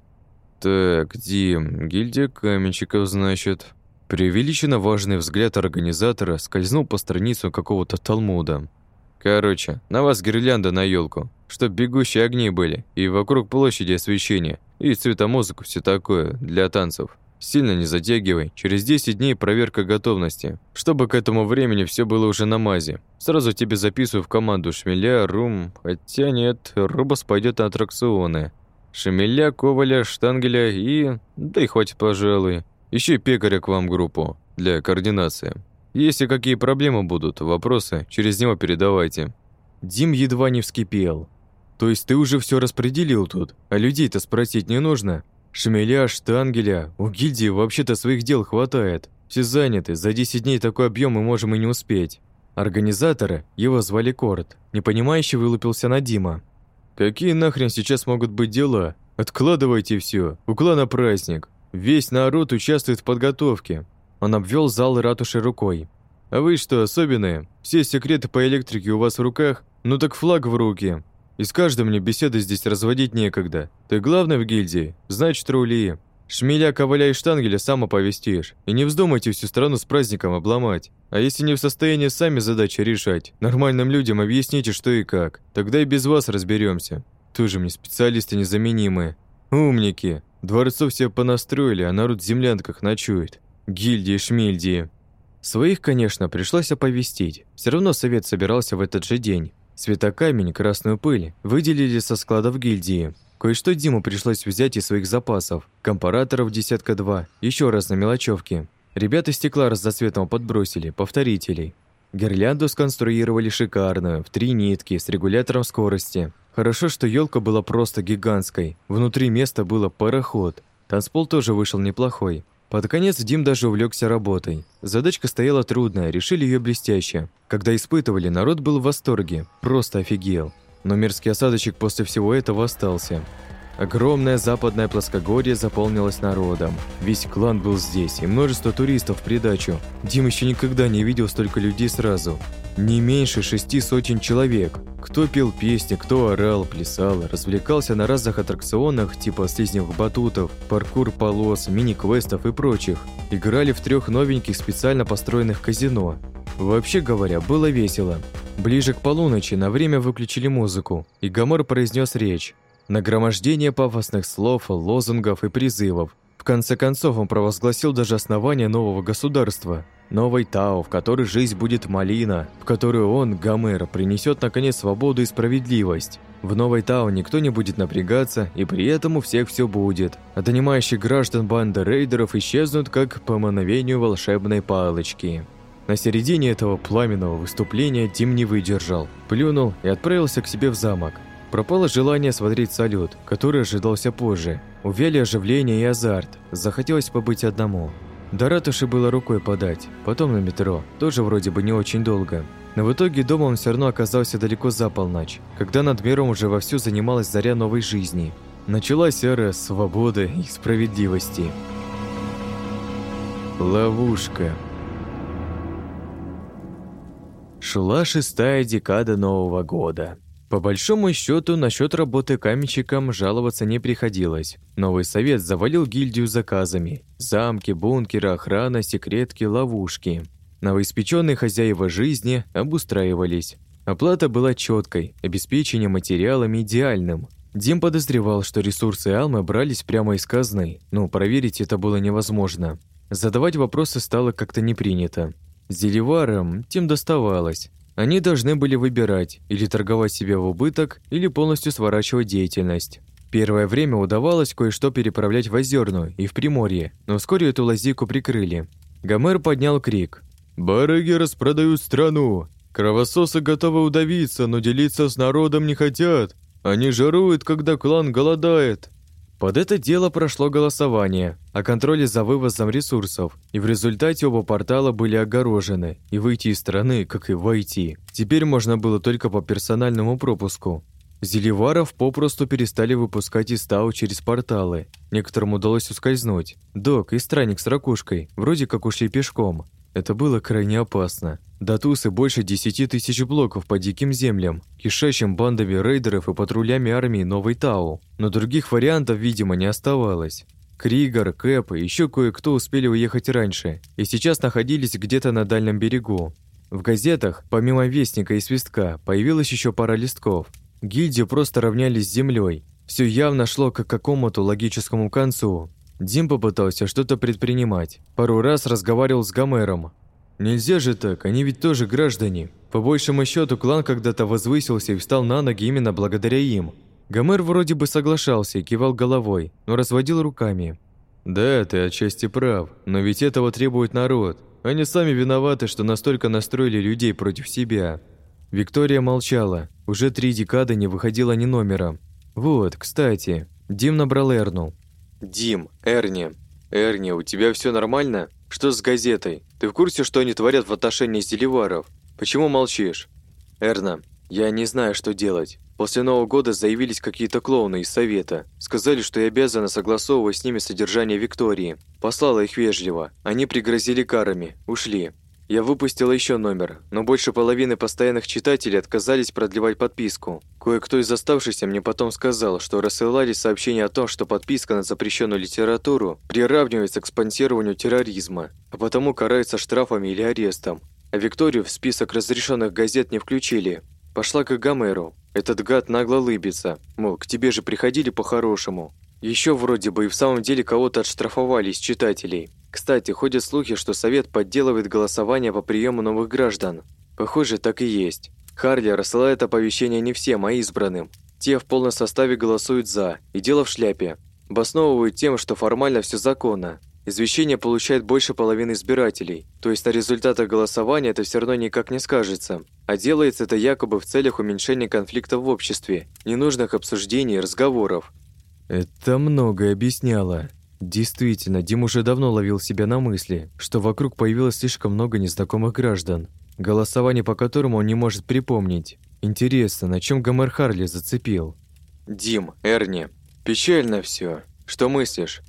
«Так, Дим, гильдия каменщиков, значит...» Преувеличенно важный взгляд организатора скользнул по страницу какого-то Талмуда. «Короче, на вас гирлянда на елку, чтоб бегущие огни были, и вокруг площади освещение, и цветомузыку, все такое, для танцев. Сильно не затягивай, через 10 дней проверка готовности, чтобы к этому времени все было уже на мазе. Сразу тебе записываю в команду Шмеля, Рум, хотя нет, Рубас пойдет на аттракционы. Шемеля, Коваля, Штангеля и... да и хватит, пожалуй. Ищи пекаря к вам группу для координации. Если какие проблемы будут, вопросы, через него передавайте». Дим едва не вскипел. «То есть ты уже все распределил тут, а людей-то спросить не нужно? Шмеля, штангеля, у гильдии вообще-то своих дел хватает. Все заняты, за 10 дней такой объем мы можем и не успеть». Организатора, его звали Корт, непонимающе вылупился на Дима. «Какие нахрен сейчас могут быть дела? Откладывайте все, у клана праздник. Весь народ участвует в подготовке. Он обвел зал ратуши рукой. А вы что, особенные? Все секреты по электрике у вас в руках? Ну так флаг в руки. И с каждым мне беседы здесь разводить некогда. Ты главный в гильдии? Значит, рули. Шмеля, коваля и штангеля сам оповестишь. И не вздумайте всю страну с праздником обломать. А если не в состоянии сами задачи решать, нормальным людям объясните, что и как. Тогда и без вас разберемся. Тоже мне специалисты незаменимые. Умники. Дворцов все понастроили, а народ в землянках ночует. Гильдии, шмильдии. Своих, конечно, пришлось оповестить. Все равно совет собирался в этот же день. Светокамень, красную пыль выделили со складов гильдии. Кое-что Диму пришлось взять из своих запасов. Компараторов десятка два, еще раз на мелочевке. Ребята стекла разноцветного подбросили, повторителей. Гирлянду сконструировали шикарную, в три нитки, с регулятором скорости. Хорошо, что елка была просто гигантской. Внутри места было пароход. Танцпол тоже вышел неплохой. Под конец Дим даже увлекся работой. Задачка стояла трудная, решили ее блестяще. Когда испытывали, народ был в восторге. Просто офигел. Но мерзкий осадочек после всего этого остался. Огромное западное плоскогорье заполнилось народом. Весь клан был здесь, и множество туристов в придачу. Дим еще никогда не видел столько людей сразу. Не меньше шести сотен человек. Кто пел песни, кто орал, плясал, развлекался на разных аттракционах типа слизневых батутов, паркур полос, мини-квестов и прочих. Играли в трех новеньких специально построенных казино. Вообще говоря, было весело. Ближе к полуночи на время выключили музыку, и Гамор произнес речь. Нагромождение пафосных слов, лозунгов и призывов. В конце концов он провозгласил даже основание нового государства. Новой Тау, в которой жизнь будет малина, в которую он, Гомер, принесет наконец свободу и справедливость. В новой Тау никто не будет напрягаться, и при этом у всех все будет. А граждан банды рейдеров исчезнут, как по мановению волшебной палочки. На середине этого пламенного выступления Дим не выдержал, плюнул и отправился к себе в замок. Пропало желание смотреть салют, который ожидался позже. Увяли оживление и азарт. Захотелось побыть одному. До ратуши было рукой подать, потом на метро, тоже вроде бы не очень долго. Но в итоге дома он все равно оказался далеко за полночь, когда над миром уже вовсю занималась заря новой жизни. Началась эра свободы и справедливости. Ловушка. Шла шестая декада Нового года. По большому счету, насчет работы каменщиком жаловаться не приходилось. Новый совет завалил гильдию заказами. Замки, бункеры, охрана, секретки, ловушки. Новоиспеченные хозяева жизни обустраивались. Оплата была четкой, обеспечение материалами идеальным. Дим подозревал, что ресурсы Алмы брались прямо из казны, но проверить это было невозможно. Задавать вопросы стало как-то не принято. Зеливарам тем доставалось. Они должны были выбирать или торговать себе в убыток, или полностью сворачивать деятельность. Первое время удавалось кое-что переправлять в Озерную и в Приморье, но вскоре эту лазейку прикрыли. Гомер поднял крик. «Барыги распродают страну! Кровососы готовы удавиться, но делиться с народом не хотят! Они жаруют, когда клан голодает!» Под это дело прошло голосование о контроле за вывозом ресурсов, и в результате оба портала были огорожены, и выйти из страны, как и войти. Теперь можно было только по персональному пропуску. Зеливаров попросту перестали выпускать из Тау через порталы. Некоторым удалось ускользнуть. Док и странник с ракушкой вроде как ушли пешком. Это было крайне опасно. До Тусы больше десяти тысяч блоков по диким землям, кишащим бандами рейдеров и патрулями армии Новой Тау. Но других вариантов, видимо, не оставалось. Кригор, Кэп и еще кое-кто успели уехать раньше и сейчас находились где-то на дальнем берегу. В газетах, помимо Вестника и Свистка, появилась еще пара листков. Гильдию просто равнялись с землей. Все явно шло к какому-то логическому концу. Дим попытался что-то предпринимать. Пару раз разговаривал с Гомером, Нельзя же так, они ведь тоже граждане. По большему счету клан когда-то возвысился и встал на ноги именно благодаря им. Гомер вроде бы соглашался и кивал головой, но разводил руками. «Да, ты отчасти прав, но ведь этого требует народ. Они сами виноваты, что настолько настроили людей против себя». Виктория молчала. Уже три декады не выходила ни номера. «Вот, кстати». Дим набрал Эрну. «Дим, Эрни. Эрни, у тебя все нормально?» Что с газетой? Ты в курсе, что они творят в отношении Зеливаров? Почему молчишь? Эрна, я не знаю, что делать. После Нового года заявились какие-то клоуны из совета. Сказали, что я обязана согласовывать с ними содержание Виктории. Послала их вежливо. Они пригрозили карами. Ушли. Я выпустила еще номер, но больше половины постоянных читателей отказались продлевать подписку. Кое-кто из оставшихся мне потом сказал, что рассылали сообщения о том, что подписка на запрещенную литературу приравнивается к спонсированию терроризма, а потому карается штрафами или арестом. А Викторию в список разрешенных газет не включили. Пошла к Гомеру. Этот гад нагло лыбится, мол, к тебе же приходили по-хорошему. Еще вроде бы и в самом деле кого-то отштрафовали из читателей. Кстати, ходят слухи, что Совет подделывает голосование по приему новых граждан. Похоже, так и есть. Харли рассылает оповещения не всем, а избранным. Те в полном составе голосуют «за», и дело в шляпе. Обосновывают тем, что формально все законно. Извещение получает больше половины избирателей, то есть на результатах голосования это все равно никак не скажется. А делается это якобы в целях уменьшения конфликта в обществе, ненужных обсуждений и разговоров. Это многое объясняло. Действительно, Дим уже давно ловил себя на мысли, что вокруг появилось слишком много незнакомых граждан, голосование по которому он не может припомнить. Интересно, на чем Гомер Харли зацепил? «Дим, Эрни, печально все. Что мыслишь?»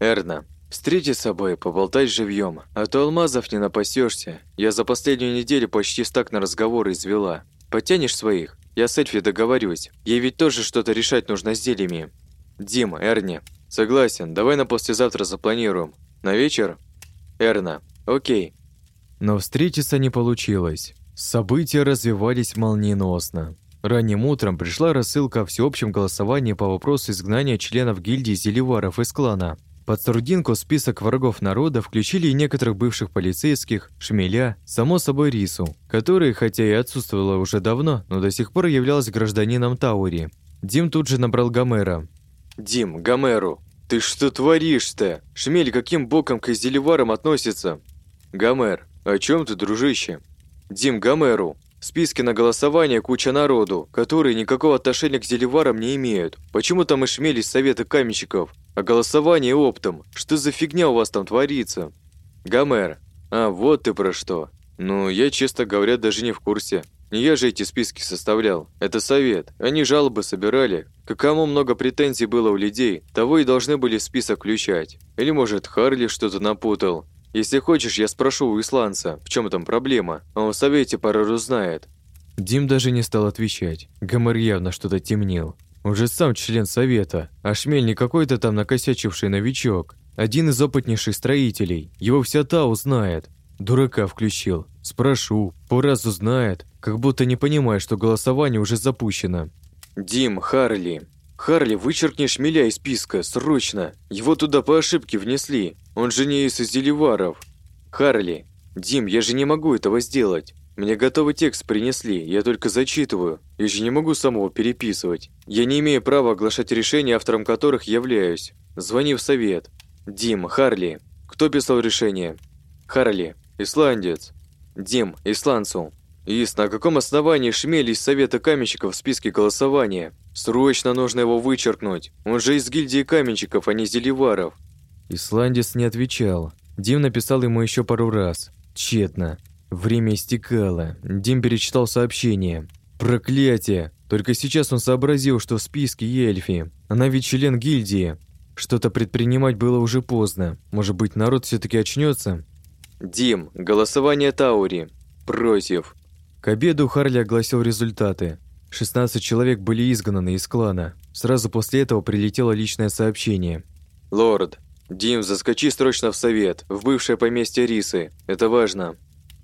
«Эрна, встрети с собой, поболтай живьем, а то алмазов не напасешься. Я за последнюю неделю почти стак на разговоры извела. Подтянешь своих? Я с Эльфи договорюсь. Ей ведь тоже что-то решать нужно с зельями. Дим, Эрни, Согласен, давай на послезавтра запланируем. На вечер? Эрна. Окей. Но встретиться не получилось. События развивались молниеносно. Ранним утром пришла рассылка о всеобщем голосовании по вопросу изгнания членов гильдии Зеливаров из клана. Под сурдинку список врагов народа включили и некоторых бывших полицейских, шмеля, само собой Рису, которая, хотя и отсутствовала уже давно, но до сих пор являлась гражданином Таури. Дим тут же набрал Гомера. «Дим, Гомеру, ты что творишь-то? Шмель каким боком к Зеливарам относится?» «Гомер, о чем ты, дружище?» «Дим, Гомеру, списке на голосование куча народу, которые никакого отношения к Зеливарам не имеют. Почему там и шмели из совета каменщиков? А голосование оптом? Что за фигня у вас там творится?» «Гомер, а вот ты про что. Ну, я, честно говоря, даже не в курсе. Не я же эти списки составлял. Это совет. Они жалобы собирали. К кому много претензий было у людей, того и должны были список включать. Или, может, Харли что-то напутал. Если хочешь, я спрошу у исландца, в чем там проблема. Он в совете пару знает. Дим даже не стал отвечать. Гомер явно что-то темнел. Он же сам член совета, а Шмель не какой-то там накосячивший новичок. Один из опытнейших строителей. Его вся Тау знает. Дурака включил. Спрошу, по разу знает, как будто не понимая, что голосование уже запущено. «Дим, Харли. Харли, вычеркни шмеля из списка, срочно. Его туда по ошибке внесли. Он же не из Зеливаров. Харли. Дим, я же не могу этого сделать. Мне готовый текст принесли, я только зачитываю. Я же не могу самого переписывать. Я не имею права оглашать решения, автором которых являюсь. Звони в совет. Дим, Харли. Кто писал решение? Харли. Исландец. Дим, исландцу. «Ис, на каком основании Шмель из Совета каменщиков в списке голосования? Срочно нужно его вычеркнуть. Он же из гильдии каменщиков, а не зеливаров». Исландец не отвечал. Дим написал ему еще пару раз. Тщетно. Время истекало. Дим перечитал сообщение. «Проклятие! Только сейчас он сообразил, что в списке Ельфи. Она ведь член гильдии. Что-то предпринимать было уже поздно. Может быть, народ все таки очнется? «Дим, голосование Таури. Против». К обеду Харли огласил результаты. 16 человек были изгнаны из клана. Сразу после этого прилетело личное сообщение. «Лорд, Дим, заскочи срочно в совет, в бывшее поместье Рисы. Это важно».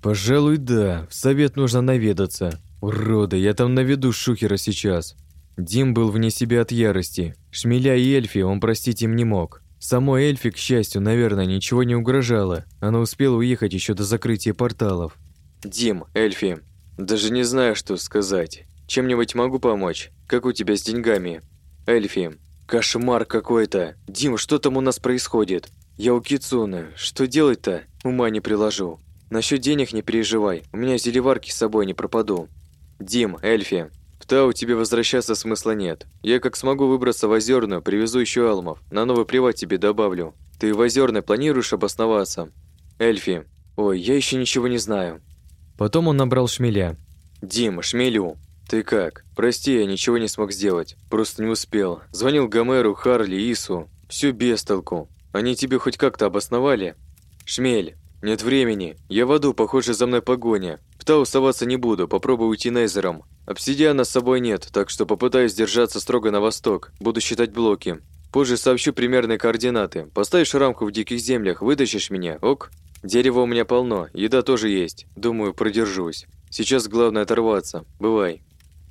«Пожалуй, да. В совет нужно наведаться. Уроды, я там наведу шухера сейчас». Дим был вне себя от ярости. Шмеля и Эльфи он простить им не мог. Самой Эльфи, к счастью, наверное, ничего не угрожало. Она успела уехать еще до закрытия порталов. «Дим, Эльфи, даже не знаю, что сказать. Чем-нибудь могу помочь? Как у тебя с деньгами?» «Эльфи, кошмар какой-то. Дим, что там у нас происходит? Я у Кицуны. Что делать-то? Ума не приложу. Насчет денег не переживай. У меня зелеварки с собой не пропаду. Дим, Эльфи, в Тау тебе возвращаться смысла нет. Я как смогу выбраться в Озерную, привезу еще алмов. На новый приват тебе добавлю. Ты в Озерной планируешь обосноваться? Эльфи. Ой, я еще ничего не знаю. Потом он набрал шмеля. Дим, шмелю. Ты как? Прости, я ничего не смог сделать. Просто не успел. Звонил Гомеру, Харли, Ису. Все без толку. Они тебе хоть как-то обосновали? Шмель, нет времени. Я в аду, похоже, за мной погоня. В Тау оставаться не буду, попробую уйти Нейзером. Обсидиана с собой нет, так что попытаюсь держаться строго на восток. Буду считать блоки. Позже сообщу примерные координаты. Поставишь рамку в диких землях, вытащишь меня, ок? Дерева у меня полно, еда тоже есть. Думаю, продержусь. Сейчас главное оторваться. Бывай.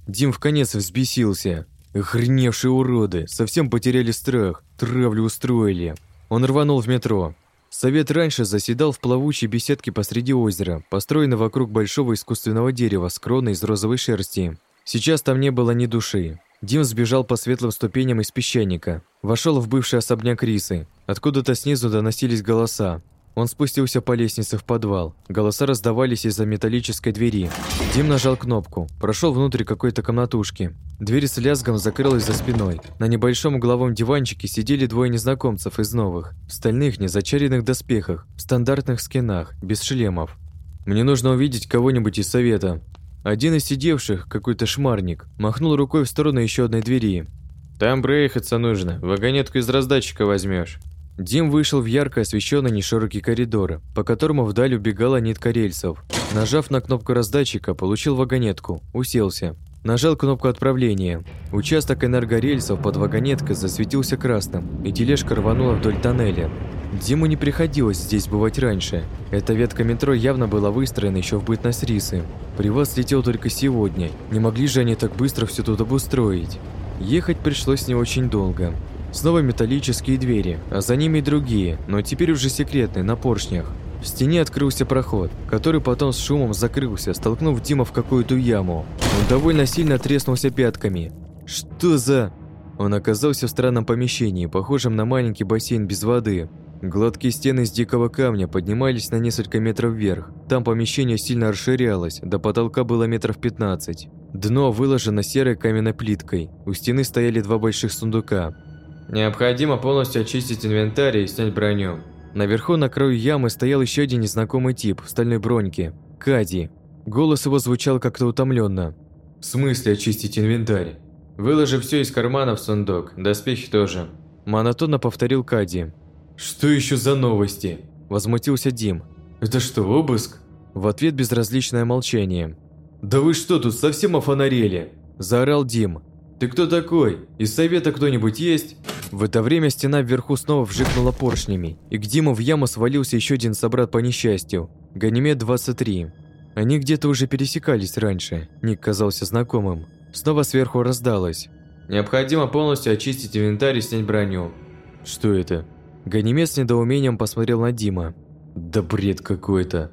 Дим в конец взбесился. Охреневшие уроды, совсем потеряли страх, травлю устроили. Он рванул в метро. Совет раньше заседал в плавучей беседке посреди озера, построенной вокруг большого искусственного дерева с кроной из розовой шерсти. Сейчас там не было ни души. Дим сбежал по светлым ступеням из песчаника, вошел в бывший особняк Рисы. Откуда-то снизу доносились голоса. Он спустился по лестнице в подвал. Голоса раздавались из-за металлической двери. Дим нажал кнопку, прошел внутрь какой-то комнатушки. Дверь с лязгом закрылась за спиной. На небольшом угловом диванчике сидели двое незнакомцев из новых, в стальных незачаренных доспехах, в стандартных скинах, без шлемов. «Мне нужно увидеть кого-нибудь из совета». Один из сидевших, какой-то шмарник, махнул рукой в сторону еще одной двери. «Там проехаться нужно, вагонетку из раздатчика возьмешь. Дим вышел в ярко освещенный неширокий коридор, по которому вдаль убегала нитка рельсов. Нажав на кнопку раздатчика, получил вагонетку, уселся. Нажал кнопку отправления. Участок энергорельсов под вагонеткой засветился красным, и тележка рванула вдоль тоннеля. Диму не приходилось здесь бывать раньше. Эта ветка метро явно была выстроена еще в бытность рисы. Привоз летел только сегодня. Не могли же они так быстро все тут обустроить. Ехать пришлось не очень долго. Снова металлические двери, а за ними и другие, но теперь уже секретные, на поршнях. В стене открылся проход, который потом с шумом закрылся, столкнув Дима в какую-то яму. Он довольно сильно треснулся пятками. «Что за...» Он оказался в странном помещении, похожем на маленький бассейн без воды. Гладкие стены из дикого камня поднимались на несколько метров вверх. Там помещение сильно расширялось, до потолка было метров 15. Дно выложено серой каменной плиткой. У стены стояли два больших сундука. Необходимо полностью очистить инвентарь и снять броню. Наверху на краю ямы стоял еще один незнакомый тип в стальной броньке. Кади. Голос его звучал как-то утомленно. «В смысле очистить инвентарь? Выложи все из кармана в сундук, доспехи тоже». Монотонно повторил Кади. «Что еще за новости?» Возмутился Дим. «Это что, обыск?» В ответ безразличное молчание. «Да вы что тут, совсем офонарели?» Заорал Дим. «Ты кто такой? Из совета кто-нибудь есть?» В это время стена вверху снова вжикнула поршнями, и к Диму в яму свалился еще один собрат по несчастью – Ганимед-23. Они где-то уже пересекались раньше, Ник казался знакомым. Снова сверху раздалось. «Необходимо полностью очистить инвентарь и снять броню». «Что это?» Ганимед с недоумением посмотрел на Дима. «Да бред какой-то».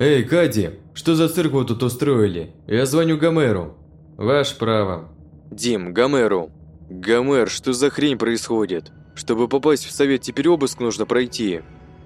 «Эй, Кади, что за цирк вы тут устроили? Я звоню Гомеру». «Ваше право». «Дим, Гомеру». «Гомер, что за хрень происходит? Чтобы попасть в совет, теперь обыск нужно пройти».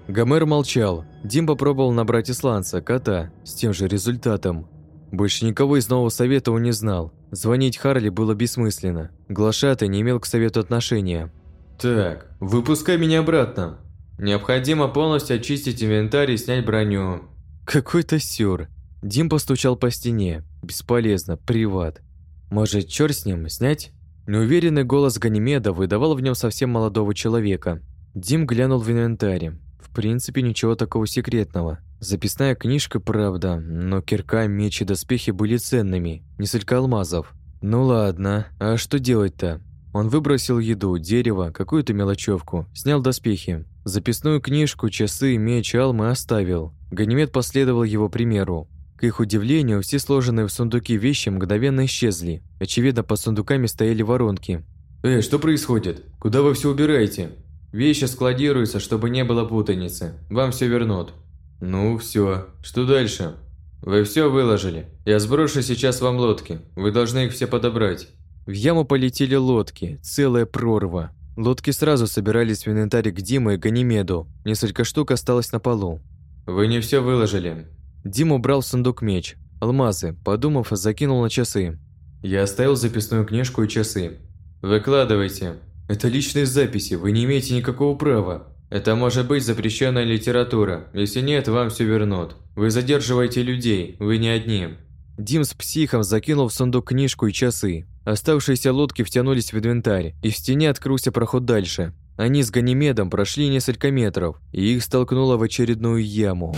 Гомер молчал. Дим попробовал набрать исландца, кота, с тем же результатом. Больше никого из нового совета он не знал. Звонить Харли было бессмысленно. Глашатый не имел к совету отношения. «Так, выпускай меня обратно. Необходимо полностью очистить инвентарь и снять броню». Какой-то сюр. Дим постучал по стене. Бесполезно, приват. Может, чёрт с ним, снять? Неуверенный голос Ганимеда выдавал в нем совсем молодого человека. Дим глянул в инвентарь. В принципе, ничего такого секретного. Записная книжка, правда, но кирка, меч и доспехи были ценными, несколько алмазов. Ну ладно, а что делать-то? Он выбросил еду, дерево, какую-то мелочевку, снял доспехи. Записную книжку, часы, меч, алмы оставил. Ганимед последовал его примеру. К их удивлению, все сложенные в сундуки вещи мгновенно исчезли. Очевидно, под сундуками стояли воронки. «Эй, что происходит? Куда вы все убираете? Вещи складируются, чтобы не было путаницы. Вам все вернут». «Ну, все. Что дальше?» «Вы все выложили. Я сброшу сейчас вам лодки. Вы должны их все подобрать». В яму полетели лодки, целая прорва. Лодки сразу собирались в инвентарь к Диме и Ганимеду. Несколько штук осталось на полу. «Вы не все выложили». Дима убрал в сундук меч. Алмазы, подумав, закинул на часы. «Я оставил записную книжку и часы. Выкладывайте. Это личные записи, вы не имеете никакого права. Это может быть запрещенная литература. Если нет, вам все вернут. Вы задерживаете людей, вы не одни. Дим с психом закинул в сундук книжку и часы. Оставшиеся лодки втянулись в инвентарь, и в стене открылся проход дальше. Они с Ганимедом прошли несколько метров, и их столкнуло в очередную яму.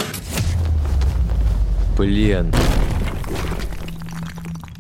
Блин.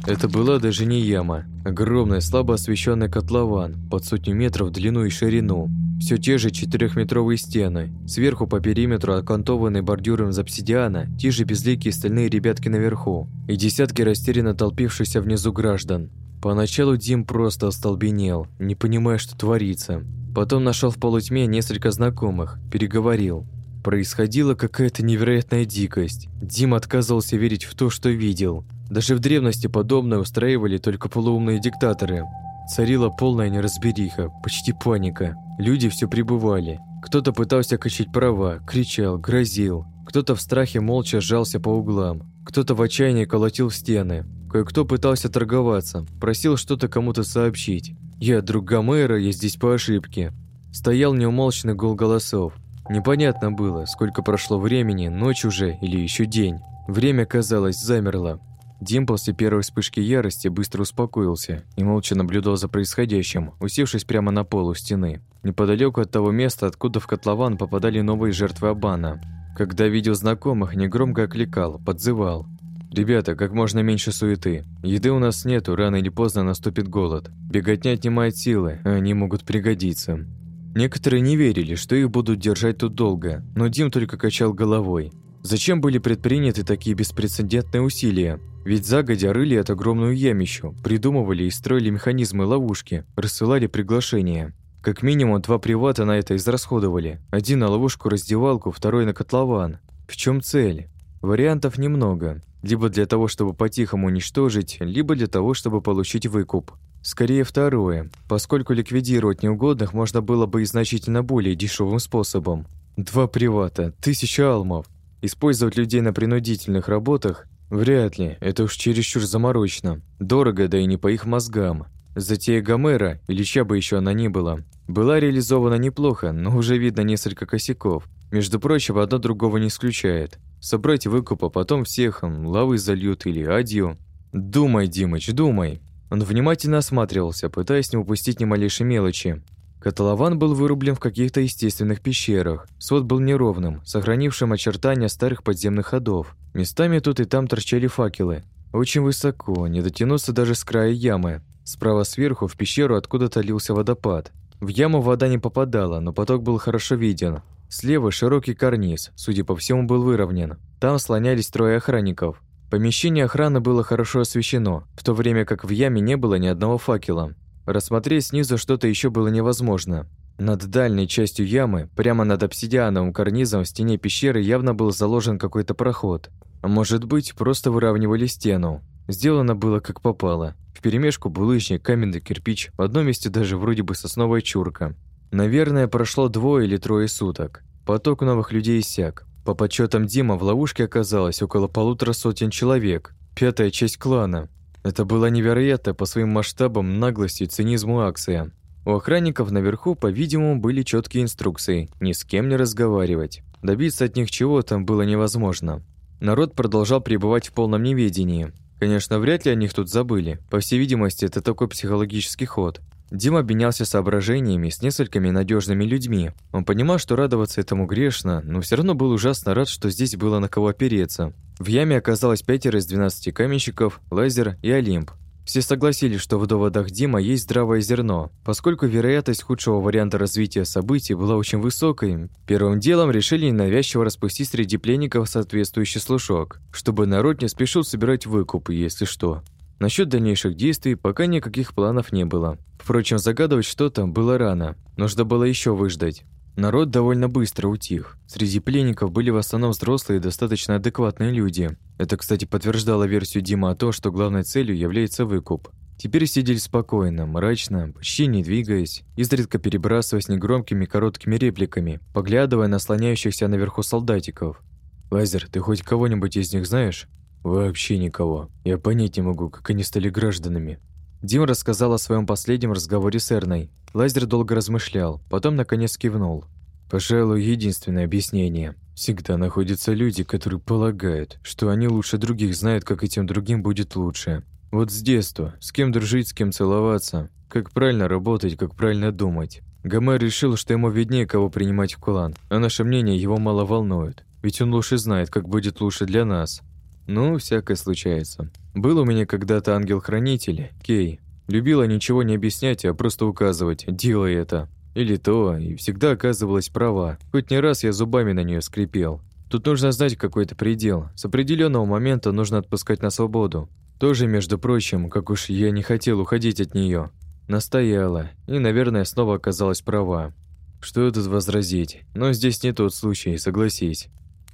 Это была даже не яма. Огромный, слабо освещенный котлован, под сотню метров в длину и ширину. Все те же четырехметровые стены. Сверху по периметру окантованные бордюром из обсидиана, те же безликие стальные ребятки наверху. И десятки растерянно толпившихся внизу граждан. Поначалу Дим просто остолбенел, не понимая, что творится. Потом нашел в полутьме несколько знакомых, переговорил. Происходила какая-то невероятная дикость. Дим отказывался верить в то, что видел. Даже в древности подобное устраивали только полуумные диктаторы. Царила полная неразбериха, почти паника. Люди все прибывали. Кто-то пытался качать права, кричал, грозил. Кто-то в страхе молча сжался по углам. Кто-то в отчаянии колотил в стены. Кое-кто пытался торговаться, просил что-то кому-то сообщить. «Я друг Гомера, я здесь по ошибке». Стоял неумолчный гул голосов. Непонятно было, сколько прошло времени, ночь уже или еще день. Время, казалось, замерло. Дим после первой вспышки ярости быстро успокоился и молча наблюдал за происходящим, усевшись прямо на полу стены, неподалеку от того места, откуда в котлован попадали новые жертвы Абана. Когда видел знакомых, негромко окликал, подзывал. «Ребята, как можно меньше суеты. Еды у нас нету, рано или поздно наступит голод. Беготня отнимает силы, а они могут пригодиться». Некоторые не верили, что их будут держать тут долго, но Дим только качал головой. Зачем были предприняты такие беспрецедентные усилия? Ведь загодя рыли эту огромную ямищу, придумывали и строили механизмы ловушки, рассылали приглашения. Как минимум два привата на это израсходовали. Один на ловушку-раздевалку, второй на котлован. В чем цель? Вариантов немного. Либо для того, чтобы по-тихому уничтожить, либо для того, чтобы получить выкуп. Скорее второе, поскольку ликвидировать неугодных можно было бы и значительно более дешевым способом. Два привата, тысяча алмов. Использовать людей на принудительных работах Вряд ли, это уж чересчур заморочно. Дорого, да и не по их мозгам. Затея Гомера, или чья бы еще она ни была, была реализована неплохо, но уже видно несколько косяков. Между прочим, одно другого не исключает. Собрать выкуп, а потом всех лавы зальют или адью. Думай, Димыч, думай. Он внимательно осматривался, пытаясь не упустить ни малейшей мелочи. Котлован был вырублен в каких-то естественных пещерах. Свод был неровным, сохранившим очертания старых подземных ходов. Местами тут и там торчали факелы. Очень высоко, не дотянуться даже с края ямы. Справа сверху в пещеру откуда-то лился водопад. В яму вода не попадала, но поток был хорошо виден. Слева широкий карниз, судя по всему, был выровнен. Там слонялись трое охранников. Помещение охраны было хорошо освещено, в то время как в яме не было ни одного факела. Рассмотреть снизу что-то еще было невозможно. Над дальней частью ямы, прямо над обсидиановым карнизом в стене пещеры явно был заложен какой-то проход. Может быть, просто выравнивали стену. Сделано было как попало. Вперемешку булыжник, каменный кирпич, в одном месте даже вроде бы сосновая чурка. Наверное, прошло двое или трое суток. Поток новых людей иссяк. По подсчетам Дима, в ловушке оказалось около полутора сотен человек. Пятая часть клана. Это была невероятная по своим масштабам, наглости и цинизму акция. У охранников наверху, по-видимому, были четкие инструкции ни с кем не разговаривать. Добиться от них чего-то было невозможно. Народ продолжал пребывать в полном неведении. Конечно, вряд ли о них тут забыли. По всей видимости, это такой психологический ход. Дима обменялся соображениями с несколькими надежными людьми. Он понимал, что радоваться этому грешно, но все равно был ужасно рад, что здесь было на кого опереться. В яме оказалось пятеро из 12 каменщиков, лазер и Олимп. Все согласились, что в доводах Дима есть здравое зерно. Поскольку вероятность худшего варианта развития событий была очень высокой, первым делом решили ненавязчиво распустить среди пленников соответствующий слушок, чтобы народ не спешил собирать выкуп, если что. Насчет дальнейших действий пока никаких планов не было. Впрочем, загадывать что-то было рано. Нужно было еще выждать. Народ довольно быстро утих. Среди пленников были в основном взрослые и достаточно адекватные люди. Это, кстати, подтверждало версию Дима о том, что главной целью является выкуп. Теперь сидели спокойно, мрачно, почти не двигаясь, изредка перебрасываясь негромкими короткими репликами, поглядывая на слоняющихся наверху солдатиков. «Лазер, ты хоть кого-нибудь из них знаешь?» «Вообще никого. Я понять не могу, как они стали гражданами». Дим рассказал о своем последнем разговоре с Эрной. Лазер долго размышлял, потом наконец кивнул. Пожалуй, единственное объяснение. Всегда находятся люди, которые полагают, что они лучше других знают, как этим другим будет лучше. Вот с детства, с кем дружить, с кем целоваться, как правильно работать, как правильно думать. Гомер решил, что ему виднее, кого принимать в клан, а наше мнение его мало волнует, ведь он лучше знает, как будет лучше для нас. Ну, всякое случается. Был у меня когда-то ангел-хранитель, Кей. Любила ничего не объяснять, а просто указывать «делай это». Или то, и всегда оказывалась права. Хоть не раз я зубами на нее скрипел. Тут нужно знать какой-то предел. С определенного момента нужно отпускать на свободу. Тоже, между прочим, как уж я не хотел уходить от нее. Настояла, и, наверное, снова оказалась права. Что тут возразить? Но здесь не тот случай, согласись.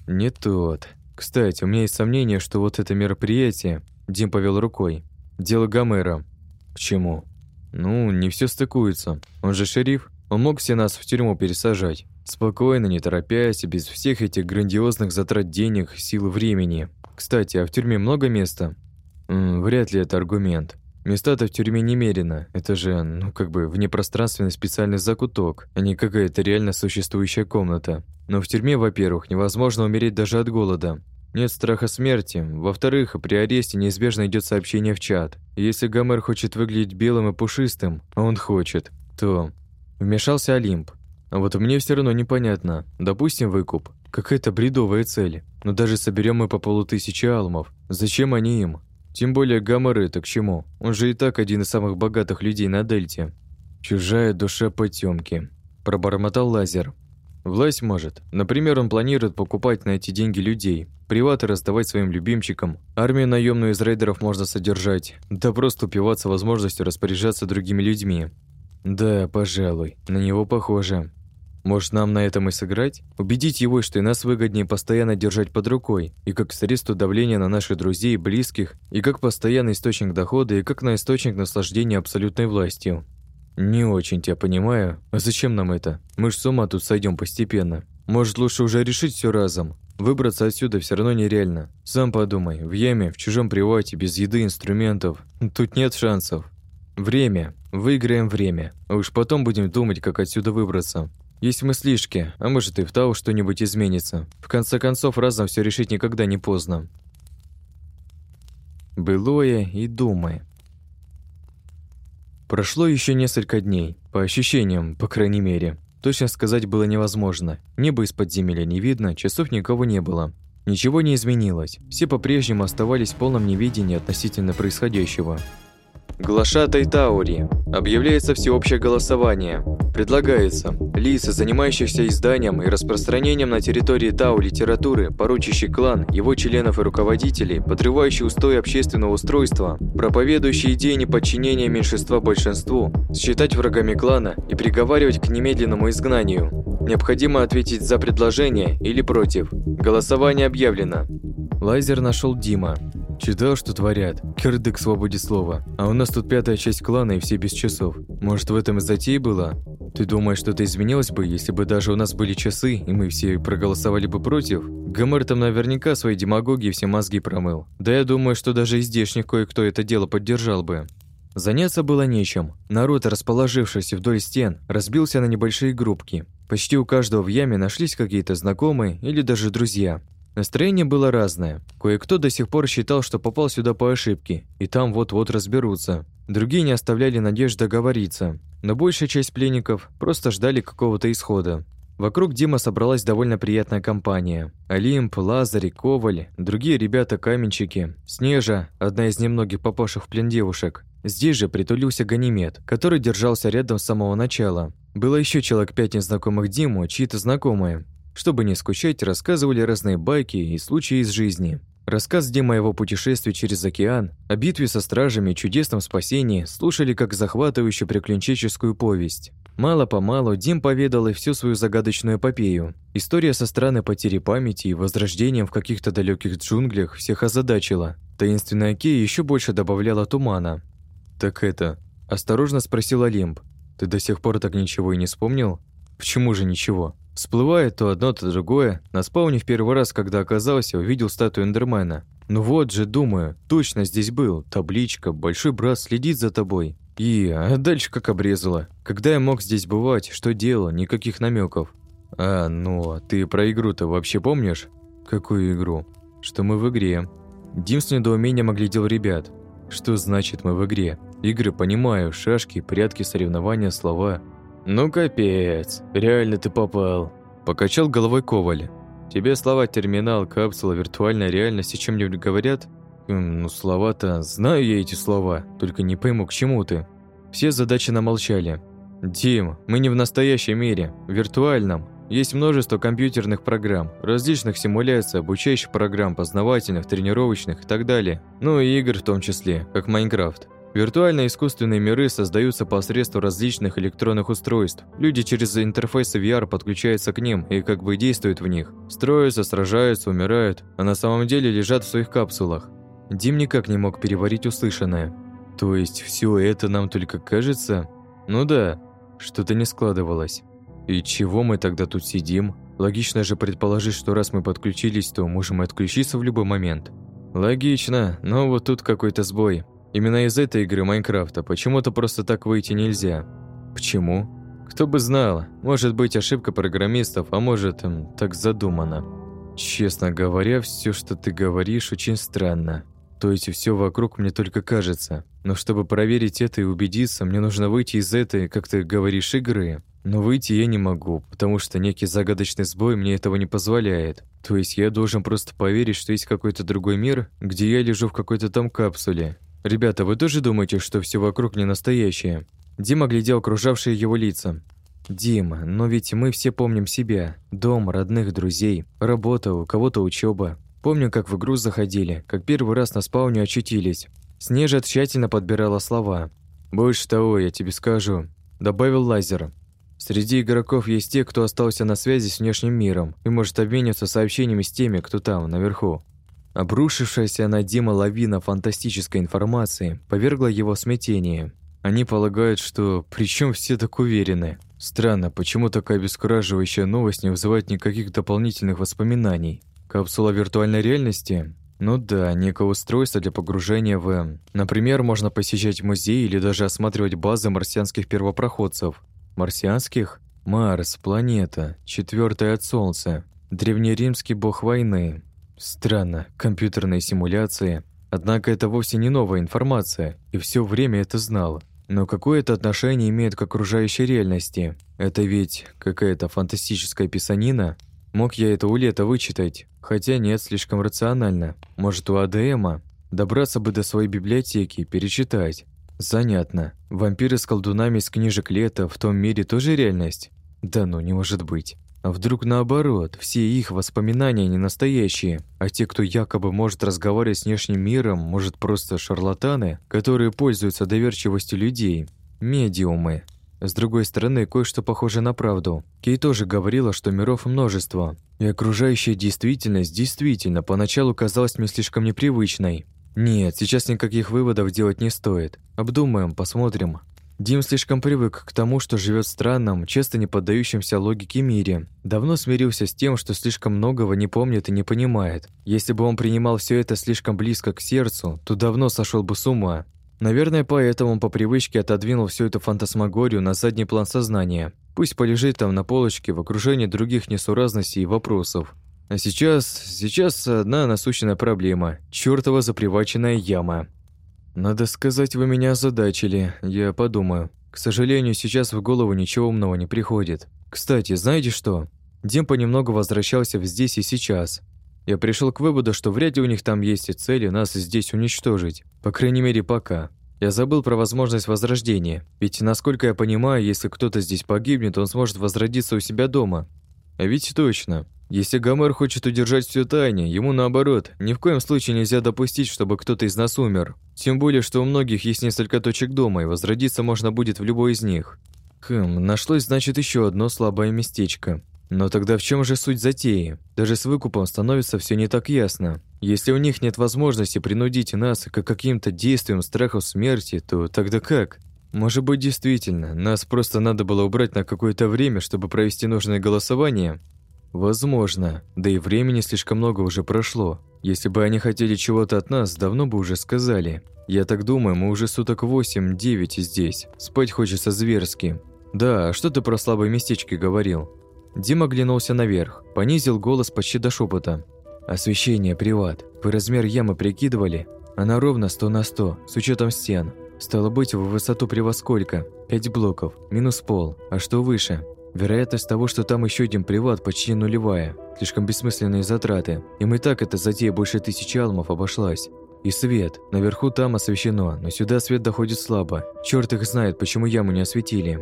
Не тот. Кстати, у меня есть сомнение, что вот это мероприятие, Дим повел рукой, дело Гомера. К чему? Ну, не все стыкуется. Он же шериф, он мог все нас в тюрьму пересажать. Спокойно, не торопясь, без всех этих грандиозных затрат денег, сил, времени. Кстати, а в тюрьме много места? М -м, вряд ли это аргумент. Места-то в тюрьме немерено. Это же, ну, как бы, внепространственный специальный закуток, а не какая-то реально существующая комната. Но в тюрьме, во-первых, невозможно умереть даже от голода. Нет страха смерти. Во-вторых, при аресте неизбежно идет сообщение в чат. если Гомер хочет выглядеть белым и пушистым, а он хочет, то... Вмешался Олимп. А вот мне все равно непонятно. Допустим, выкуп. Какая-то бредовая цель. Но даже соберем мы по полутысячи алмов. Зачем они им? Тем более Гомер это к чему? Он же и так один из самых богатых людей на Дельте. Чужая душа потемки. Пробормотал лазер. Власть может. Например, он планирует покупать на эти деньги людей, приваты раздавать своим любимчикам, армию наемную из рейдеров можно содержать, да просто упиваться возможностью распоряжаться другими людьми. Да, пожалуй, на него похоже. Может, нам на этом и сыграть? Убедить его, что и нас выгоднее постоянно держать под рукой, и как средство давления на наших друзей и близких, и как постоянный источник дохода, и как на источник наслаждения абсолютной властью. «Не очень тебя понимаю. А зачем нам это? Мы ж с ума тут сойдем постепенно. Может, лучше уже решить все разом? Выбраться отсюда все равно нереально. Сам подумай, в яме, в чужом привате, без еды, инструментов. Тут нет шансов. Время. Выиграем время. А уж потом будем думать, как отсюда выбраться. Есть мыслишки, а может и в Тау что-нибудь изменится. В конце концов, разом все решить никогда не поздно. Былое и думай. Прошло еще несколько дней, по ощущениям, по крайней мере. Точно сказать было невозможно. Небо из подземелья не видно, часов никого не было. Ничего не изменилось. Все по-прежнему оставались в полном неведении относительно происходящего. Глашатай Таури. Объявляется всеобщее голосование. Предлагается лица, занимающихся изданием и распространением на территории Тау литературы, поручащий клан, его членов и руководителей, подрывающий устои общественного устройства, проповедующие идеи неподчинения меньшинства большинству, считать врагами клана и приговаривать к немедленному изгнанию. Необходимо ответить за предложение или против. Голосование объявлено. Лайзер нашел Дима. Читал, что творят. Кирдык свободе слова. А у нас тут пятая часть клана и все без часов. Может, в этом и затея была? Ты думаешь, что-то изменилось бы, если бы даже у нас были часы, и мы все проголосовали бы против? Гомер там наверняка свои демагогии все мозги промыл. Да я думаю, что даже из здешних кое-кто это дело поддержал бы. Заняться было нечем. Народ, расположившийся вдоль стен, разбился на небольшие группки. Почти у каждого в яме нашлись какие-то знакомые или даже друзья. Настроение было разное. Кое-кто до сих пор считал, что попал сюда по ошибке, и там вот-вот разберутся. Другие не оставляли надежд договориться, но большая часть пленников просто ждали какого-то исхода. Вокруг Дима собралась довольно приятная компания. Олимп, Лазарь, Коваль, другие ребята-каменщики, Снежа, одна из немногих попавших в плен девушек. Здесь же притулился Ганимед, который держался рядом с самого начала. Было еще человек пять незнакомых Диму, чьи-то знакомые. Чтобы не скучать, рассказывали разные байки и случаи из жизни. Рассказ о его путешествии через океан, о битве со стражами, чудесном спасении слушали как захватывающую приключенческую повесть. Мало-помалу Дим поведал и всю свою загадочную эпопею. История со странной потери памяти и возрождением в каких-то далеких джунглях всех озадачила. Таинственная Кей еще больше добавляла тумана. «Так это...» – осторожно спросил Олимп. «Ты до сих пор так ничего и не вспомнил?» «Почему же ничего?» Всплывает то одно, то другое. На спауне в первый раз, когда оказался, увидел статую Эндермена. Ну вот же, думаю, точно здесь был. Табличка, большой брат следит за тобой. И, а дальше как обрезало. Когда я мог здесь бывать, что делал, никаких намеков. А, ну, а ты про игру-то вообще помнишь? Какую игру? Что мы в игре. Дим с недоумением оглядел ребят. Что значит мы в игре? Игры понимаю, шашки, прятки, соревнования, слова. «Ну капец, реально ты попал», – покачал головой Коваль. «Тебе слова терминал, капсула, виртуальная реальность о чем-нибудь говорят?» «Ну, слова-то... Знаю я эти слова, только не пойму, к чему ты». Все задачи намолчали. «Дим, мы не в настоящем мире, в виртуальном. Есть множество компьютерных программ, различных симуляций, обучающих программ, познавательных, тренировочных и так далее. Ну и игр в том числе, как Майнкрафт. Виртуальные искусственные миры создаются посредством различных электронных устройств. Люди через интерфейсы VR подключаются к ним и как бы действуют в них. Строятся, сражаются, умирают, а на самом деле лежат в своих капсулах. Дим никак не мог переварить услышанное. То есть все это нам только кажется? Ну да, что-то не складывалось. И чего мы тогда тут сидим? Логично же предположить, что раз мы подключились, то можем отключиться в любой момент. Логично, но вот тут какой-то сбой. Именно из этой игры Майнкрафта почему-то просто так выйти нельзя. Почему? Кто бы знал, может быть ошибка программистов, а может, им так задумано. Честно говоря, все, что ты говоришь, очень странно. То есть все вокруг мне только кажется. Но чтобы проверить это и убедиться, мне нужно выйти из этой, как ты говоришь, игры. Но выйти я не могу, потому что некий загадочный сбой мне этого не позволяет. То есть я должен просто поверить, что есть какой-то другой мир, где я лежу в какой-то там капсуле, «Ребята, вы тоже думаете, что все вокруг не настоящее?» Дима глядел окружавшие его лица. «Дима, но ведь мы все помним себя. Дом, родных, друзей, работа, у кого-то учеба. Помню, как в игру заходили, как первый раз на спауне очутились. Снежа тщательно подбирала слова. «Больше того, я тебе скажу», – добавил лазер. «Среди игроков есть те, кто остался на связи с внешним миром и может обмениваться сообщениями с теми, кто там, наверху. Обрушившаяся на Дима лавина фантастической информации повергла его в смятение. Они полагают, что причем все так уверены. Странно, почему такая обескураживающая новость не вызывает никаких дополнительных воспоминаний? Капсула виртуальной реальности? Ну да, некое устройство для погружения в... Например, можно посещать музеи или даже осматривать базы марсианских первопроходцев. Марсианских? Марс, планета, четвертая от Солнца, древнеримский бог войны, Странно, компьютерные симуляции. Однако это вовсе не новая информация, и все время это знал. Но какое это отношение имеет к окружающей реальности? Это ведь какая-то фантастическая писанина? Мог я это у Лета вычитать? Хотя нет, слишком рационально. Может, у АДМа? Добраться бы до своей библиотеки, перечитать. Занятно. Вампиры с колдунами с книжек Лета в том мире тоже реальность? Да ну, не может быть. А вдруг наоборот, все их воспоминания не настоящие, а те, кто якобы может разговаривать с внешним миром, может просто шарлатаны, которые пользуются доверчивостью людей, медиумы. С другой стороны, кое-что похоже на правду. Кей тоже говорила, что миров множество, и окружающая действительность действительно поначалу казалась мне слишком непривычной. Нет, сейчас никаких выводов делать не стоит. Обдумаем, посмотрим. Дим слишком привык к тому, что живет в странном, часто не поддающемся логике мире. Давно смирился с тем, что слишком многого не помнит и не понимает. Если бы он принимал все это слишком близко к сердцу, то давно сошел бы с ума. Наверное, поэтому он по привычке отодвинул всю эту фантасмагорию на задний план сознания. Пусть полежит там на полочке в окружении других несуразностей и вопросов. А сейчас... сейчас одна насущная проблема. Чёртова заприваченная яма. «Надо сказать, вы меня озадачили. Я подумаю. К сожалению, сейчас в голову ничего умного не приходит. Кстати, знаете что? Дим понемногу возвращался в здесь и сейчас. Я пришел к выводу, что вряд ли у них там есть и цели нас здесь уничтожить. По крайней мере, пока. Я забыл про возможность возрождения. Ведь, насколько я понимаю, если кто-то здесь погибнет, он сможет возродиться у себя дома. А ведь точно. Если Гомер хочет удержать все тайне, ему наоборот, ни в коем случае нельзя допустить, чтобы кто-то из нас умер. Тем более, что у многих есть несколько точек дома, и возродиться можно будет в любой из них. Хм, нашлось, значит, еще одно слабое местечко. Но тогда в чем же суть затеи? Даже с выкупом становится все не так ясно. Если у них нет возможности принудить нас к каким-то действиям страхов смерти, то тогда как? Может быть, действительно, нас просто надо было убрать на какое-то время, чтобы провести нужное голосование? Возможно. Да и времени слишком много уже прошло. Если бы они хотели чего-то от нас, давно бы уже сказали. Я так думаю, мы уже суток 8-9 здесь. Спать хочется зверски. Да, а что ты про слабое местечко говорил? Дима оглянулся наверх, понизил голос почти до шепота. Освещение, приват. Вы размер ямы прикидывали? Она ровно 100 на 100, с учетом стен. Стало быть, в высоту при вас сколько? 5 блоков, минус пол. А что выше? Вероятность того, что там еще один приват, почти нулевая. Слишком бессмысленные затраты. Им и так эта затея больше тысячи алмов обошлась. И свет. Наверху там освещено, но сюда свет доходит слабо. Черт их знает, почему яму не осветили.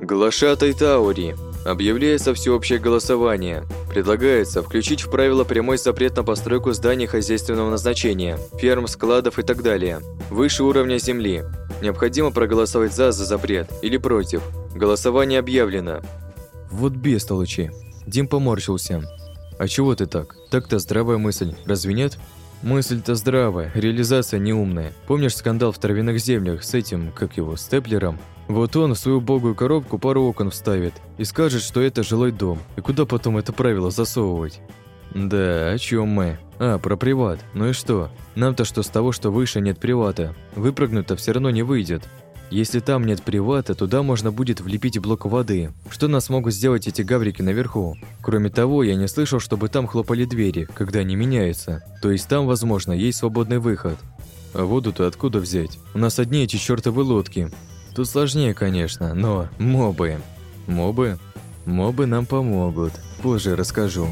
Глашатай Таури. Объявляется всеобщее голосование. Предлагается включить в правила прямой запрет на постройку зданий хозяйственного назначения, ферм, складов и так далее, выше уровня земли. Необходимо проголосовать за за запрет или против. Голосование объявлено. Вот бестолочи. Дим поморщился. А чего ты так? Так-то здравая мысль, разве нет? Мысль-то здравая, реализация неумная. Помнишь скандал в травяных землях с этим, как его, степлером? Вот он в свою убогую коробку пару окон вставит и скажет, что это жилой дом. И куда потом это правило засовывать? Да, о чем мы? А, про приват. Ну и что? Нам-то что с того, что выше нет привата? Выпрыгнуть-то все равно не выйдет. Если там нет привата, туда можно будет влепить блок воды. Что нас могут сделать эти гаврики наверху? Кроме того, я не слышал, чтобы там хлопали двери, когда они меняются. То есть там, возможно, есть свободный выход. А воду-то откуда взять? У нас одни эти чертовы лодки. Тут сложнее, конечно, но мобы. Мобы? Мобы нам помогут. Позже расскажу.